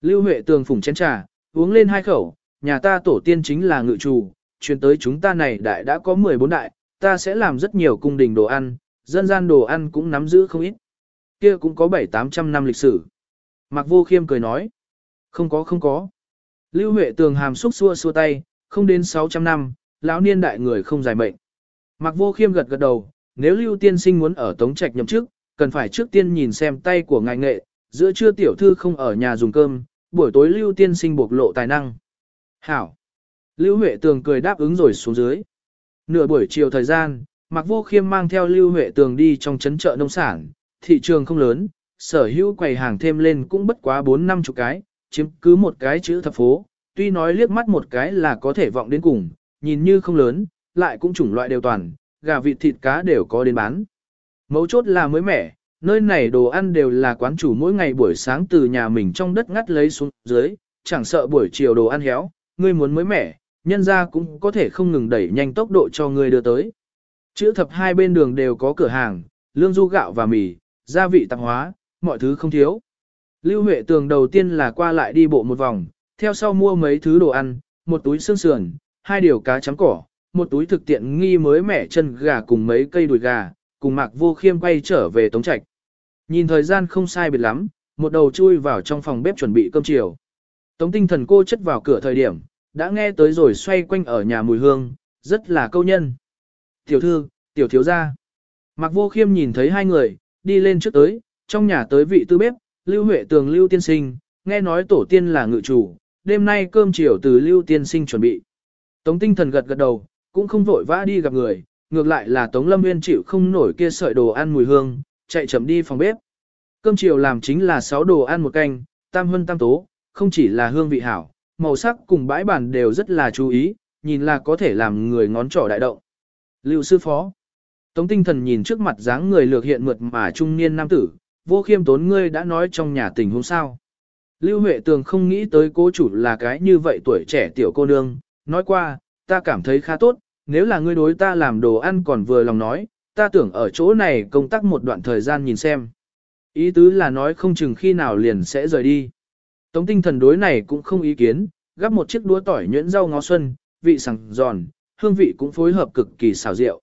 [SPEAKER 1] Lưu Huệ tường phủng chén trà, uống lên hai khẩu, nhà ta tổ tiên chính là ngự chủ, chuyên tới chúng ta này đại đã có 14 đại, ta sẽ làm rất nhiều cung đình đồ ăn, dân gian đồ ăn cũng nắm giữ không ít. Kia cũng có 7-800 năm lịch sử. Mạc Vô Khiêm cười nói. Không có không có. Lưu Huệ tường hàm xúc xua xua tay, không đến 600 năm, lão niên đại người không dài mệnh. Mạc Vô Khiêm gật gật đầu, nếu Lưu Tiên Sinh muốn ở Tống Trạch nhậm chức, cần phải trước tiên nhìn xem tay của ngài nghệ, giữa trưa tiểu thư không ở nhà dùng cơm, buổi tối Lưu Tiên Sinh bộc lộ tài năng. Hảo. Lưu Huệ Tường cười đáp ứng rồi xuống dưới. Nửa buổi chiều thời gian, Mạc Vô Khiêm mang theo Lưu Huệ Tường đi trong trấn chợ nông sản, thị trường không lớn, sở hữu quầy hàng thêm lên cũng bất quá 4 năm chục cái, chiếm cứ một cái chữ thập phố, tuy nói liếc mắt một cái là có thể vọng đến cùng, nhìn như không lớn, lại cũng chủng loại đều toàn, gà vịt thịt cá đều có đến bán. Mấu chốt là mới mẻ, nơi này đồ ăn đều là quán chủ mỗi ngày buổi sáng từ nhà mình trong đất ngắt lấy xuống dưới, chẳng sợ buổi chiều đồ ăn héo, ngươi muốn mới mẻ, nhân ra cũng có thể không ngừng đẩy nhanh tốc độ cho ngươi đưa tới. Chữ thập hai bên đường đều có cửa hàng, lương du gạo và mì, gia vị tạp hóa, mọi thứ không thiếu. Lưu Huệ Tường đầu tiên là qua lại đi bộ một vòng, theo sau mua mấy thứ đồ ăn, một túi xương sườn, hai điều cá chấm cỏ, một túi thực tiện nghi mới mẻ chân gà cùng mấy cây đùi gà, cùng Mạc Vô Khiêm quay trở về Tống Trạch. Nhìn thời gian không sai biệt lắm, một đầu chui vào trong phòng bếp chuẩn bị cơm chiều. Tống tinh thần cô chất vào cửa thời điểm, đã nghe tới rồi xoay quanh ở nhà mùi hương, rất là câu nhân. Tiểu thư, tiểu thiếu gia. Mạc Vô Khiêm nhìn thấy hai người, đi lên trước tới, trong nhà tới vị tư bếp, Lưu Huệ Tường Lưu Tiên Sinh, nghe nói tổ tiên là ngự chủ, đêm nay cơm chiều từ Lưu Tiên Sinh chuẩn bị. Tống tinh thần gật gật đầu, cũng không vội vã đi gặp người, ngược lại là Tống Lâm Nguyên chịu không nổi kia sợi đồ ăn mùi hương, chạy chậm đi phòng bếp. Cơm chiều làm chính là 6 đồ ăn một canh, tam hân tam tố, không chỉ là hương vị hảo, màu sắc cùng bãi bản đều rất là chú ý, nhìn là có thể làm người ngón trỏ đại động. Lưu sư phó. Tống tinh thần nhìn trước mặt dáng người lược hiện mượt mà trung niên nam tử, vô khiêm tốn ngươi đã nói trong nhà tình huống sao. Lưu Huệ Tường không nghĩ tới cố chủ là cái như vậy tuổi trẻ tiểu cô nương, nói qua, ta cảm thấy khá tốt, nếu là ngươi đối ta làm đồ ăn còn vừa lòng nói, ta tưởng ở chỗ này công tác một đoạn thời gian nhìn xem. Ý tứ là nói không chừng khi nào liền sẽ rời đi. Tống tinh thần đối này cũng không ý kiến, gắp một chiếc đũa tỏi nhuyễn rau ngó xuân, vị sẵn giòn, hương vị cũng phối hợp cực kỳ xào rượu.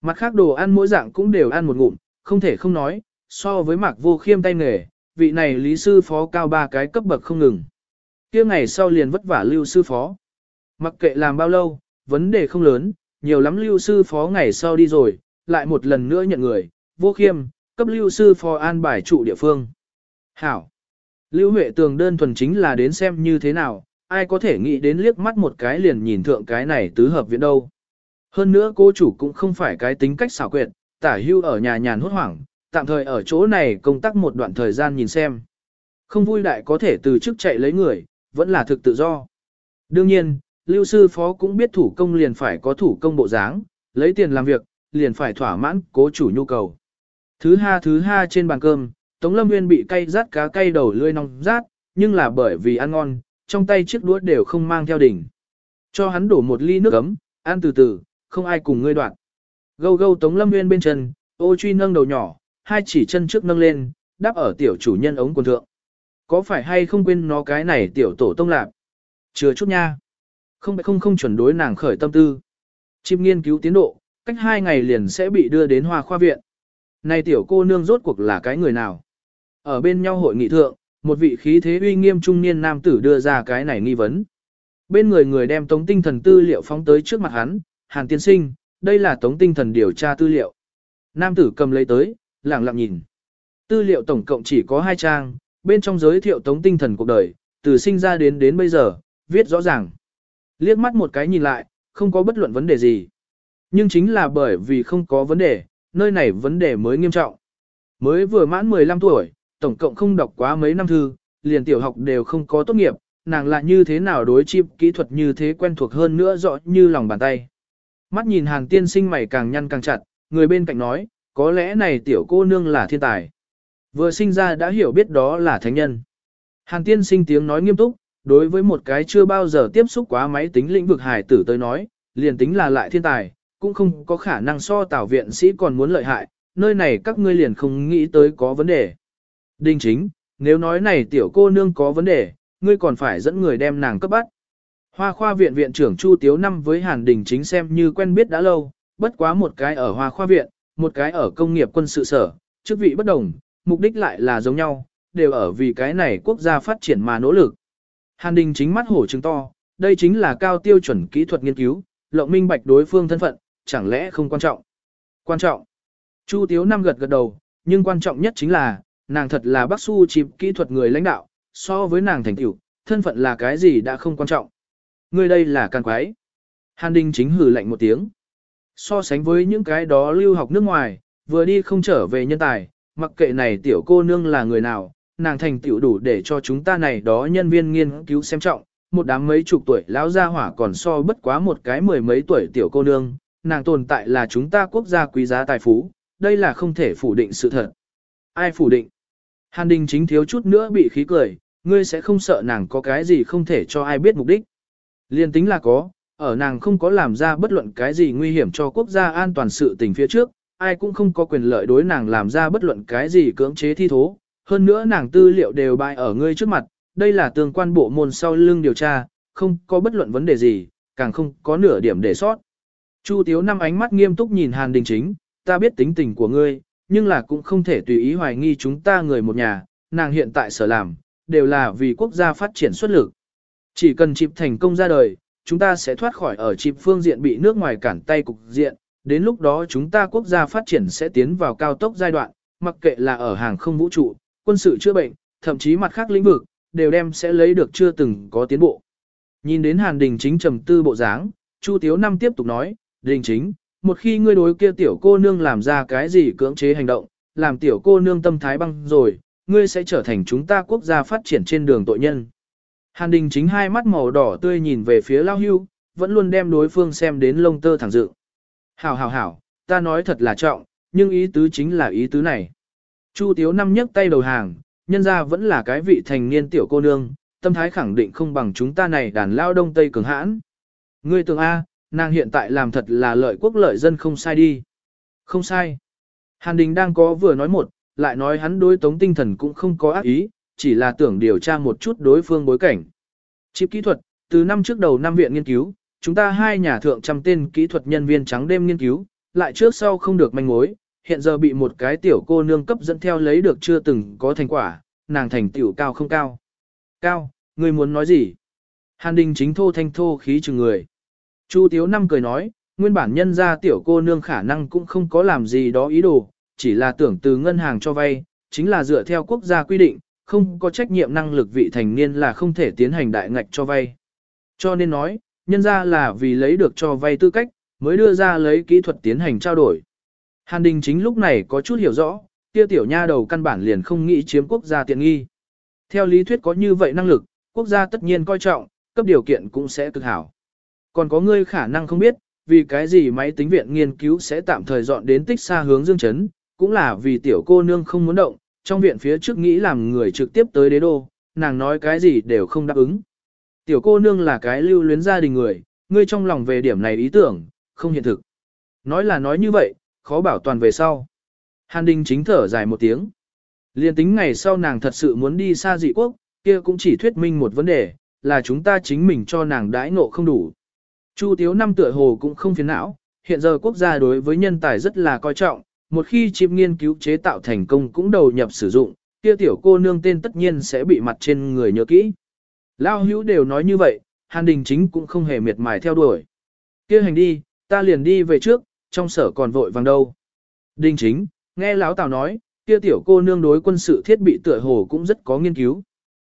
[SPEAKER 1] Mặt khác đồ ăn mỗi dạng cũng đều ăn một ngụm, không thể không nói, so với mạc vô khiêm tay nghề, vị này lý sư phó cao ba cái cấp bậc không ngừng. kia ngày sau liền vất vả lưu sư phó. Mặc kệ làm bao lâu, vấn đề không lớn, nhiều lắm lưu sư phó ngày sau đi rồi, lại một lần nữa nhận người, vô khiêm, cấp lưu sư phó an bài trụ địa phương. Hảo. Lưu Huệ Tường đơn thuần chính là đến xem như thế nào, ai có thể nghĩ đến liếc mắt một cái liền nhìn thượng cái này tứ hợp viện đâu. Hơn nữa cô chủ cũng không phải cái tính cách xảo quyệt, tả hưu ở nhà nhàn hốt hoảng, tạm thời ở chỗ này công tác một đoạn thời gian nhìn xem. Không vui đại có thể từ chức chạy lấy người, vẫn là thực tự do. Đương nhiên, lưu sư phó cũng biết thủ công liền phải có thủ công bộ dáng, lấy tiền làm việc, liền phải thỏa mãn cố chủ nhu cầu. Thứ ha thứ ha trên bàn cơm, Tống Lâm Nguyên bị cay rát cá cay đầu lươi nong rát, nhưng là bởi vì ăn ngon, trong tay chiếc đũa đều không mang theo đỉnh. Cho hắn đổ một ly nước ấm, ăn từ từ, không ai cùng ngươi đoạn. Gâu gâu Tống Lâm Nguyên bên chân, ô truy nâng đầu nhỏ, hai chỉ chân trước nâng lên, đáp ở tiểu chủ nhân ống quần thượng. Có phải hay không quên nó cái này tiểu tổ tông lạc? Chưa chút nha. Không không không chuẩn đối nàng khởi tâm tư. Chim nghiên cứu tiến độ, cách hai ngày liền sẽ bị đưa đến hoa khoa viện. Này tiểu cô nương rốt cuộc là cái người nào? Ở bên nhau hội nghị thượng, một vị khí thế uy nghiêm trung niên nam tử đưa ra cái này nghi vấn. Bên người người đem tống tinh thần tư liệu phóng tới trước mặt hắn, Hàn tiên sinh, đây là tống tinh thần điều tra tư liệu. Nam tử cầm lấy tới, lặng lặng nhìn. Tư liệu tổng cộng chỉ có hai trang, bên trong giới thiệu tống tinh thần cuộc đời, từ sinh ra đến đến bây giờ, viết rõ ràng. Liếc mắt một cái nhìn lại, không có bất luận vấn đề gì. Nhưng chính là bởi vì không có vấn đề, nơi này vấn đề mới nghiêm trọng. Mới vừa mãn 15 tuổi, tổng cộng không đọc quá mấy năm thư, liền tiểu học đều không có tốt nghiệp, nàng lại như thế nào đối chip kỹ thuật như thế quen thuộc hơn nữa rõ như lòng bàn tay. Mắt nhìn hàng tiên sinh mày càng nhăn càng chặt, người bên cạnh nói, có lẽ này tiểu cô nương là thiên tài. Vừa sinh ra đã hiểu biết đó là thánh nhân. Hàng tiên sinh tiếng nói nghiêm túc, đối với một cái chưa bao giờ tiếp xúc quá máy tính lĩnh vực hải tử tới nói, liền tính là lại thiên tài, cũng không có khả năng so tảo viện sĩ còn muốn lợi hại, nơi này các ngươi liền không nghĩ tới có vấn đề. Đinh chính, nếu nói này tiểu cô nương có vấn đề, ngươi còn phải dẫn người đem nàng cấp bắt. Hoa khoa viện viện trưởng Chu Tiếu năm với Hàn Đình chính xem như quen biết đã lâu, bất quá một cái ở hoa khoa viện, một cái ở công nghiệp quân sự sở, chức vị bất đồng, mục đích lại là giống nhau, đều ở vì cái này quốc gia phát triển mà nỗ lực. Hàn Đình chính mắt hổ trứng to, đây chính là cao tiêu chuẩn kỹ thuật nghiên cứu, lộng minh bạch đối phương thân phận, chẳng lẽ không quan trọng? Quan trọng. Chu Tiếu năm gật gật đầu, nhưng quan trọng nhất chính là, nàng thật là bác su chịp kỹ thuật người lãnh đạo, so với nàng thành tiểu, thân phận là cái gì đã không quan trọng. Người đây là càng quái. Hàn Đình chính hử lạnh một tiếng. So sánh với những cái đó lưu học nước ngoài, vừa đi không trở về nhân tài, mặc kệ này tiểu cô nương là người nào, nàng thành tựu đủ để cho chúng ta này đó nhân viên nghiên cứu xem trọng, một đám mấy chục tuổi lão gia hỏa còn so bất quá một cái mười mấy tuổi tiểu cô nương, nàng tồn tại là chúng ta quốc gia quý giá tài phú, đây là không thể phủ định sự thật. Ai phủ định? Hàn Đình chính thiếu chút nữa bị khí cười, ngươi sẽ không sợ nàng có cái gì không thể cho ai biết mục đích. Liên tính là có, ở nàng không có làm ra bất luận cái gì nguy hiểm cho quốc gia an toàn sự tình phía trước, ai cũng không có quyền lợi đối nàng làm ra bất luận cái gì cưỡng chế thi thố. Hơn nữa nàng tư liệu đều bại ở ngươi trước mặt, đây là tương quan bộ môn sau lưng điều tra, không có bất luận vấn đề gì, càng không có nửa điểm để sót. Chu Tiếu năm ánh mắt nghiêm túc nhìn Hàn Đình Chính, ta biết tính tình của ngươi, nhưng là cũng không thể tùy ý hoài nghi chúng ta người một nhà, nàng hiện tại sở làm, đều là vì quốc gia phát triển xuất lực. Chỉ cần chịp thành công ra đời, chúng ta sẽ thoát khỏi ở chịp phương diện bị nước ngoài cản tay cục diện, đến lúc đó chúng ta quốc gia phát triển sẽ tiến vào cao tốc giai đoạn, mặc kệ là ở hàng không vũ trụ, quân sự chữa bệnh, thậm chí mặt khác lĩnh vực, đều đem sẽ lấy được chưa từng có tiến bộ. Nhìn đến Hàn Đình Chính trầm tư bộ dáng, Chu Tiếu Năm tiếp tục nói, Đình Chính, một khi ngươi đối kia tiểu cô nương làm ra cái gì cưỡng chế hành động, làm tiểu cô nương tâm thái băng rồi, ngươi sẽ trở thành chúng ta quốc gia phát triển trên đường tội nhân. Hàn Đình Chính hai mắt màu đỏ tươi nhìn về phía Lao Hưu, vẫn luôn đem đối phương xem đến lông tơ thẳng dự. Hảo hảo hảo, ta nói thật là trọng, nhưng ý tứ chính là ý tứ này. Chu Tiếu Năm nhấc tay đầu hàng, nhân ra vẫn là cái vị thành niên tiểu cô nương, tâm thái khẳng định không bằng chúng ta này đàn lao đông tây cường hãn. Ngươi tưởng A, nàng hiện tại làm thật là lợi quốc lợi dân không sai đi. Không sai. Hàn Đình đang có vừa nói một, lại nói hắn đối tống tinh thần cũng không có ác ý, chỉ là tưởng điều tra một chút đối phương bối cảnh. Chip kỹ thuật, từ năm trước đầu năm viện nghiên cứu, chúng ta hai nhà thượng trăm tên kỹ thuật nhân viên trắng đêm nghiên cứu, lại trước sau không được manh mối, hiện giờ bị một cái tiểu cô nương cấp dẫn theo lấy được chưa từng có thành quả, nàng thành tiểu cao không cao. Cao, ngươi muốn nói gì? Hàn đình chính thô thanh thô khí chừng người. Chu Tiếu Năm cười nói, nguyên bản nhân ra tiểu cô nương khả năng cũng không có làm gì đó ý đồ, chỉ là tưởng từ ngân hàng cho vay, chính là dựa theo quốc gia quy định, không có trách nhiệm năng lực vị thành niên là không thể tiến hành đại ngạch cho vay. Cho nên nói, nhân ra là vì lấy được cho vay tư cách, mới đưa ra lấy kỹ thuật tiến hành trao đổi. Hàn Đình chính lúc này có chút hiểu rõ, kia tiểu nha đầu căn bản liền không nghĩ chiếm quốc gia tiện nghi. Theo lý thuyết có như vậy năng lực, quốc gia tất nhiên coi trọng, cấp điều kiện cũng sẽ cực hảo. Còn có ngươi khả năng không biết, vì cái gì máy tính viện nghiên cứu sẽ tạm thời dọn đến tích xa hướng dương chấn, cũng là vì tiểu cô nương không muốn động, trong viện phía trước nghĩ làm người trực tiếp tới đế đô, nàng nói cái gì đều không đáp ứng. Tiểu cô nương là cái lưu luyến gia đình người, ngươi trong lòng về điểm này ý tưởng, không hiện thực. Nói là nói như vậy, khó bảo toàn về sau. Hàn Đình chính thở dài một tiếng. Liên tính ngày sau nàng thật sự muốn đi xa dị quốc, kia cũng chỉ thuyết minh một vấn đề, là chúng ta chính mình cho nàng đãi ngộ không đủ. Chu Tiếu năm tựa hồ cũng không phiền não, hiện giờ quốc gia đối với nhân tài rất là coi trọng, một khi chip nghiên cứu chế tạo thành công cũng đầu nhập sử dụng, kia tiểu cô nương tên tất nhiên sẽ bị mặt trên người nhớ kỹ. Lao hữu đều nói như vậy, Hàn Đình chính cũng không hề miệt mài theo đuổi. Kia hành đi, ta liền đi về trước, trong sở còn vội vàng đâu. đinh chính, nghe lão Tào nói, kia tiểu cô nương đối quân sự thiết bị tựa hồ cũng rất có nghiên cứu.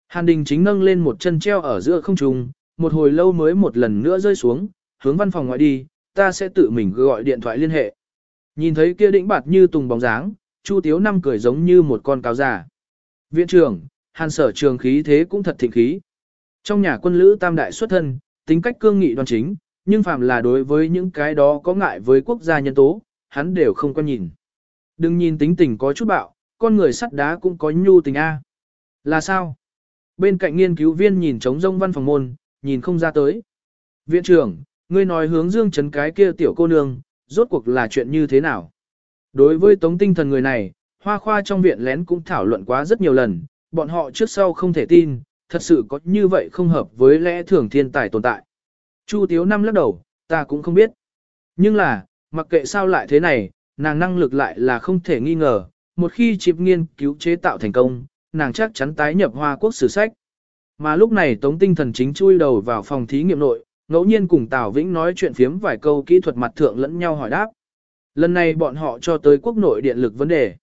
[SPEAKER 1] Hàn Đình chính nâng lên một chân treo ở giữa không trung, một hồi lâu mới một lần nữa rơi xuống, hướng văn phòng ngoại đi, ta sẽ tự mình gọi điện thoại liên hệ. Nhìn thấy kia đĩnh bạt như tùng bóng dáng, Chu Tiếu Năm cười giống như một con cáo già. Viện trưởng, hàn sở trường khí thế cũng thật thịnh khí. Trong nhà quân lữ tam đại xuất thân, tính cách cương nghị đoan chính, nhưng phàm là đối với những cái đó có ngại với quốc gia nhân tố, hắn đều không quan nhìn. Đừng nhìn tính tình có chút bạo, con người sắt đá cũng có nhu tình A. Là sao? Bên cạnh nghiên cứu viên nhìn trống rông văn phòng môn, nhìn không ra tới. Viện trưởng, ngươi nói hướng dương chấn cái kia tiểu cô nương, rốt cuộc là chuyện như thế nào? Đối với tống tinh thần người này, hoa khoa trong viện lén cũng thảo luận quá rất nhiều lần, bọn họ trước sau không thể tin, thật sự có như vậy không hợp với lẽ thường thiên tài tồn tại. Chu Tiếu năm lắc đầu, ta cũng không biết. Nhưng là, mặc kệ sao lại thế này, nàng năng lực lại là không thể nghi ngờ, một khi chịp nghiên cứu chế tạo thành công, nàng chắc chắn tái nhập hoa quốc sử sách. Mà lúc này Tống Tinh Thần chính chui đầu vào phòng thí nghiệm nội, ngẫu nhiên cùng Tào Vĩnh nói chuyện phiếm vài câu kỹ thuật mặt thượng lẫn nhau hỏi đáp. Lần này bọn họ cho tới quốc nội điện lực vấn đề.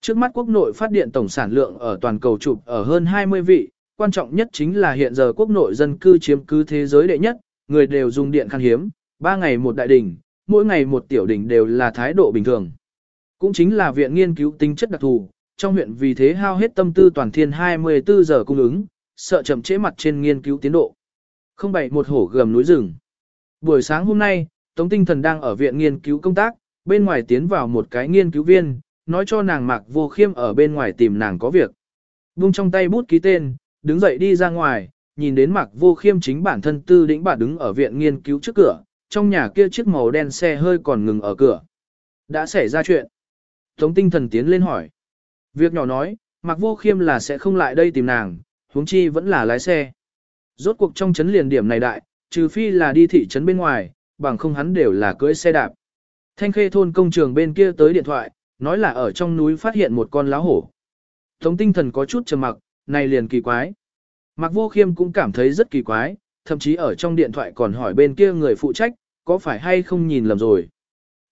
[SPEAKER 1] Trước mắt quốc nội phát điện tổng sản lượng ở toàn cầu chụp ở hơn 20 vị, quan trọng nhất chính là hiện giờ quốc nội dân cư chiếm cứ thế giới đệ nhất, người đều dùng điện khan hiếm, ba ngày một đại đỉnh, mỗi ngày một tiểu đỉnh đều là thái độ bình thường. Cũng chính là viện nghiên cứu tính chất đặc thù, trong huyện vì thế hao hết tâm tư toàn thiên 24 giờ cung ứng, sợ chậm trễ mặt trên nghiên cứu tiến độ. Không bảy một hổ gầm núi rừng. Buổi sáng hôm nay, Tống Tinh Thần đang ở viện nghiên cứu công tác, bên ngoài tiến vào một cái nghiên cứu viên, nói cho nàng Mạc Vô Khiêm ở bên ngoài tìm nàng có việc. Bung trong tay bút ký tên, đứng dậy đi ra ngoài, nhìn đến Mặc Vô Khiêm chính bản thân tư đĩnh bà đứng ở viện nghiên cứu trước cửa, trong nhà kia chiếc màu đen xe hơi còn ngừng ở cửa. Đã xảy ra chuyện. Tống Tinh Thần tiến lên hỏi. Việc nhỏ nói, Mặc Vô Khiêm là sẽ không lại đây tìm nàng, huống chi vẫn là lái xe. Rốt cuộc trong chấn liền điểm này đại, trừ phi là đi thị trấn bên ngoài, bằng không hắn đều là cưỡi xe đạp. Thanh khê thôn công trường bên kia tới điện thoại, nói là ở trong núi phát hiện một con lá hổ. Tống tinh thần có chút trầm mặc, này liền kỳ quái. Mạc Vô Khiêm cũng cảm thấy rất kỳ quái, thậm chí ở trong điện thoại còn hỏi bên kia người phụ trách, có phải hay không nhìn lầm rồi.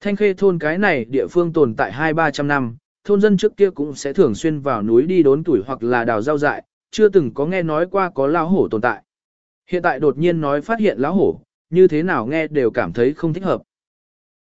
[SPEAKER 1] Thanh khê thôn cái này địa phương tồn tại hai ba trăm năm, thôn dân trước kia cũng sẽ thường xuyên vào núi đi đốn tuổi hoặc là đào rau dại, chưa từng có nghe nói qua có lão hổ tồn tại. Hiện tại đột nhiên nói phát hiện lão hổ, như thế nào nghe đều cảm thấy không thích hợp.